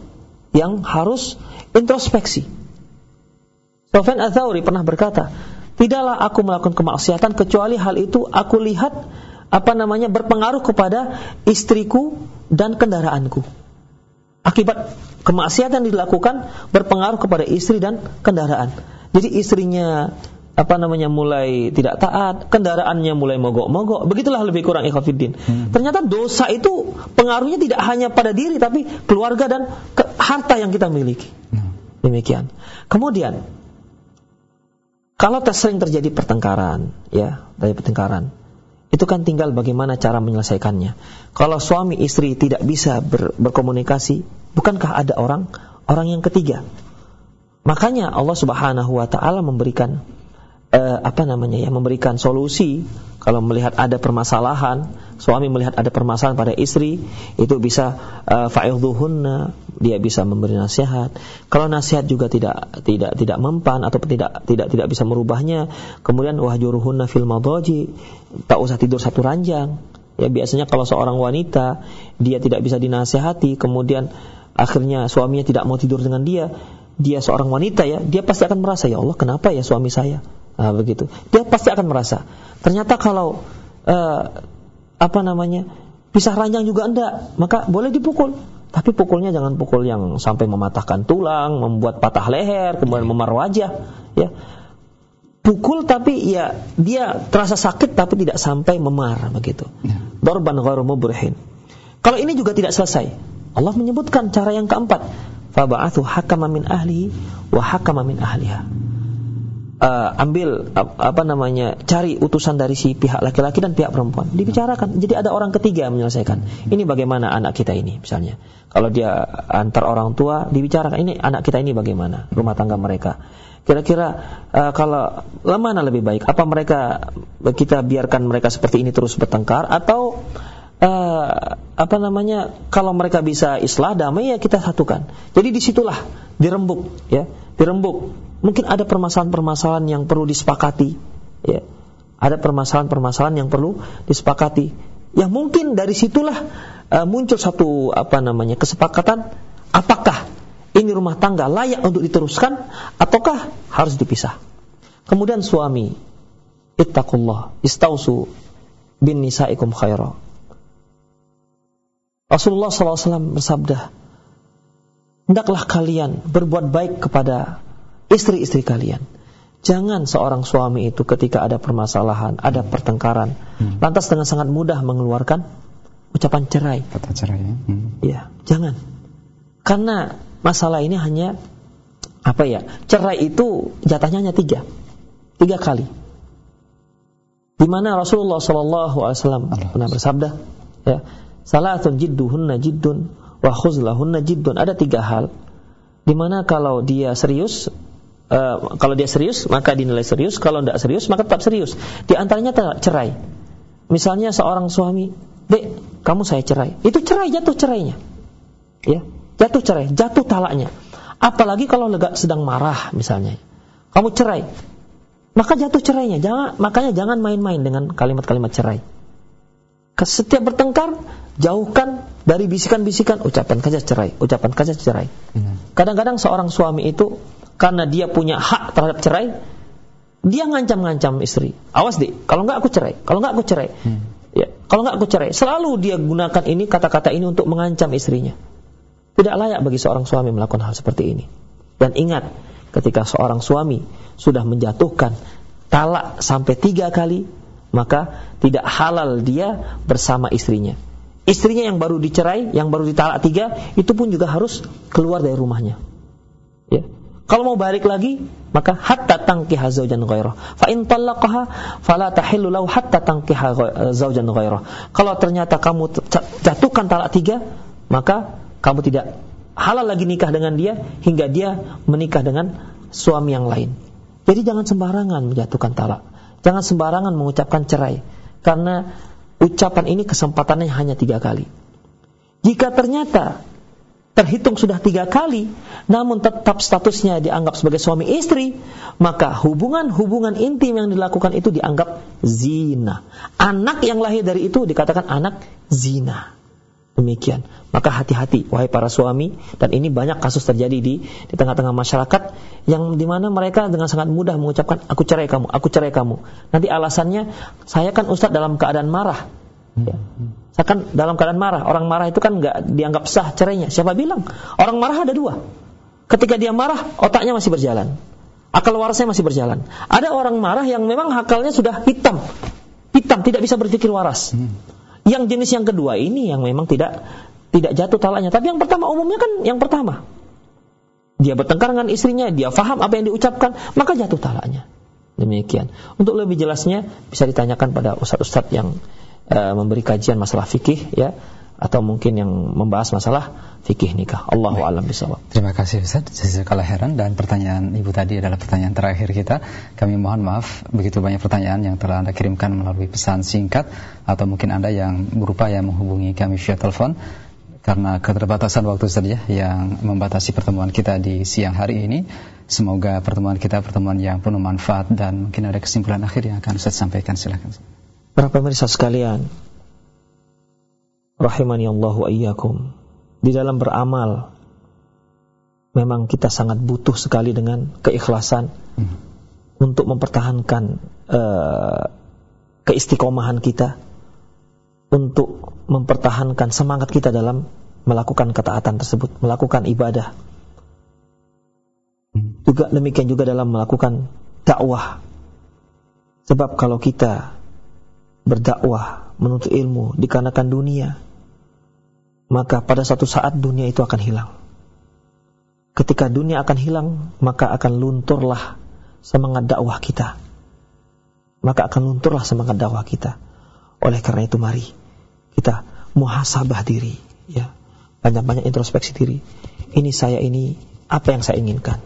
[SPEAKER 1] yang harus introspeksi. Sofyan Athauri pernah berkata, tidaklah aku melakukan kemaksiatan kecuali hal itu aku lihat apa namanya berpengaruh kepada istriku dan kendaraanku. Akibat kemaksiatan dilakukan berpengaruh kepada istri dan kendaraan. Jadi istrinya apa namanya mulai tidak taat, kendaraannya mulai mogok-mogok. Begitulah lebih kurang ikhafidin. Hmm. Ternyata dosa itu pengaruhnya tidak hanya pada diri tapi keluarga dan ke, harta yang kita miliki. Hmm. Demikian. Kemudian kalau sering terjadi pertengkaran, ya, dari pertengkaran, itu kan tinggal bagaimana cara menyelesaikannya. Kalau suami istri tidak bisa ber, berkomunikasi, bukankah ada orang orang yang ketiga? Makanya Allah Subhanahu wa taala memberikan uh, apa namanya ya memberikan solusi. Kalau melihat ada permasalahan suami melihat ada permasalahan pada istri itu bisa uh, dia bisa memberi nasihat. Kalau nasihat juga tidak tidak tidak mempan atau tidak tidak tidak bisa merubahnya kemudian wahjuruhunna fil madaji tak usah tidur satu ranjang. Ya biasanya kalau seorang wanita dia tidak bisa dinasehati kemudian akhirnya suaminya tidak mau tidur dengan dia dia seorang wanita ya dia pasti akan merasa ya Allah kenapa ya suami saya Nah, begitu. Dia pasti akan merasa. Ternyata kalau uh, apa namanya pisah ranjang juga enggak, maka boleh dipukul. Tapi pukulnya jangan pukul yang sampai mematahkan tulang, membuat patah leher, kemudian memar wajah, ya. Pukul tapi ya dia terasa sakit tapi tidak sampai memar begitu. Ya. Dorban ghairu mubrihin. Kalau ini juga tidak selesai. Allah menyebutkan cara yang keempat. Faba'athu hakama min ahli wa hakama min ahliha. Uh, ambil apa namanya cari utusan dari si pihak laki-laki dan pihak perempuan. Dibicarakan. Jadi ada orang ketiga yang menyelesaikan. Ini bagaimana anak kita ini misalnya. Kalau dia antar orang tua dibicarakan ini anak kita ini bagaimana? Rumah tangga mereka. Kira-kira uh, kalau mana lebih baik? Apa mereka kita biarkan mereka seperti ini terus bertengkar? Atau uh, apa namanya kalau mereka bisa islah damai ya kita satukan. Jadi di situlah dirembuk ya. Dirembuk. Mungkin ada permasalahan-permasalahan yang perlu disepakati ya. Ada permasalahan-permasalahan yang perlu disepakati. Yang mungkin dari situlah uh, muncul satu apa namanya kesepakatan apakah ini rumah tangga layak untuk diteruskan ataukah harus dipisah? Kemudian suami ittaqullah istausu bin nisaikum khaira Rasulullah SAW bersabda hendaklah kalian berbuat baik kepada istri-istri kalian. Jangan seorang suami itu ketika ada permasalahan, ada pertengkaran, hmm. lantas dengan sangat mudah mengeluarkan ucapan cerai.
[SPEAKER 2] Kata cerai ya.
[SPEAKER 1] Hmm. Ya, jangan. Karena masalah ini hanya apa ya? Cerai itu jatahnya hanya tiga, tiga kali. Di mana Rasulullah Wasallam pernah bersabda, ya, salatun jidduhunna jiddun wa khuzlahunna jiddun. Ada tiga hal di mana kalau dia serius Uh, kalau dia serius maka dinilai serius, kalau tidak serius maka tetap serius. Di antaranya cerai. Misalnya seorang suami, "Dek, kamu saya cerai." Itu cerai jatuh cerainya. Ya, jatuh cerai, jatuh talaknya. Apalagi kalau sedang marah misalnya. Kamu cerai. Maka jatuh cerainya. Jangan makanya jangan main-main dengan kalimat-kalimat cerai. Setiap bertengkar, jauhkan dari bisikan-bisikan ucapan saja cerai, ucapan saja cerai. Hmm. Kadang-kadang seorang suami itu karena dia punya hak terhadap cerai, dia ngancam-ngancam istri. Awas deh, kalau nggak aku cerai, kalau nggak aku cerai. Hmm. Ya, kalau nggak aku cerai. Selalu dia gunakan ini kata-kata ini untuk mengancam istrinya. Tidak layak bagi seorang suami melakukan hal seperti ini. Dan ingat, ketika seorang suami sudah menjatuhkan talak sampai tiga kali, maka tidak halal dia bersama istrinya. Istrinya yang baru dicerai, yang baru ditalak tiga, itu pun juga harus keluar dari rumahnya. Ya. Kalau mau balik lagi, maka hatta tangkiha zaujan ghairah. Fa in talaqaha fala tahillu lahu hatta tangkiha zaujan ghairah. Kalau ternyata kamu jatuhkan talak tiga, maka kamu tidak halal lagi nikah dengan dia hingga dia menikah dengan suami yang lain. Jadi jangan sembarangan menjatuhkan talak. Jangan sembarangan mengucapkan cerai. Karena ucapan ini kesempatannya hanya tiga kali. Jika ternyata terhitung sudah tiga kali, namun tetap statusnya dianggap sebagai suami istri, maka hubungan-hubungan intim yang dilakukan itu dianggap zina. Anak yang lahir dari itu dikatakan anak zina. Demikian. Maka hati-hati, wahai para suami, dan ini banyak kasus terjadi di di tengah-tengah masyarakat yang di mana mereka dengan sangat mudah mengucapkan aku cerai kamu, aku cerai kamu. Nanti alasannya saya kan ustadz dalam keadaan marah. Ya. Saya kan dalam keadaan marah. Orang marah itu kan nggak dianggap sah cerainya. Siapa bilang? Orang marah ada dua. Ketika dia marah, otaknya masih berjalan. Akal warasnya masih berjalan. Ada orang marah yang memang akalnya sudah hitam. Hitam, tidak bisa berpikir waras. Hmm. Yang jenis yang kedua ini yang memang tidak tidak jatuh talaknya. Tapi yang pertama umumnya kan yang pertama. Dia bertengkar dengan istrinya, dia faham apa yang diucapkan, maka jatuh talaknya. Demikian. Untuk lebih jelasnya bisa ditanyakan pada ustadz-ustadz yang uh, memberi kajian masalah fikih ya atau mungkin yang membahas masalah fikih nikah. Allahu alam bisawab.
[SPEAKER 2] Terima kasih Ustaz. Jazakallah heran dan pertanyaan Ibu tadi adalah pertanyaan terakhir kita. Kami mohon maaf begitu banyak pertanyaan yang telah Anda kirimkan melalui pesan singkat atau mungkin Anda yang berupaya menghubungi kami via telepon karena keterbatasan waktu saja yang membatasi pertemuan kita di siang hari ini. Semoga pertemuan kita pertemuan yang penuh manfaat dan mungkin ada kesimpulan akhir yang akan Ustaz sampaikan. Silakan.
[SPEAKER 1] Para pemirsa sekalian, rahimani Allah wa iyyakum. Di dalam beramal memang kita sangat butuh sekali dengan keikhlasan hmm. untuk mempertahankan uh, keistiqomahan kita untuk mempertahankan semangat kita dalam melakukan ketaatan tersebut, melakukan ibadah. Hmm. Juga demikian juga dalam melakukan dakwah. Sebab kalau kita berdakwah, menuntut ilmu dikarenakan dunia, maka pada satu saat dunia itu akan hilang. Ketika dunia akan hilang, maka akan lunturlah semangat dakwah kita. Maka akan lunturlah semangat dakwah kita. Oleh karena itu mari kita muhasabah diri, ya. Banyak-banyak introspeksi diri. Ini saya ini apa yang saya inginkan?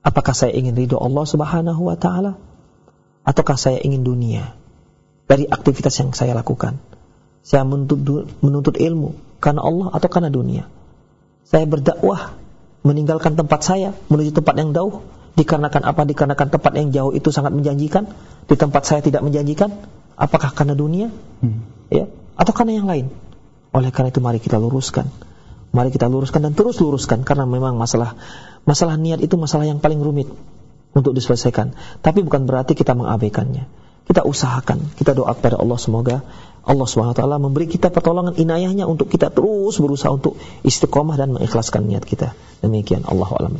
[SPEAKER 1] Apakah saya ingin ridho Allah Subhanahu wa taala ataukah saya ingin dunia? dari aktivitas yang saya lakukan. Saya menuntut, menuntut ilmu karena Allah atau karena dunia. Saya berdakwah meninggalkan tempat saya menuju tempat yang jauh dikarenakan apa? Dikarenakan tempat yang jauh itu sangat menjanjikan, di tempat saya tidak menjanjikan. Apakah karena dunia? Hmm. Ya, atau karena yang lain? Oleh karena itu mari kita luruskan. Mari kita luruskan dan terus luruskan karena memang masalah masalah niat itu masalah yang paling rumit untuk diselesaikan. Tapi bukan berarti kita mengabaikannya kita usahakan, kita doa kepada Allah semoga Allah SWT memberi kita pertolongan inayahnya untuk kita terus berusaha untuk istiqomah dan mengikhlaskan niat kita. Demikian Allah alam